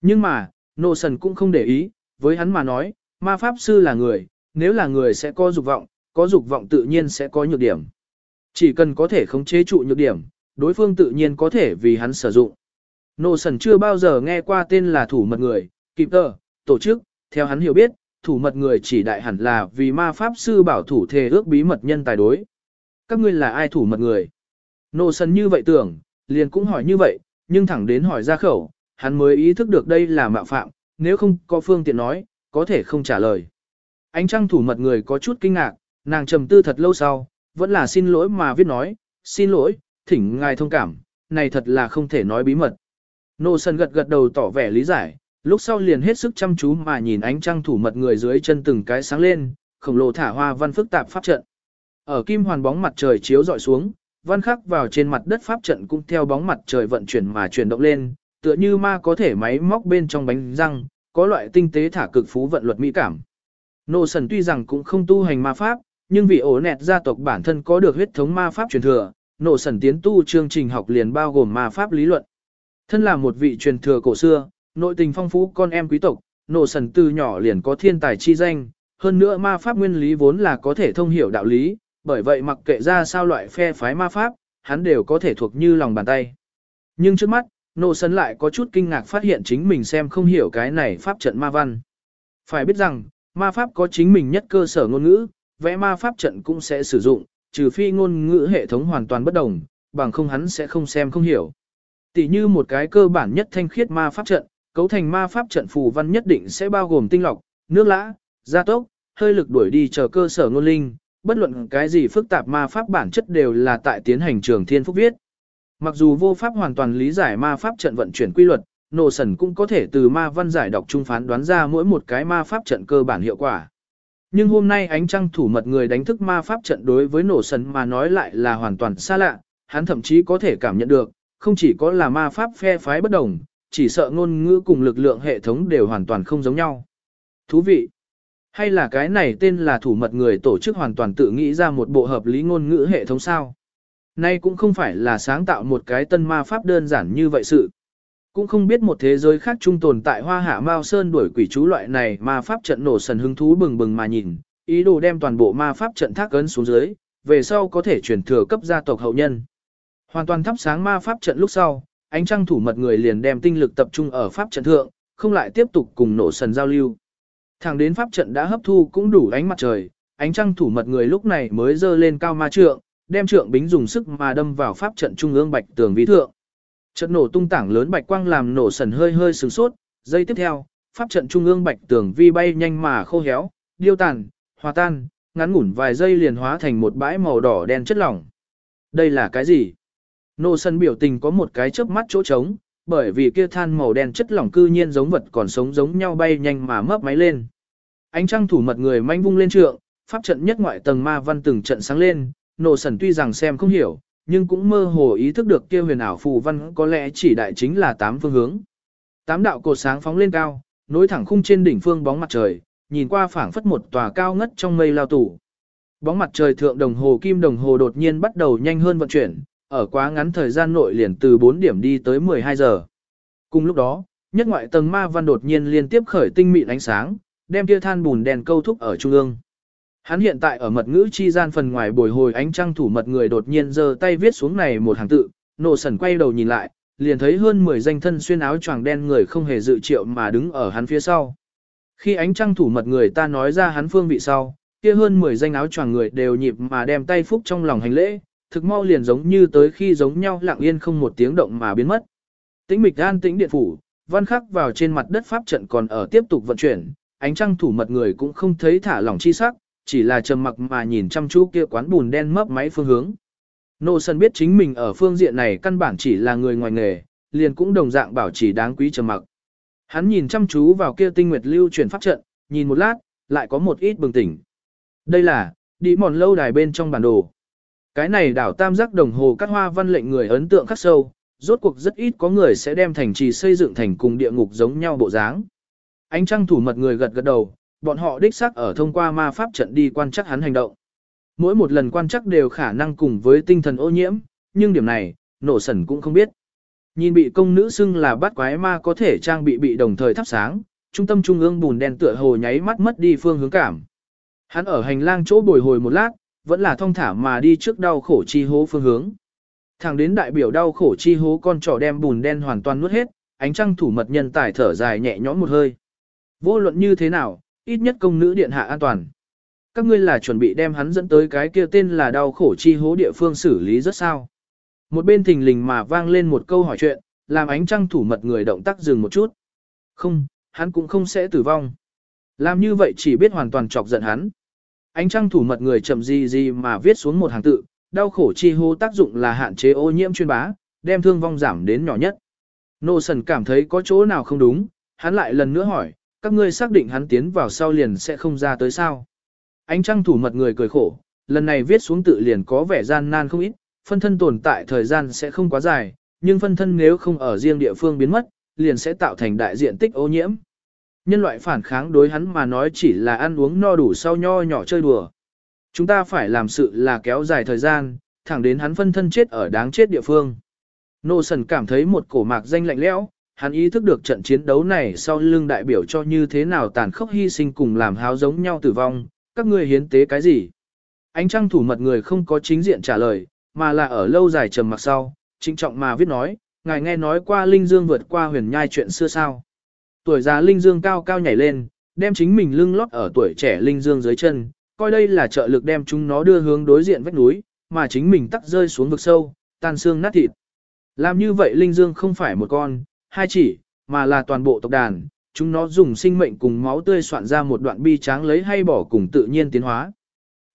Speaker 1: Nhưng mà, Nô Sần cũng không để ý, với hắn mà nói, ma pháp sư là người, nếu là người sẽ có dục vọng, có dục vọng tự nhiên sẽ có nhược điểm. Chỉ cần có thể khống chế trụ nhược điểm, đối phương tự nhiên có thể vì hắn sử dụng. Nô Sần chưa bao giờ nghe qua tên là thủ mật người, kịp tờ, tổ chức, theo hắn hiểu biết, thủ mật người chỉ đại hẳn là vì ma pháp sư bảo thủ thề ước bí mật nhân tài đối. Các ngươi là ai thủ mật người? Nô Sần như vậy tưởng, liền cũng hỏi như vậy, nhưng thẳng đến hỏi ra khẩu, hắn mới ý thức được đây là mạo phạm, nếu không có phương tiện nói, có thể không trả lời. Ánh trăng thủ mật người có chút kinh ngạc, nàng trầm tư thật lâu sau, vẫn là xin lỗi mà viết nói, xin lỗi, thỉnh ngài thông cảm, này thật là không thể nói bí mật. Nô sân gật gật đầu tỏ vẻ lý giải, lúc sau liền hết sức chăm chú mà nhìn ánh trăng thủ mật người dưới chân từng cái sáng lên, khổng lồ thả hoa văn phức tạp pháp trận. Ở kim hoàn bóng mặt trời chiếu dọi xuống, văn khắc vào trên mặt đất pháp trận cũng theo bóng mặt trời vận chuyển mà chuyển động lên, tựa như ma có thể máy móc bên trong bánh răng, có loại tinh tế thả cực phú vận luật mỹ cảm. Nô sần tuy rằng cũng không tu hành ma pháp, nhưng vì ổ nẹt gia tộc bản thân có được huyết thống ma pháp truyền thừa, nô sần tiến tu chương trình học liền bao gồm ma pháp lý luận. Thân là một vị truyền thừa cổ xưa, nội tình phong phú con em quý tộc, nổ sần từ nhỏ liền có thiên tài chi danh, hơn nữa ma pháp nguyên lý vốn là có thể thông hiểu đạo lý, bởi vậy mặc kệ ra sao loại phe phái ma pháp, hắn đều có thể thuộc như lòng bàn tay. Nhưng trước mắt, nổ sần lại có chút kinh ngạc phát hiện chính mình xem không hiểu cái này pháp trận ma văn. Phải biết rằng, ma pháp có chính mình nhất cơ sở ngôn ngữ, vẽ ma pháp trận cũng sẽ sử dụng, trừ phi ngôn ngữ hệ thống hoàn toàn bất đồng, bằng không hắn sẽ không xem không hiểu. Tỷ như một cái cơ bản nhất thanh khiết ma pháp trận, cấu thành ma pháp trận phù văn nhất định sẽ bao gồm tinh lọc, nước lã, gia tốc, hơi lực đuổi đi chờ cơ sở ngôn linh, bất luận cái gì phức tạp ma pháp bản chất đều là tại tiến hành trường thiên phúc viết. Mặc dù vô pháp hoàn toàn lý giải ma pháp trận vận chuyển quy luật, nổ sần cũng có thể từ ma văn giải đọc trung phán đoán ra mỗi một cái ma pháp trận cơ bản hiệu quả. Nhưng hôm nay ánh trăng thủ mật người đánh thức ma pháp trận đối với nổ sần mà nói lại là hoàn toàn xa lạ, hắn thậm chí có thể cảm nhận được, không chỉ có là ma pháp phe phái bất đồng, chỉ sợ ngôn ngữ cùng lực lượng hệ thống đều hoàn toàn không giống nhau. Thú vị! Hay là cái này tên là thủ mật người tổ chức hoàn toàn tự nghĩ ra một bộ hợp lý ngôn ngữ hệ thống sao? Nay cũng không phải là sáng tạo một cái tân ma pháp đơn giản như vậy sự. Cũng không biết một thế giới khác trung tồn tại hoa hạ Mao Sơn đuổi quỷ chú loại này ma pháp trận nổ sần hứng thú bừng bừng mà nhìn, ý đồ đem toàn bộ ma pháp trận thác ấn xuống dưới, về sau có thể truyền thừa cấp gia tộc hậu nhân. Hoàn toàn thắp sáng ma pháp trận lúc sau, ánh trăng thủ mật người liền đem tinh lực tập trung ở pháp trận thượng, không lại tiếp tục cùng nổ sần giao lưu. Thẳng đến pháp trận đã hấp thu cũng đủ ánh mặt trời, ánh trăng thủ mật người lúc này mới dơ lên cao ma trượng, đem trượng bính dùng sức mà đâm vào pháp trận trung ương bạch tường vi thượng. Trận nổ tung tảng lớn bạch quang làm nổ sần hơi hơi sừng sốt, giây tiếp theo, pháp trận trung ương bạch tường vi bay nhanh mà khô héo, điêu tàn, hòa tan, ngắn ngủn vài giây liền hóa thành một bãi màu đỏ đen chất lỏng. Đây là cái gì? Nô sân biểu tình có một cái chớp mắt chỗ trống, bởi vì kia than màu đen chất lỏng cư nhiên giống vật còn sống giống nhau bay nhanh mà mấp máy lên. Ánh trăng thủ mật người manh vung lên trượng, pháp trận nhất ngoại tầng ma văn từng trận sáng lên, nô sần tuy rằng xem không hiểu, nhưng cũng mơ hồ ý thức được kia huyền ảo phù văn có lẽ chỉ đại chính là tám phương hướng. Tám đạo cột sáng phóng lên cao, nối thẳng khung trên đỉnh phương bóng mặt trời, nhìn qua phảng phất một tòa cao ngất trong mây lao tủ. Bóng mặt trời thượng đồng hồ kim đồng hồ đột nhiên bắt đầu nhanh hơn vận chuyển, ở quá ngắn thời gian nội liền từ 4 điểm đi tới 12 giờ. Cùng lúc đó, nhất ngoại tầng ma văn đột nhiên liên tiếp khởi tinh mịn ánh sáng, đem kia than bùn đèn câu thúc ở trung ương. Hắn hiện tại ở mật ngữ chi gian phần ngoài bồi hồi ánh trăng thủ mật người đột nhiên giơ tay viết xuống này một hàng tự, nổ sần quay đầu nhìn lại, liền thấy hơn 10 danh thân xuyên áo choàng đen người không hề dự triệu mà đứng ở hắn phía sau. Khi ánh trăng thủ mật người ta nói ra hắn phương vị sau, kia hơn 10 danh áo choàng người đều nhịp mà đem tay phúc trong lòng hành lễ, thực mau liền giống như tới khi giống nhau lặng yên không một tiếng động mà biến mất. Tĩnh mịch an tĩnh điện phủ, văn khắc vào trên mặt đất pháp trận còn ở tiếp tục vận chuyển, ánh trăng thủ mật người cũng không thấy thả lỏng chi sắc, chỉ là trầm mặc mà nhìn chăm chú kia quán bùn đen mấp máy phương hướng. Nô sân biết chính mình ở phương diện này căn bản chỉ là người ngoài nghề, liền cũng đồng dạng bảo chỉ đáng quý trầm mặc. Hắn nhìn chăm chú vào kia tinh nguyệt lưu chuyển pháp trận, nhìn một lát, lại có một ít bừng tỉnh. Đây là, đi mòn lâu đài bên trong bản đồ. Cái này đảo tam giác đồng hồ cắt hoa văn lệnh người ấn tượng khắc sâu, rốt cuộc rất ít có người sẽ đem thành trì xây dựng thành cùng địa ngục giống nhau bộ dáng. Ánh trăng thủ mật người gật gật đầu, bọn họ đích xác ở thông qua ma pháp trận đi quan chắc hắn hành động. Mỗi một lần quan chắc đều khả năng cùng với tinh thần ô nhiễm, nhưng điểm này, nổ sẩn cũng không biết. Nhìn bị công nữ xưng là bắt quái ma có thể trang bị bị đồng thời thắp sáng, trung tâm trung ương bùn đen tựa hồ nháy mắt mất đi phương hướng cảm. Hắn ở hành lang chỗ bồi hồi một lát, vẫn là thong thả mà đi trước đau khổ chi hố phương hướng. Thẳng đến đại biểu đau khổ chi hố con trỏ đem bùn đen hoàn toàn nuốt hết, ánh trăng thủ mật nhân tải thở dài nhẹ nhõm một hơi. Vô luận như thế nào, ít nhất công nữ điện hạ an toàn. Các ngươi là chuẩn bị đem hắn dẫn tới cái kia tên là đau khổ chi hố địa phương xử lý rất sao. Một bên thình lình mà vang lên một câu hỏi chuyện, làm ánh trăng thủ mật người động tác dừng một chút. Không, hắn cũng không sẽ tử vong. Làm như vậy chỉ biết hoàn toàn chọc giận hắn. Ánh trăng thủ mật người chậm gì gì mà viết xuống một hàng tự, đau khổ chi hô tác dụng là hạn chế ô nhiễm chuyên bá, đem thương vong giảm đến nhỏ nhất. Nô sần cảm thấy có chỗ nào không đúng, hắn lại lần nữa hỏi, các ngươi xác định hắn tiến vào sau liền sẽ không ra tới sao. Ánh trăng thủ mật người cười khổ, lần này viết xuống tự liền có vẻ gian nan không ít, phân thân tồn tại thời gian sẽ không quá dài, nhưng phân thân nếu không ở riêng địa phương biến mất, liền sẽ tạo thành đại diện tích ô nhiễm. Nhân loại phản kháng đối hắn mà nói chỉ là ăn uống no đủ sau nho nhỏ chơi đùa. Chúng ta phải làm sự là kéo dài thời gian, thẳng đến hắn phân thân chết ở đáng chết địa phương. Nô Sần cảm thấy một cổ mạc danh lạnh lẽo, hắn ý thức được trận chiến đấu này sau lưng đại biểu cho như thế nào tàn khốc hy sinh cùng làm háo giống nhau tử vong, các ngươi hiến tế cái gì? Ánh trăng thủ mật người không có chính diện trả lời, mà là ở lâu dài trầm mặc sau, trinh trọng mà viết nói, ngài nghe nói qua Linh Dương vượt qua huyền nhai chuyện xưa sao. Tuổi già Linh Dương cao cao nhảy lên, đem chính mình lưng lót ở tuổi trẻ Linh Dương dưới chân, coi đây là trợ lực đem chúng nó đưa hướng đối diện vách núi, mà chính mình tắt rơi xuống vực sâu, tan xương nát thịt. Làm như vậy Linh Dương không phải một con, hai chỉ, mà là toàn bộ tộc đàn, chúng nó dùng sinh mệnh cùng máu tươi soạn ra một đoạn bi tráng lấy hay bỏ cùng tự nhiên tiến hóa.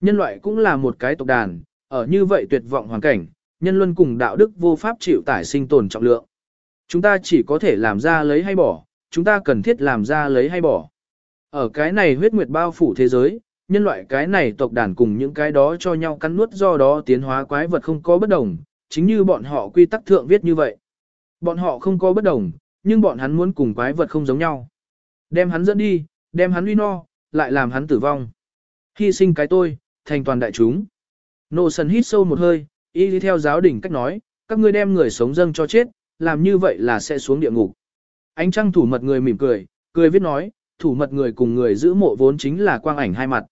Speaker 1: Nhân loại cũng là một cái tộc đàn, ở như vậy tuyệt vọng hoàn cảnh, nhân luân cùng đạo đức vô pháp chịu tải sinh tồn trọng lượng. Chúng ta chỉ có thể làm ra lấy hay bỏ, chúng ta cần thiết làm ra lấy hay bỏ. Ở cái này huyết nguyệt bao phủ thế giới, nhân loại cái này tộc đàn cùng những cái đó cho nhau cắn nuốt do đó tiến hóa quái vật không có bất đồng, chính như bọn họ quy tắc thượng viết như vậy. Bọn họ không có bất đồng, nhưng bọn hắn muốn cùng quái vật không giống nhau. Đem hắn dẫn đi, đem hắn uy no, lại làm hắn tử vong. Hy sinh cái tôi, thành toàn đại chúng. Nô sần hít sâu một hơi, y đi theo giáo đỉnh cách nói, các ngươi đem người sống dâng cho chết, làm như vậy là sẽ xuống địa ngục. Ánh trăng thủ mật người mỉm cười, cười viết nói, thủ mật người cùng người giữ mộ vốn chính là quang ảnh hai mặt.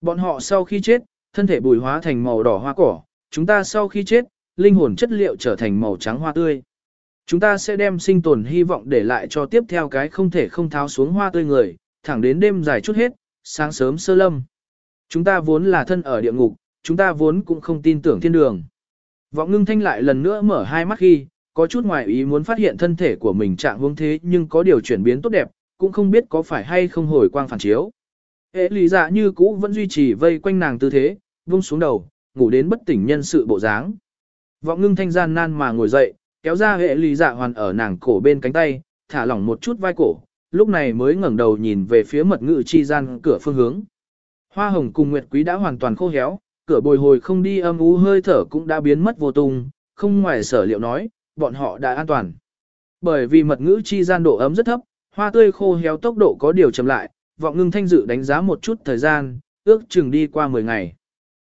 Speaker 1: Bọn họ sau khi chết, thân thể bùi hóa thành màu đỏ hoa cỏ, chúng ta sau khi chết, linh hồn chất liệu trở thành màu trắng hoa tươi. Chúng ta sẽ đem sinh tồn hy vọng để lại cho tiếp theo cái không thể không tháo xuống hoa tươi người, thẳng đến đêm dài chút hết, sáng sớm sơ lâm. Chúng ta vốn là thân ở địa ngục, chúng ta vốn cũng không tin tưởng thiên đường. Vọng ngưng thanh lại lần nữa mở hai mắt khi, có chút ngoài ý muốn phát hiện thân thể của mình trạng hướng thế nhưng có điều chuyển biến tốt đẹp, cũng không biết có phải hay không hồi quang phản chiếu. Hệ lý dạ như cũ vẫn duy trì vây quanh nàng tư thế, vung xuống đầu, ngủ đến bất tỉnh nhân sự bộ dáng. Vọng ngưng thanh gian nan mà ngồi dậy, kéo ra hệ lý dạ hoàn ở nàng cổ bên cánh tay, thả lỏng một chút vai cổ, lúc này mới ngẩng đầu nhìn về phía mật ngự chi gian cửa phương hướng. Hoa hồng cùng nguyệt quý đã hoàn toàn khô héo, cửa bồi hồi không đi âm u hơi thở cũng đã biến mất vô tung, không ngoài sở liệu nói, bọn họ đã an toàn. Bởi vì mật ngữ chi gian độ ấm rất thấp, hoa tươi khô héo tốc độ có điều chậm lại, vọng ngưng thanh dự đánh giá một chút thời gian, ước chừng đi qua 10 ngày.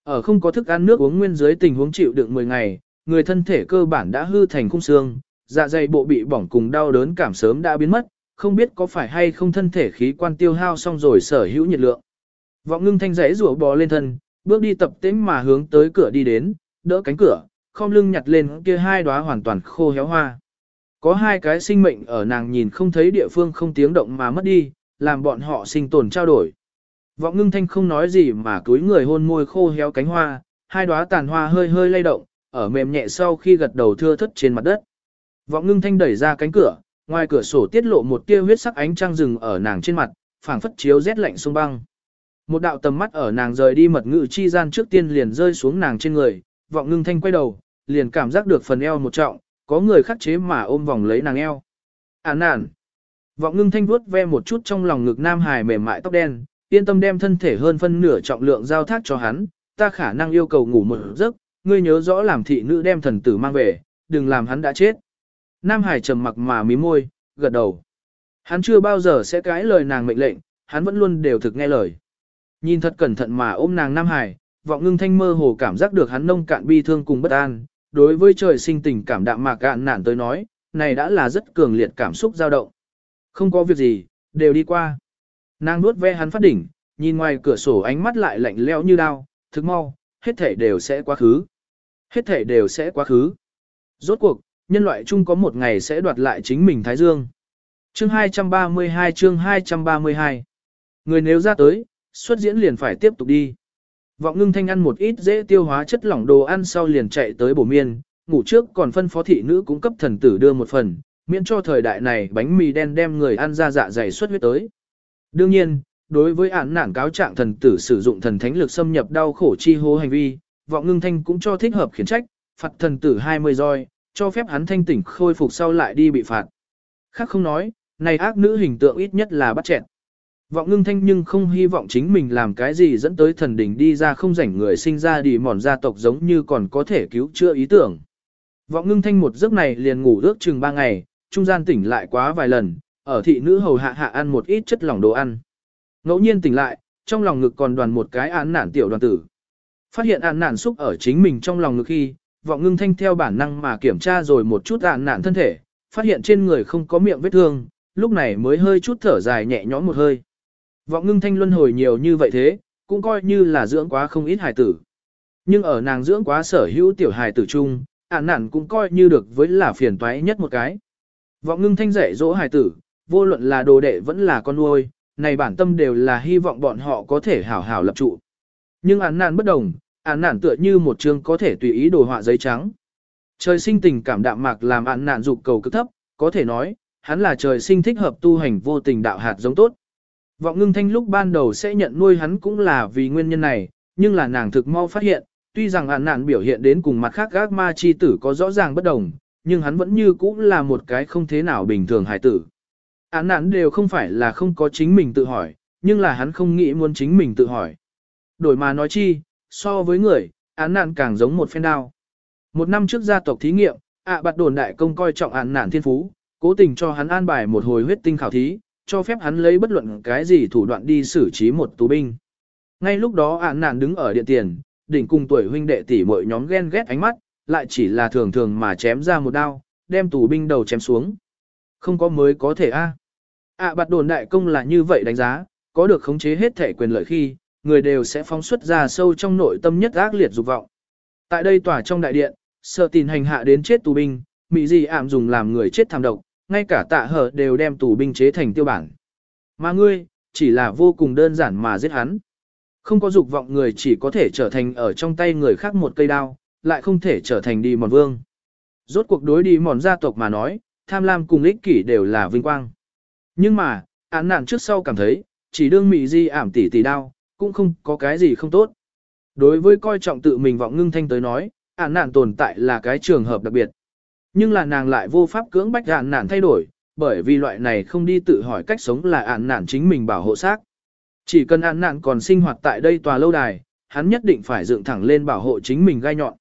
Speaker 1: Ở không có thức ăn nước uống nguyên dưới tình huống chịu đựng 10 ngày, người thân thể cơ bản đã hư thành khung xương, dạ dày bộ bị bỏng cùng đau đớn cảm sớm đã biến mất, không biết có phải hay không thân thể khí quan tiêu hao xong rồi sở hữu nhiệt lượng. Vọng ngưng thanh rẽ rủa bò lên thân, bước đi tập tễnh mà hướng tới cửa đi đến, đỡ cánh cửa, không lưng nhặt lên kia hai đóa hoàn toàn khô héo hoa. Có hai cái sinh mệnh ở nàng nhìn không thấy địa phương không tiếng động mà mất đi, làm bọn họ sinh tồn trao đổi. Vọng ngưng thanh không nói gì mà túi người hôn môi khô héo cánh hoa, hai đóa tàn hoa hơi hơi lay động, ở mềm nhẹ sau khi gật đầu thưa thất trên mặt đất. Vọng ngưng thanh đẩy ra cánh cửa, ngoài cửa sổ tiết lộ một tia huyết sắc ánh trăng rừng ở nàng trên mặt, phảng phất chiếu rét lạnh sông băng. Một đạo tầm mắt ở nàng rời đi mật ngự chi gian trước tiên liền rơi xuống nàng trên người, vọng ngưng thanh quay đầu, liền cảm giác được phần eo một trọng, có người khắc chế mà ôm vòng lấy nàng eo. À nản. Vọng ngưng thanh vuốt ve một chút trong lòng ngực nam hài mềm mại tóc đen, yên tâm đem thân thể hơn phân nửa trọng lượng giao thác cho hắn, ta khả năng yêu cầu ngủ một giấc, ngươi nhớ rõ làm thị nữ đem thần tử mang về, đừng làm hắn đã chết. Nam hải trầm mặc mà mí môi, gật đầu. Hắn chưa bao giờ sẽ cãi lời nàng mệnh lệnh, hắn vẫn luôn đều thực nghe lời. Nhìn thật cẩn thận mà ôm nàng Nam Hải, vọng ngưng thanh mơ hồ cảm giác được hắn nông cạn bi thương cùng bất an, đối với trời sinh tình cảm đạm mạc cạn nản tới nói, này đã là rất cường liệt cảm xúc dao động. Không có việc gì, đều đi qua. Nàng nuốt ve hắn phát đỉnh, nhìn ngoài cửa sổ ánh mắt lại lạnh lẽo như đao, thức mau, hết thể đều sẽ quá khứ. Hết thể đều sẽ quá khứ. Rốt cuộc, nhân loại chung có một ngày sẽ đoạt lại chính mình Thái Dương. Chương 232 chương 232 Người nếu ra tới, xuất diễn liền phải tiếp tục đi. Vọng ngưng thanh ăn một ít dễ tiêu hóa chất lỏng đồ ăn sau liền chạy tới bổ miên, ngủ trước còn phân phó thị nữ cũng cấp thần tử đưa một phần, miễn cho thời đại này bánh mì đen đem người ăn ra dạ dày xuất huyết tới. Đương nhiên, đối với án nản cáo trạng thần tử sử dụng thần thánh lực xâm nhập đau khổ chi hô hành vi, vọng ngưng thanh cũng cho thích hợp khiển trách, phạt thần tử 20 roi, cho phép hắn thanh tỉnh khôi phục sau lại đi bị phạt. Khác không nói, này ác nữ hình tượng ít nhất là bắt chẹn. Vọng ngưng thanh nhưng không hy vọng chính mình làm cái gì dẫn tới thần đình đi ra không rảnh người sinh ra đi mòn gia tộc giống như còn có thể cứu chữa ý tưởng. Vọng ngưng thanh một giấc này liền ngủ ước chừng 3 ngày, trung gian tỉnh lại quá vài lần, ở thị nữ hầu hạ hạ ăn một ít chất lỏng đồ ăn. Ngẫu nhiên tỉnh lại, trong lòng ngực còn đoàn một cái án nản tiểu đoàn tử. Phát hiện án nản xúc ở chính mình trong lòng ngực khi, vọng ngưng thanh theo bản năng mà kiểm tra rồi một chút án nản thân thể, phát hiện trên người không có miệng vết thương, lúc này mới hơi chút thở dài nhẹ nhõm một hơi. Vọng ngưng thanh luân hồi nhiều như vậy thế, cũng coi như là dưỡng quá không ít hài tử. Nhưng ở nàng dưỡng quá sở hữu tiểu hài tử chung, ản nản cũng coi như được với là phiền toái nhất một cái. Vọng ngưng thanh dạy dỗ hài tử, vô luận là đồ đệ vẫn là con nuôi, này bản tâm đều là hy vọng bọn họ có thể hảo hảo lập trụ. Nhưng án nản bất đồng, án nản tựa như một chương có thể tùy ý đồ họa giấy trắng. Trời sinh tình cảm đạm mạc làm án nản dục cầu cực thấp, có thể nói, hắn là trời sinh thích hợp tu hành vô tình đạo hạt giống tốt. Vọng ngưng thanh lúc ban đầu sẽ nhận nuôi hắn cũng là vì nguyên nhân này, nhưng là nàng thực mau phát hiện, tuy rằng án nạn biểu hiện đến cùng mặt khác gác ma chi tử có rõ ràng bất đồng, nhưng hắn vẫn như cũ là một cái không thế nào bình thường hài tử. Án nạn đều không phải là không có chính mình tự hỏi, nhưng là hắn không nghĩ muốn chính mình tự hỏi. Đổi mà nói chi, so với người, án nạn càng giống một phen đao. Một năm trước gia tộc thí nghiệm, ạ à bạt đồn đại công coi trọng án nạn thiên phú, cố tình cho hắn an bài một hồi huyết tinh khảo thí, cho phép hắn lấy bất luận cái gì thủ đoạn đi xử trí một tù binh. Ngay lúc đó ạn nạn đứng ở điện tiền, đỉnh cùng tuổi huynh đệ tỷ mọi nhóm ghen ghét ánh mắt, lại chỉ là thường thường mà chém ra một đao, đem tù binh đầu chém xuống. Không có mới có thể a. À. À bạt đồn đại công là như vậy đánh giá, có được khống chế hết thể quyền lợi khi, người đều sẽ phóng xuất ra sâu trong nội tâm nhất ác liệt dục vọng. Tại đây tòa trong đại điện, sợ tin hành hạ đến chết tù binh, mỹ gì ảm dùng làm người chết thảm độc, ngay cả tạ hở đều đem tù binh chế thành tiêu bản. Mà ngươi, chỉ là vô cùng đơn giản mà giết hắn. Không có dục vọng người chỉ có thể trở thành ở trong tay người khác một cây đao, lại không thể trở thành đi mòn vương. Rốt cuộc đối đi mòn gia tộc mà nói, tham lam cùng ích kỷ đều là vinh quang. Nhưng mà, án nạn trước sau cảm thấy, chỉ đương mị di ảm tỷ tỷ đao, cũng không có cái gì không tốt. Đối với coi trọng tự mình vọng ngưng thanh tới nói, án nạn tồn tại là cái trường hợp đặc biệt. Nhưng là nàng lại vô pháp cưỡng bách án nản thay đổi, bởi vì loại này không đi tự hỏi cách sống là án nản chính mình bảo hộ xác. Chỉ cần án nản còn sinh hoạt tại đây tòa lâu đài, hắn nhất định phải dựng thẳng lên bảo hộ chính mình gai nhọn.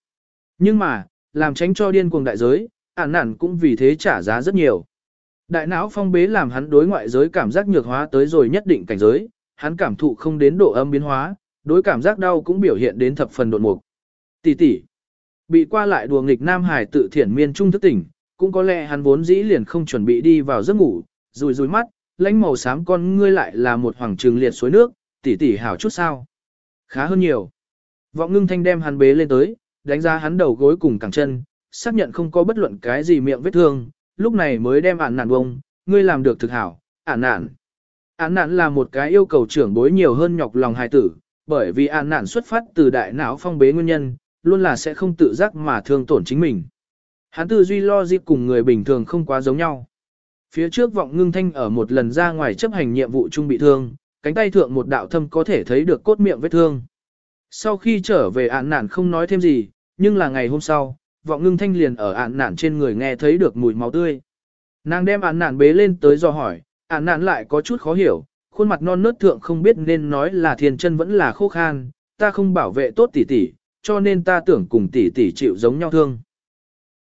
Speaker 1: Nhưng mà, làm tránh cho điên cuồng đại giới, án nản cũng vì thế trả giá rất nhiều. Đại não phong bế làm hắn đối ngoại giới cảm giác nhược hóa tới rồi nhất định cảnh giới, hắn cảm thụ không đến độ âm biến hóa, đối cảm giác đau cũng biểu hiện đến thập phần đột mục. Tỷ tỷ, bị qua lại đùa nghịch Nam Hải tự thiển miên trung thức tỉnh, cũng có lẽ hắn vốn dĩ liền không chuẩn bị đi vào giấc ngủ, rùi rùi mắt, lãnh màu xám con ngươi lại là một hoàng trường liệt suối nước, tỷ tỷ hảo chút sao. Khá hơn nhiều. Vọng ngưng thanh đem hắn bế lên tới, đánh giá hắn đầu gối cùng cẳng chân, xác nhận không có bất luận cái gì miệng vết thương, lúc này mới đem ản nạn bông, ngươi làm được thực hảo, ản nạn. Ản nạn là một cái yêu cầu trưởng bối nhiều hơn nhọc lòng hài tử, bởi vì ản nạn xuất phát từ đại não phong bế nguyên nhân, luôn là sẽ không tự giác mà thương tổn chính mình. Hắn tư duy lo dịp cùng người bình thường không quá giống nhau. Phía trước vọng ngưng thanh ở một lần ra ngoài chấp hành nhiệm vụ chung bị thương, cánh tay thượng một đạo thâm có thể thấy được cốt miệng vết thương. Sau khi trở về ản nạn không nói thêm gì, nhưng là ngày hôm sau, vọng ngưng thanh liền ở ạn nạn trên người nghe thấy được mùi máu tươi. Nàng đem ạn nạn bế lên tới do hỏi, ạn nạn lại có chút khó hiểu, khuôn mặt non nớt thượng không biết nên nói là thiền chân vẫn là khô khan, ta không bảo vệ tốt tỷ tỷ, cho nên ta tưởng cùng tỷ tỷ chịu giống nhau thương.